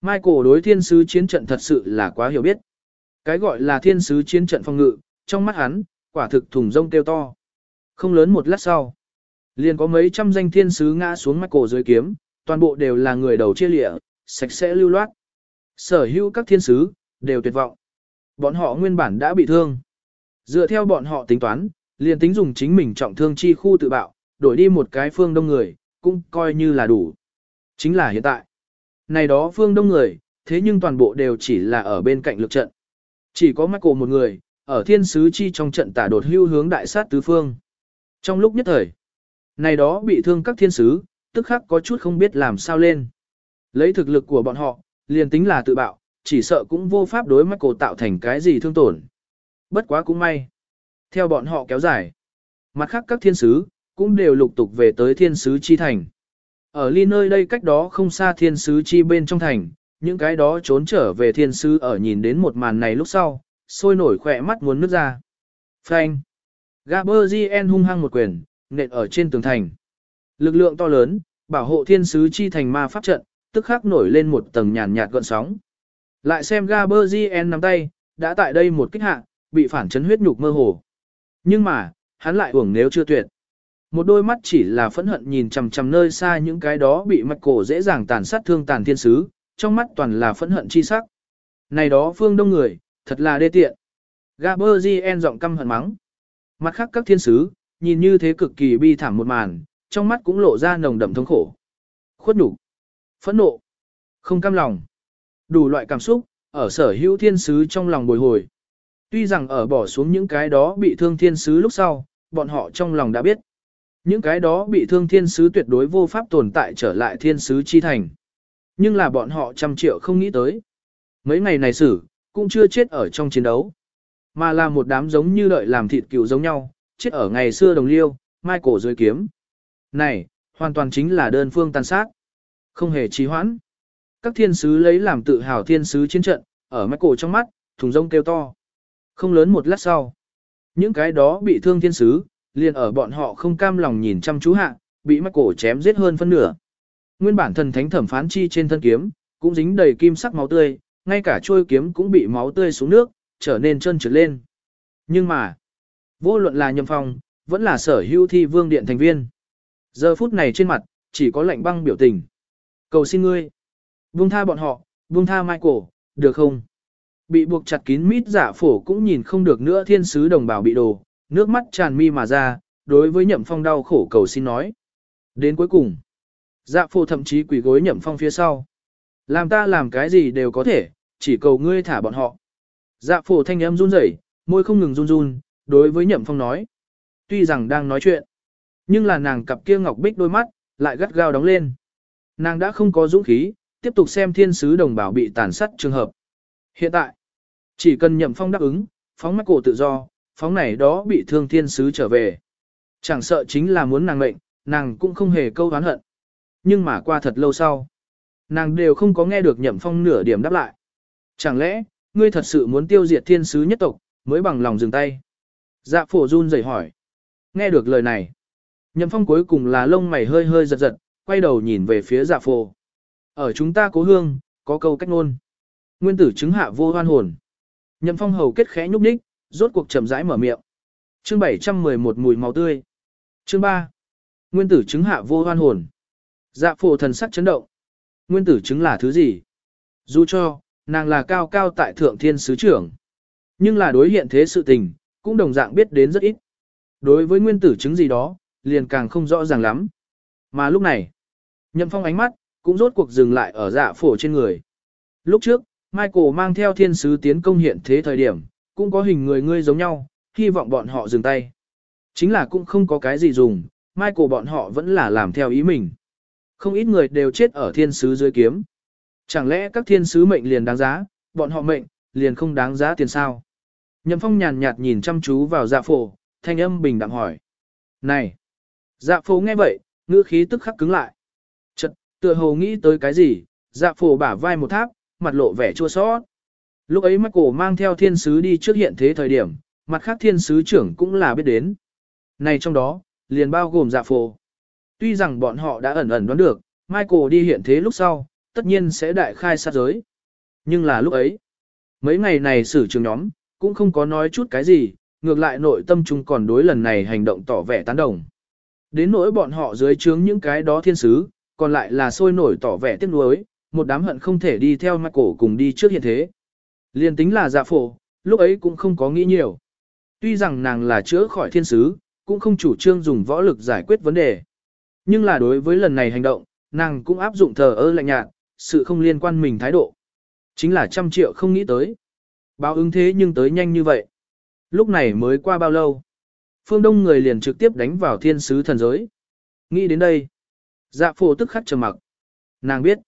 Michael đối thiên sứ chiến trận thật sự là quá hiểu biết. Cái gọi là thiên sứ chiến trận phòng ngự, trong mắt hắn, quả thực thùng rông kêu to. Không lớn một lát sau. Liền có mấy trăm danh thiên sứ ngã xuống Michael dưới kiếm, toàn bộ đều là người đầu chia lịa, sạch sẽ lưu loát. Sở hữu các thiên sứ, đều tuyệt vọng. Bọn họ nguyên bản đã bị thương. Dựa theo bọn họ tính toán, liền tính dùng chính mình trọng thương chi khu tự bạo, đổi đi một cái phương đông người, cũng coi như là đủ. Chính là hiện tại. Này đó phương đông người, thế nhưng toàn bộ đều chỉ là ở bên cạnh lực trận. Chỉ có Michael một người, ở thiên sứ chi trong trận tả đột hưu hướng đại sát tứ phương. Trong lúc nhất thời, này đó bị thương các thiên sứ, tức khắc có chút không biết làm sao lên. Lấy thực lực của bọn họ, liền tính là tự bạo, chỉ sợ cũng vô pháp đối Michael tạo thành cái gì thương tổn. Bất quá cũng may. Theo bọn họ kéo dài, mặt khác các thiên sứ, cũng đều lục tục về tới thiên sứ chi thành. Ở ly nơi đây cách đó không xa thiên sứ chi bên trong thành, những cái đó trốn trở về thiên sứ ở nhìn đến một màn này lúc sau, sôi nổi khỏe mắt muốn nước ra. Frank. Gaberzien hung hăng một quyền, nện ở trên tường thành. Lực lượng to lớn, bảo hộ thiên sứ chi thành ma pháp trận, tức khắc nổi lên một tầng nhàn nhạt gợn sóng. Lại xem Gaberzien nắm tay, đã tại đây một kích hạ, bị phản chấn huyết nhục mơ hồ. Nhưng mà, hắn lại uổng nếu chưa tuyệt. Một đôi mắt chỉ là phẫn hận nhìn chằm chằm nơi xa những cái đó bị mạch cổ dễ dàng tàn sát thương tàn thiên sứ, trong mắt toàn là phẫn hận chi sắc. Này đó phương đông người, thật là đê tiện. Gaberzien giọng căm hận mắng. Mặt khác các thiên sứ, nhìn như thế cực kỳ bi thảm một màn, trong mắt cũng lộ ra nồng đậm thống khổ. Khuất nhục, phẫn nộ, không cam lòng. Đủ loại cảm xúc, ở sở hữu thiên sứ trong lòng bồi hồi. Tuy rằng ở bỏ xuống những cái đó bị thương thiên sứ lúc sau, bọn họ trong lòng đã biết. Những cái đó bị thương thiên sứ tuyệt đối vô pháp tồn tại trở lại thiên sứ chi thành. Nhưng là bọn họ trăm triệu không nghĩ tới. Mấy ngày này xử, cũng chưa chết ở trong chiến đấu. Mà là một đám giống như đợi làm thịt cừu giống nhau, chết ở ngày xưa đồng liêu, mai cổ dưới kiếm. Này, hoàn toàn chính là đơn phương tàn sát. Không hề trì hoãn. Các thiên sứ lấy làm tự hào thiên sứ chiến trận, ở mai cổ trong mắt, thùng rông kêu to. Không lớn một lát sau. Những cái đó bị thương thiên sứ, liền ở bọn họ không cam lòng nhìn chăm chú hạ, bị mắc cổ chém giết hơn phân nửa. Nguyên bản thần thánh thẩm phán chi trên thân kiếm, cũng dính đầy kim sắc máu tươi, ngay cả trôi kiếm cũng bị máu tươi xuống nước, trở nên trơn trượt lên. Nhưng mà, vô luận là nhâm phong, vẫn là sở hữu thi vương điện thành viên. Giờ phút này trên mặt, chỉ có lạnh băng biểu tình. Cầu xin ngươi, buông tha bọn họ, buông tha Michael, được không? Bị buộc chặt kín mít giả phổ cũng nhìn không được nữa thiên sứ đồng bào bị đồ, nước mắt tràn mi mà ra, đối với nhậm phong đau khổ cầu xin nói. Đến cuối cùng, dạ phổ thậm chí quỳ gối nhậm phong phía sau. Làm ta làm cái gì đều có thể, chỉ cầu ngươi thả bọn họ. Dạ phổ thanh âm run rẩy, môi không ngừng run run, đối với nhậm phong nói. Tuy rằng đang nói chuyện, nhưng là nàng cặp kia ngọc bích đôi mắt, lại gắt gao đóng lên. Nàng đã không có dũng khí, tiếp tục xem thiên sứ đồng bào bị tàn sát trường hợp. Hiện tại, chỉ cần nhậm phong đáp ứng, phóng mắt cổ tự do, phóng này đó bị thương thiên sứ trở về. Chẳng sợ chính là muốn nàng mệnh, nàng cũng không hề câu oán hận. Nhưng mà qua thật lâu sau, nàng đều không có nghe được nhậm phong nửa điểm đáp lại. Chẳng lẽ, ngươi thật sự muốn tiêu diệt thiên sứ nhất tộc, mới bằng lòng dừng tay? Dạ phổ run rẩy hỏi. Nghe được lời này, nhậm phong cuối cùng là lông mày hơi hơi giật giật, quay đầu nhìn về phía dạ phổ. Ở chúng ta cố hương, có câu cách ngôn. Nguyên tử chứng hạ vô hoan hồn. Nhậm phong hầu kết khẽ nhúc nhích, rốt cuộc chậm rãi mở miệng. Chương 711 mùi máu tươi. Chương 3. Nguyên tử chứng hạ vô hoan hồn. Dạ phổ thần sắc chấn động. Nguyên tử chứng là thứ gì? Dù cho, nàng là cao cao tại thượng thiên sứ trưởng. Nhưng là đối hiện thế sự tình, cũng đồng dạng biết đến rất ít. Đối với nguyên tử chứng gì đó, liền càng không rõ ràng lắm. Mà lúc này, nhậm phong ánh mắt, cũng rốt cuộc dừng lại ở dạ phổ trên người. Lúc trước, Michael mang theo thiên sứ tiến công hiện thế thời điểm, cũng có hình người ngươi giống nhau, hy vọng bọn họ dừng tay. Chính là cũng không có cái gì dùng, Michael bọn họ vẫn là làm theo ý mình. Không ít người đều chết ở thiên sứ dưới kiếm. Chẳng lẽ các thiên sứ mệnh liền đáng giá, bọn họ mệnh, liền không đáng giá tiền sao? Nhậm phong nhàn nhạt nhìn chăm chú vào dạ phổ, thanh âm bình đạm hỏi. Này! Dạ phổ nghe vậy, ngữ khí tức khắc cứng lại. Chật, tựa hồ nghĩ tới cái gì, dạ phổ bả vai một tháp, mặt lộ vẻ chua xót. Lúc ấy Michael mang theo thiên sứ đi trước hiện thế thời điểm, mặt khác thiên sứ trưởng cũng là biết đến. Này trong đó, liền bao gồm dạ phổ. Tuy rằng bọn họ đã ẩn ẩn đoán được, Michael đi hiện thế lúc sau, tất nhiên sẽ đại khai sát giới. Nhưng là lúc ấy, mấy ngày này sử trường nhóm, cũng không có nói chút cái gì, ngược lại nội tâm chúng còn đối lần này hành động tỏ vẻ tán đồng. Đến nỗi bọn họ dưới trướng những cái đó thiên sứ, còn lại là sôi nổi tỏ vẻ tiếc nuối, một đám hận không thể đi theo Michael cùng đi trước hiện thế. Liên tính là dạ phổ, lúc ấy cũng không có nghĩ nhiều. Tuy rằng nàng là chữa khỏi thiên sứ, cũng không chủ trương dùng võ lực giải quyết vấn đề. Nhưng là đối với lần này hành động, nàng cũng áp dụng thờ ơ lạnh nhạt, sự không liên quan mình thái độ. Chính là trăm triệu không nghĩ tới. Báo ứng thế nhưng tới nhanh như vậy. Lúc này mới qua bao lâu. Phương Đông người liền trực tiếp đánh vào thiên sứ thần giới. Nghĩ đến đây. Dạ phổ tức khắc trầm mặc. Nàng biết.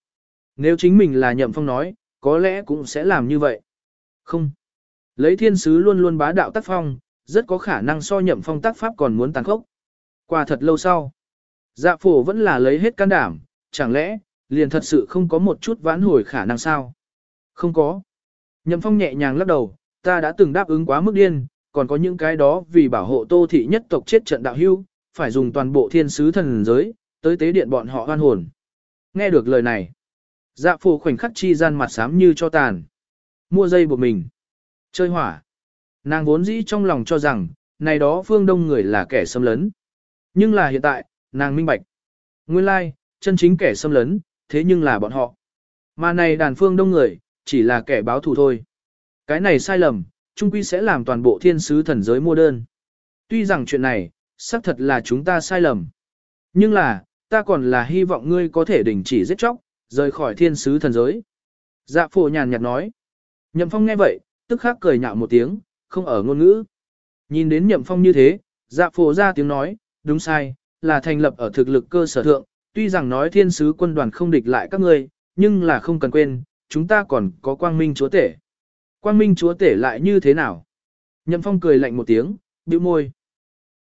Nếu chính mình là nhậm phong nói, có lẽ cũng sẽ làm như vậy. Không. Lấy thiên sứ luôn luôn bá đạo tác phong, rất có khả năng so nhậm phong tác pháp còn muốn tàn khốc. Qua thật lâu sau. Dạ phổ vẫn là lấy hết can đảm, chẳng lẽ, liền thật sự không có một chút vãn hồi khả năng sao? Không có. Nhậm phong nhẹ nhàng lắc đầu, ta đã từng đáp ứng quá mức điên, còn có những cái đó vì bảo hộ tô thị nhất tộc chết trận đạo hưu, phải dùng toàn bộ thiên sứ thần giới, tới tế điện bọn họ hoan hồn. Nghe được lời này, dạ phụ khoảnh khắc chi gian mặt xám như cho tàn. Mua dây buộc mình. Chơi hỏa. Nàng vốn dĩ trong lòng cho rằng, này đó phương đông người là kẻ xâm lấn. Nhưng là hiện tại, nàng minh bạch. Nguyên lai, chân chính kẻ xâm lấn, thế nhưng là bọn họ. Mà này đàn phương đông người, chỉ là kẻ báo thù thôi. Cái này sai lầm, trung quy sẽ làm toàn bộ thiên sứ thần giới mua đơn. Tuy rằng chuyện này, xác thật là chúng ta sai lầm. Nhưng là, ta còn là hy vọng ngươi có thể đình chỉ giết chóc, rời khỏi thiên sứ thần giới. Dạ phổ nhàn nhạt nói. Nhậm phong nghe vậy, tức khắc cười nhạo một tiếng, không ở ngôn ngữ. Nhìn đến nhậm phong như thế, dạ phổ ra tiếng nói, đúng sai, là thành lập ở thực lực cơ sở thượng, tuy rằng nói thiên sứ quân đoàn không địch lại các ngươi, nhưng là không cần quên, chúng ta còn có quang minh chúa tể. Quang minh chúa tể lại như thế nào? Nhậm phong cười lạnh một tiếng, bĩu môi.